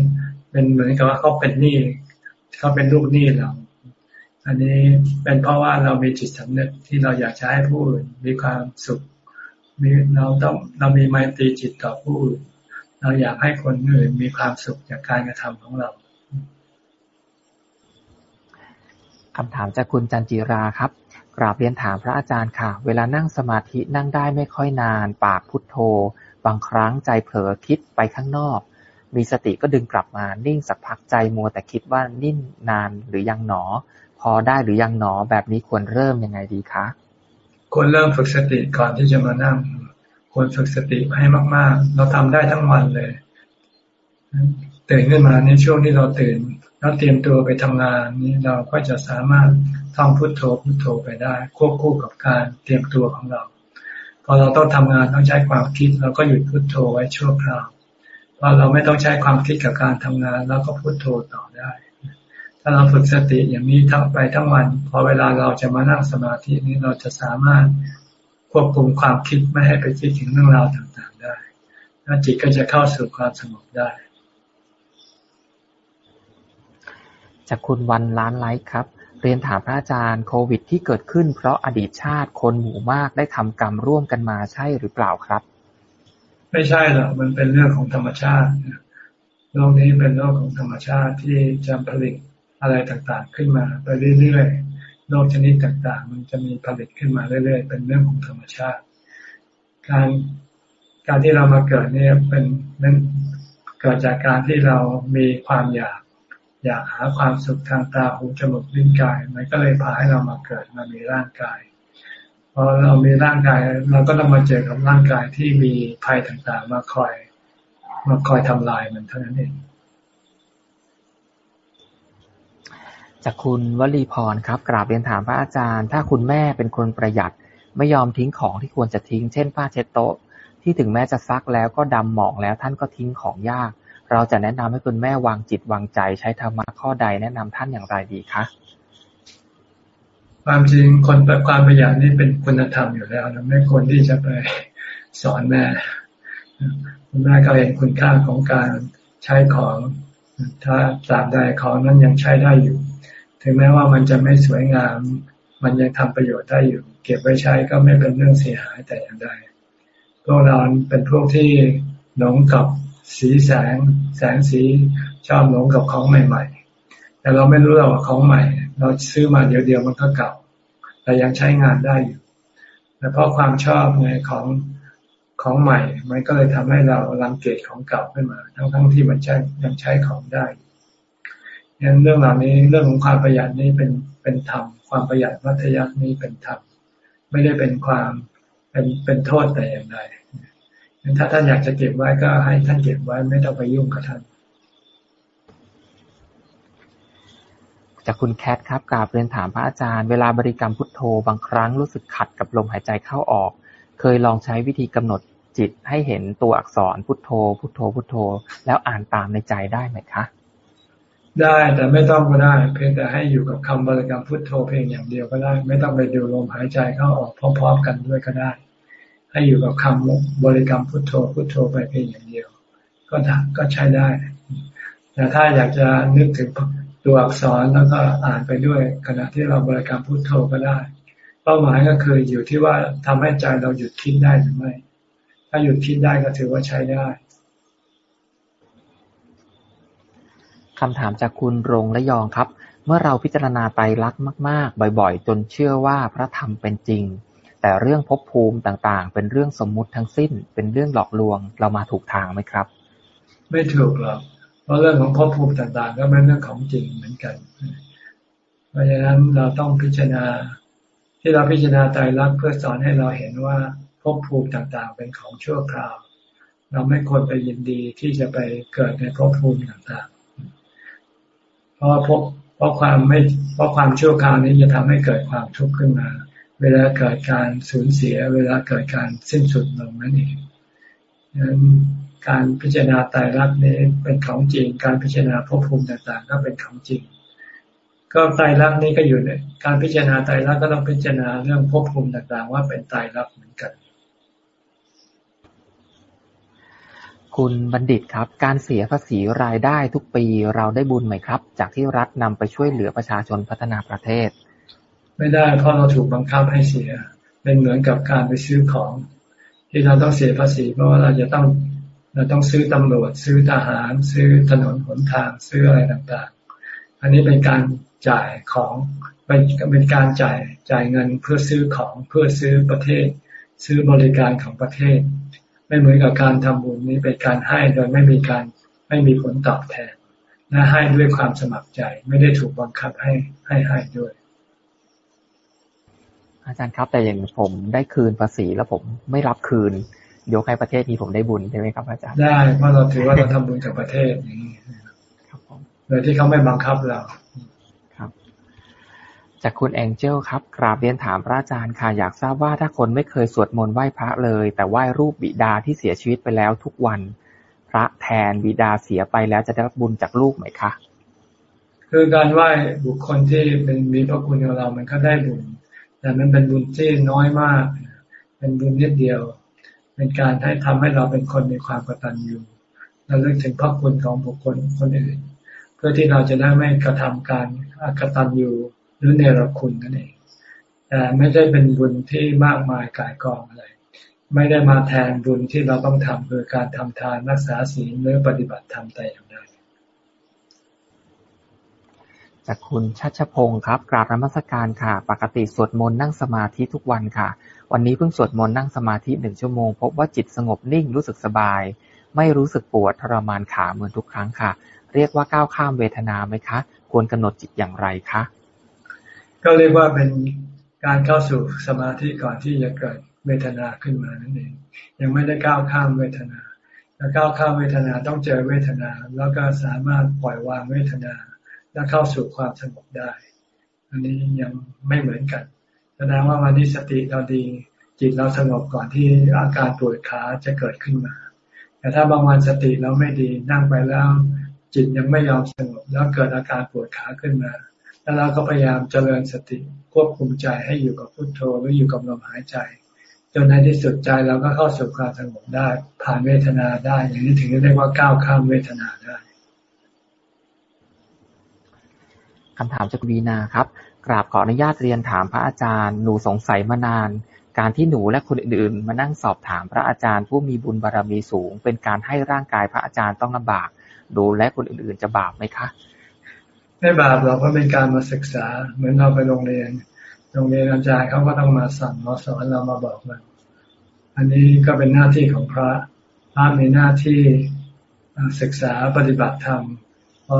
เป็นเหมือนกับว่าเขาเป็นหนี้เขาเป็นลูกหนี้เรา อันนี้เป็นเพราะว่าเรามีจิตสำนึกที่เราอยากจะให้ผู้อื่นมีความสุขมีเราต้องเรามีไมตรีจิตต่อผู้อื่นเราอยากให้คนอื่นมีความสุขจากการกระทำของเรา คำถามจากคุณจันจิราครับ กราบเรียนถามพระอาจารย์ค่ะ เวลานั่งสมาธินั่งได้ไม่ค่อยนาน ปากพุทโธ บางครั้งใจเผลอคิดไปข้างนอก มีสติก็ดึงกลับมา นิ่งสักพักใจมัวแต่คิดว่านิ่งนานหรือยังหนอ พอได้หรือยังหนอแบบนี้ควรเริ่มยังไงดีคะ ควรเริ่มฝึกสติก่อนที่จะมานั่ง ควรฝึกสติให้มาก ๆ เราทำได้ทั้งวันเลยตื่นขึ้นมาในช่วงที่เราตื่น แล้วเตรียมตัวไปทำงานนี้เราก็จะสามารถท่องพุทโธพุทโธไปได้ ควบคู่กับการเตรียมตัวของเรา พอเราต้องทำงานต้องใช้ความคิดเราก็หยุดพุทโธไว้ชั่วคราวพอเราไม่ต้องใช้ความคิดกับการทำงานเราก็พุทโธต่อได้ ถ้าเราฝึกสติอย่างนี้ทั้งไปทั้งวัน พอเวลาเราจะมานั่งสมาธินี้เราจะสามารถควบคุมความคิดไม่ให้ไปคิดถึงเรื่องราวต่างๆได้แล้วจิตก็จะเข้าสู่ความสงบได้ จากคุณวันล้านไลค์ครับ เรียนถามพระอาจารย์ โควิดที่เกิดขึ้นเพราะอดีตชาติคนหมู่มากได้ทำกรรมร่วมกันมาใช่หรือเปล่าครับ ไม่ใช่หรอกมันเป็นเรื่องของธรรมชาติโลกนี้เป็นโลกของธรรมชาติที่จะผลิตอะไรต่างๆขึ้นมาไปเรื่อยๆโลกชนิดต่างๆ มันจะมีผลิตขึ้นมาเรื่อยๆ เป็นเรื่องของธรรมชาติ การการที่เรามาเกิดเนี่ยเป็นนั่นเกิดจากการที่เรามีความอยาก อยากหาความสุขทางตาหูจมูกลิ้นกาย มันก็เลยพาให้เรามาเกิดมามีร่างกายพอเรามีร่างกายเราก็ต้องมาเจอกับร่างกายที่มีภัยต่างๆ มาคอย มาคอยทำลายมันเท่านั้นเอง จากคุณวลีพรครับ กราบเรียนถามพระอาจารย์ ถ้าคุณแม่เป็นคนประหยัดไม่ยอมทิ้งของที่ควรจะทิ้ง เช่น ผ้าเช็ดโต๊ะที่ถึงแม้จะซักแล้วก็ดำหมองแล้วท่านก็ทิ้งของยาก เราจะแนะนำให้คุณแม่วางจิตวางใจ ใช้ธรรมะข้อใดแนะนำท่านอย่างไรดีคะความจริงคนความประหยัดนี่เป็นคุณธรรมอยู่แล้วนะไม่ควรที่จะไปสอนแม่คุณแม่ก็เห็นคุณค่าของการใช้ของถ้าตราบใดของนั้นยังใช้ได้อยู่ ถึงแม้ว่ามันจะไม่สวยงาม มันยังทำประโยชน์ได้อยู่ เก็บไว้ใช้ก็ไม่เป็นเรื่องเสียหายแต่อย่างใดพวกเราเป็นพวกที่หลงกับ สีแสง แสงสีชอบหลงกับของใหม่ ๆ แต่เราไม่รู้ว่าของใหม่ เราซื้อมาเดียวๆมันก็เก่า แต่ยังใช้งานได้อยู่แต่เพราะความชอบในของของใหม่ มันก็เลยทำให้เราลังเกียจของเก่าขึ้นมา ทั้งทั้งที่มันใช้ยังใช้ของได้ยังเรื่องเหล่านี้เรื่องของความประหยัดนี้เป็นเป็นธรรมความประหยัดวัตยักนี้เป็นธรรมไม่ได้เป็นความเป็นเป็นโทษแต่อย่างใด ถ้าท่านอยากจะเก็บไว้ก็ให้ท่านเก็บไว้ไม่ต้องไปยุ่งกับท่าน จากคุณแคทครับกราบเรียนถามพระอาจารย์ เวลาบริกรรมพุทโธบางครั้งรู้สึกขัดกับลมหายใจเข้าออก เคยลองใช้วิธีกำหนดจิตให้เห็นตัวอักษรพุทโธ พุทโธ พุทโธ แล้วอ่านตามในใจได้ไหมคะ ได้แต่ไม่ต้องก็ได้ เพียงแต่ให้อยู่กับคำบริกรรมพุทโธเพียงอย่างเดียวก็ได้ ไม่ต้องไปดูลมหายใจเข้าออกพร้อม ๆ กันด้วยก็ได้ ให้อยู่กับคำบริกรรมพุทโธพุทโธไปเพียงอย่างเดียว ก็ก็ใช้ได้ แต่ถ้าอยากจะนึกถึงตัวอักษรแล้วก็อ่านไปด้วย ขณะที่เราบริกรรมพุทโธก็ได้ เป้าหมายก็คืออยู่ที่ว่าทำให้ใจเราหยุดคิดได้หรือไม่ ถ้าหยุดคิดได้ก็ถือว่าใช้ได้คำถามจากคุณรงและยองครับ เมื่อเราพิจารณาไตรลักษณ์มาก ๆ บ่อย ๆ จนเชื่อว่าพระธรรมเป็นจริง แต่เรื่องภพภูมิต่างๆ เป็นเรื่องสมมุติทั้งสิ้น เป็นเรื่องหลอกลวง เรามาถูกทางไหมครับ ไม่ถูกหรอก เพราะเรื่องของภพภูมิต่างๆ ก็เป็นเรื่องของจริงเหมือนกัน เพราะฉะนั้นเราต้องพิจารณา ที่เราพิจารณาไตรลักเพื่อสอนให้เราเห็นว่าภพภูมิต่างๆ เป็นของชั่วคราว เราไม่ควรไปยินดีที่จะไปเกิดในภพภูมิต่างๆ เพราะพเพราะความไม่เพราะความชั่วคราวนี้จะทำให้เกิดความทุกข์ขึ้นมา เวลาเกิดการสูญเสีย เวลาเกิดการสิ้นสุดลงนั่นเองนั้นการพิจารณาตายรักนี้เป็นของจริง การพิจารณาภพภูมิต่างๆ ก็เป็นของจริง ก็ตายรักนี้ก็อยู่ในการพิจารณาตายรักก็ต้องพิจารณาเรื่องภพภูมิต่างๆ ว่าเป็นตายรักเหมือนกัน คุณบัณฑิตครับ การเสียภาษีรายได้ทุกปีเราได้บุญไหมครับ จากที่รัฐนำไปช่วยเหลือประชาชนพัฒนาประเทศ ไม่ได้เพราะเราถูกบังคับให้เสีย เป็นเหมือนกับการไปซื้อของ ที่เราต้องเสียภาษี เพราะว่าเราจะต้องเราต้องซื้อตำรวจ ซื้อทหาร ซื้อถนนหนทาง ซื้ออะไรต่างๆ อันนี้เป็นการจ่ายของเป็นเป็นการจ่ายจ่ายเงินเพื่อซื้อของเพื่อซื้อประเทศ ซื้อบริการของประเทศ ไม่เหมือนกับการทำบุญนี้เป็นการให้โดยไม่มีการไม่มีผลตอบแทนและให้ด้วยความสมัครใจ ไม่ได้ถูกบังคับให้ให้ให้ด้วย อาจารย์ครับ แต่อย่างผมได้คืนภาษีแล้วผมไม่รับคืนยกให้ประเทศนี้ผมได้บุญใช่ไหมครับอาจารย์ ได้เพราะเราถือว่าเราทำบุญกับประเทศอย่างนี้ครับผมโดยที่เขาไม่บังคับเราครับ จากคุณแองเจลครับกราบเรียนถามพระอาจารย์ค่ะอยากทราบว่าถ้าคนไม่เคยสวดมนต์ไหว้พระเลย แต่ไหว้รูปบิดาที่เสียชีวิตไปแล้วทุกวันพระแทนบิดาเสียไปแล้วจะได้รับบุญจากลูกไหมคะ คือการไหว้บุคคลที่เป็นมีพระคุณกับเรา มันก็ได้บุญ แต่มันเป็นบุญที่น้อยมาก เป็นบุญนิดเดียว เป็นการให้ทำให้เราเป็นคนมีความกตัญญูเราเลือกถึงพระคุณของบุคคลคนอื่น เพื่อที่เราจะได้ไม่กระทำการอกตัญญูหรือเนรคุณนั่นเองแต่ไม่ได้เป็นบุญที่มากมายกายกองอะไร ไม่ได้มาแทนบุญที่เราต้องทำคือการทำทานรักษาศีลหรือปฏิบัติธรรมแต่อย่างใด จากคุณชัชพงศ์ครับ กราบนมัสการค่ะ ปกติสวดมนต์นั่งสมาธิทุกวันค่ะ วันนี้เพิ่งสวดมนต์นั่งสมาธิหนึ่งชั่วโมง พบว่าจิตสงบนิ่งรู้สึกสบาย ไม่รู้สึกปวดทรมานขาเหมือนทุกครั้งค่ะ เรียกว่าก้าวข้ามเวทนาไหมคะ ควรกำหนดจิตอย่างไรคะ ก็เรียกว่าเป็นการเข้าสู่สมาธิก่อนที่จะเกิดเวทนาขึ้นมานั่นเอง ยังไม่ได้ก้าวข้ามเวทนาถ้าก้าวข้ามเวทนาต้องเจอเวทนา แล้วก็สามารถปล่อยวางเวทนา และเข้าสู่ความสงบได้ อันนี้ยังไม่เหมือนกันแสดงว่าวันนี้สติเราดีจิตเราสงบก่อนที่อาการปวดขาจะเกิดขึ้นมา แต่ถ้าบางวันสติเราไม่ดีนั่งไปแล้ว จิตยังไม่ยอมสงบแล้วเกิดอาการปวดขาขึ้นมา แล้วเราก็พยายามเจริญสติควบคุมใจให้อยู่กับพุโทโธหรืออยู่กับลมหายใจ จนในที่สุดใจเราก็เข้าสู่ความสงบได้ผ่านเวทนาได้ อย่างนี้ถึงเรียกว่าก้าวข้ามเวทนาได้ คำถามจากวีนาครับ กราบขออนุญาตเรียนถามพระอาจารย์ หนูสงสัยมานาน การที่หนูและคนอื่นๆ มานั่งสอบถามพระอาจารย์ผู้มีบุญบารรมีสูง เป็นการให้ร่างกายพระอาจารย์ต้องลำบาก ดูและคนอื่นๆจะบาปไหมคะ ไม่บาปเราก็เป็นการมาศึกษา เหมือนเราไปโรงเรียน โรงเรียนอาจารย์เขาก็ต้องมาสั่งมาสอนเรามาบอกเราอันนี้ก็เป็นหน้าที่ของพระพระมีหน้าที่ศึกษาปฏิบัติธรรมพอ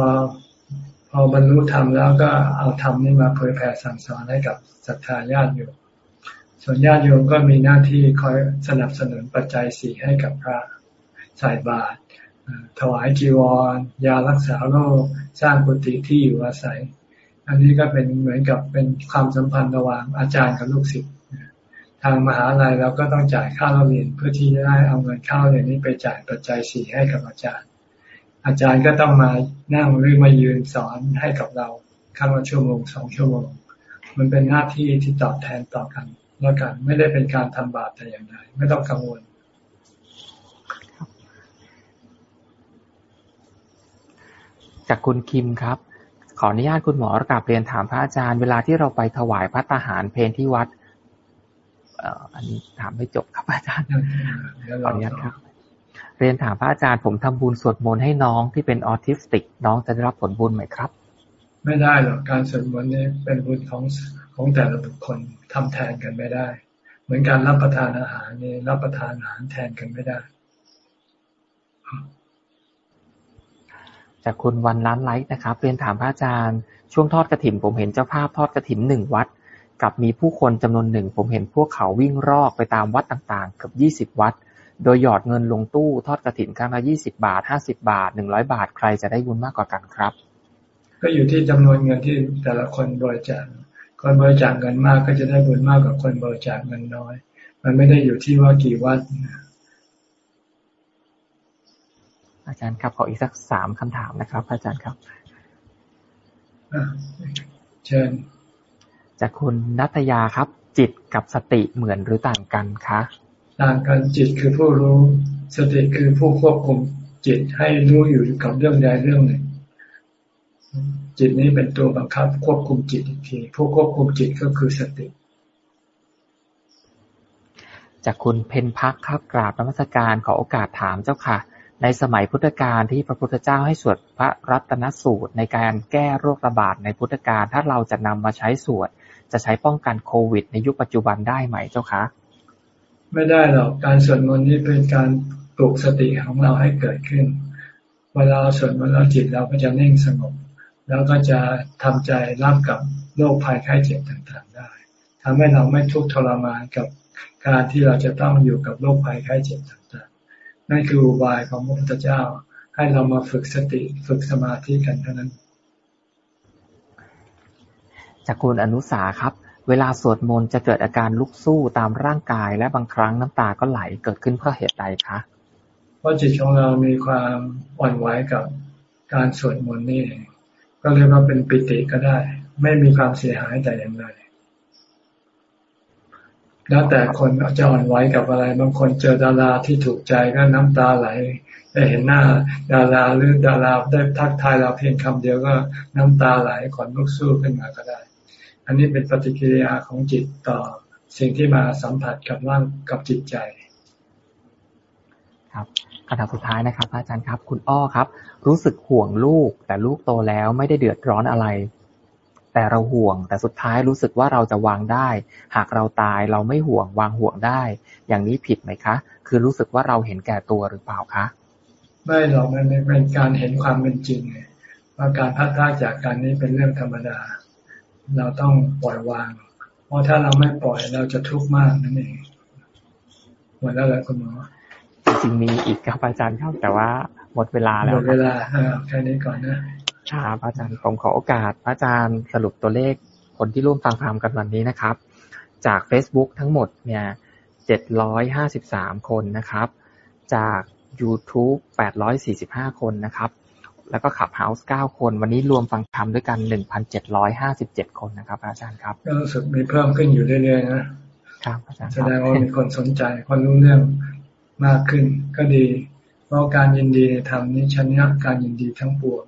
พอบรรลุธรรมแล้วก็เอาธรรมนี้มาเผยแผ่สั่งสอนให้กับศรัทธาญาติโยมส่วนญาติโยมก็มีหน้าที่คอยสนับสนุนปัจจัยสี่ให้กับพระใส่บาตรถวายจีวร ยารักษาโรคสร้างกุฏิที่อยู่อาศัย อันนี้ก็เป็นเหมือนกับเป็นความสัมพันธ์ระหว่างอาจารย์กับลูกศิษย์ทางมหาลัยเราก็ต้องจ่ายค่าเรียนเพื่อที่จะได้เอาเงินเข้าเรียนนี้ไปจ่ายปัจจัยสี่ให้กับอาจารย์ อาจารย์ก็ต้องมานั่งหรือมายืนสอนให้กับเราครั้งละชั่วโมงสองชั่วโมง มันเป็นหน้าที่ที่ตอบแทนต่อกันแล้วกันไม่ได้เป็นการทำบาปแต่อย่างใดไม่ต้องกังวลจากคุณคิมครับ ขออนุญาตคุณหมอกราบเรียนถามพระอาจารย์เวลาที่เราไปถวายพระตาหารเพนที่วัดอันนี้ถามไม่จบครับอาจารย์ขออนุญาตครับ เรียนถามพระอาจารย์ผมทำบุญสวดมนต์ให้น้องที่เป็นออทิสติก น้องจะได้รับผลบุญไหมครับ ไม่ได้หรอกการสวดมนต์นี้เป็นบุญของของแต่ละบุคคลทำแทนกันไม่ได้ เหมือนการรับประทานอาหารนี่รับประทานอาหารแทนกันไม่ได้จากคุณวันล้านไลค์นะครับเรียนถามพระอาจารย์ ช่วงทอดกระถิ่นผมเห็นเจ้าภาพทอดกระถิ่นหนึ่งวัด กับมีผู้คนจำนวนหนึ่ง ผมเห็นพวกเขาวิ่งรอกไปตามวัดต่างๆ เกือบยี่สิบวัด โดยหยอดเงินลงตู้ทอดกระถิ่นครั้งละ ยี่สิบาท ห้าสิบาท หนึ่งร้อยบาท ใครจะได้บุญมากกว่ากันครับ ก็อยู่ที่จำนวนเงินที่แต่ละคนบริจาค คนบริจาคเงินมากก็จะได้บุญมากกว่าคนบริจาคเงินน้อย มันไม่ได้อยู่ที่ว่ากี่วัดอาจารย์ครับ ขออีกสักสามคำถามนะครับ อาจารย์ครับเชิญจากคุณนัตยาครับ จิตกับสติเหมือนหรือต่างกันคะ ต่างกันจิตคือผู้รู้ สติคือผู้ควบคุมจิตให้รู้อยู่กับเรื่องใดเรื่องหนึ่ง จิตนี้เป็นตัวบังคับควบคุมจิตอีกที ผู้ควบคุมจิตก็คือสติ จากคุณเพนพักครับกราบนมัสการขอโอกาสถามเจ้าค่ะ ในสมัยพุทธกาลที่พระพุทธเจ้าให้สวดพระรัตนสูตรในการแก้โรคระบาดในพุทธกาลถ้าเราจะนำมาใช้สวดจะใช้ป้องกันโควิด ในยุคปัจจุบันได้ไหมเจ้าคะ ไม่ได้หรอกการสวดมนต์นี้เป็นการปลุกสติของเราให้เกิดขึ้น เวลาสวดมนต์แล้วจิตเราก็จะนิ่งสงบ แล้วก็จะทำใจรับกับโรคภัยไข้เจ็บต่างๆได้ทำให้เราไม่ทุกข์ทรมานกับการที่เราจะต้องอยู่กับโรคภัยไข้เจ็บต่างๆ นั่นคืออุบายของพระพุทธเจ้า ให้เรามาฝึกสติฝึกสมาธิกันเท่านั้น จากคุณอนุสาครับ เวลาสวดมนต์จะเกิดอาการลุกสู้ตามร่างกาย และบางครั้งน้ำตาก็ไหลเกิดขึ้นเพราะเหตุใดคะเพราะจิตของเรามีความอ่อนไหวกับการสวดมนต์นี่ ก็เรียกว่าเป็นปิติก็ได้ ไม่มีความเสียหายแต่อย่างใดแล้วแต่คนจะอ่อนไหวกับอะไร บางคนเจอดาราที่ถูกใจก็น้ำตาไหลได้เห็นหน้า ดาราหรือดาราได้ทักทายเราเพียงคำเดียวก็น้ำตาไหลขนลุกสู้ขึ้นมาก็ได้ อันนี้เป็นปฏิกิริยาของจิตต่อสิ่งที่มาสัมผัสกับร่างกับจิตใจ ครับคำถามสุดท้ายนะครับ อาจารย์ครับ คุณอ้อครับ รู้สึกห่วงลูก แต่ลูกโตแล้วไม่ได้เดือดร้อนอะไร แต่เราห่วง แต่สุดท้ายรู้สึกว่าเราจะวางได้ หากเราตายเราไม่ห่วงวางห่วงได้ อย่างนี้ผิดไหมคะ คือรู้สึกว่าเราเห็นแก่ตัวหรือเปล่าคะไม่หรอกมันเป็นการเห็นความเป็นจริงว่าการพัดพาจากการนี้เป็นเรื่องธรรมดา เราต้องปล่อยวาง เพราะถ้าเราไม่ปล่อยเราจะทุกข์มากนั่นเองหมดแล้วแหละคุณหมอจริงมีอีกครับอาจารย์ครับแต่ว่าหมดเวลาแล้วหมดเวลาแค่นี้ก่อนนะครับอาจารย์ผมขอโอกาสอาจารย์สรุปตัวเลขคนที่ร่วมฟังธรรมกันวันนี้นะครับ จาก Facebook ทั้งหมดเนี่ยเจ็ดร้อยห้าสิบสามคนนะครับ จาก YouTube แปดร้อยสี่สิบห้าคนนะครับ แล้วก็ขับเฮาส์เก้าคน วันนี้รวมฟังธรรมด้วยกันหนึ่งพันเจ็ดร้อยห้าสิบเจ็ดคนนะครับอาจารย์ครับก็รู้สึกมีเพิ่มขึ้นอยู่เรื่อยๆนะครับอาจารย์แสดงว่ามีคนสนใจคนรู้เรื่องมากขึ้นก็ดี เพราะการยินดีในธรรมนี้ชนะการยินดีทั้งปวง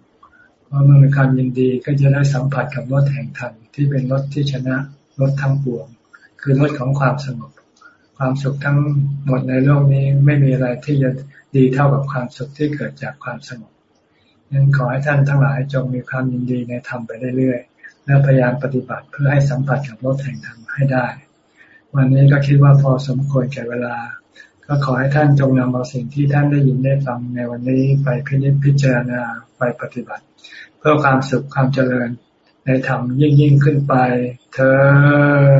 เพราะเมื่อมีการยินดีก็จะได้สัมผัสกับรถแห่งธรรมที่เป็นรถที่ชนะรถทั้งปวง คือรถของความสงบความสุขทั้งหมดในโลกนี้ไม่มีอะไรที่จะดีเท่ากับความสุขที่เกิดจากความสงบ นั้นขอให้ท่านทั้งหลายจงมีความยินดีในธรรมไปเรื่อยๆ และพยายามปฏิบัติเพื่อให้สัมผัสกับรถแห่งธรรมให้ได้ วันนี้ก็คิดว่าพอสมควรแก่เวลา ก็ขอให้ท่านจงนำเอาสิ่งที่ท่านได้ยินได้ฟังในวันนี้ไปพิจิตพิจารณาไปปฏิบัติ เพื่อความสุขความเจริญในธรรมยิ่งยิ่งขึ้นไปเธอ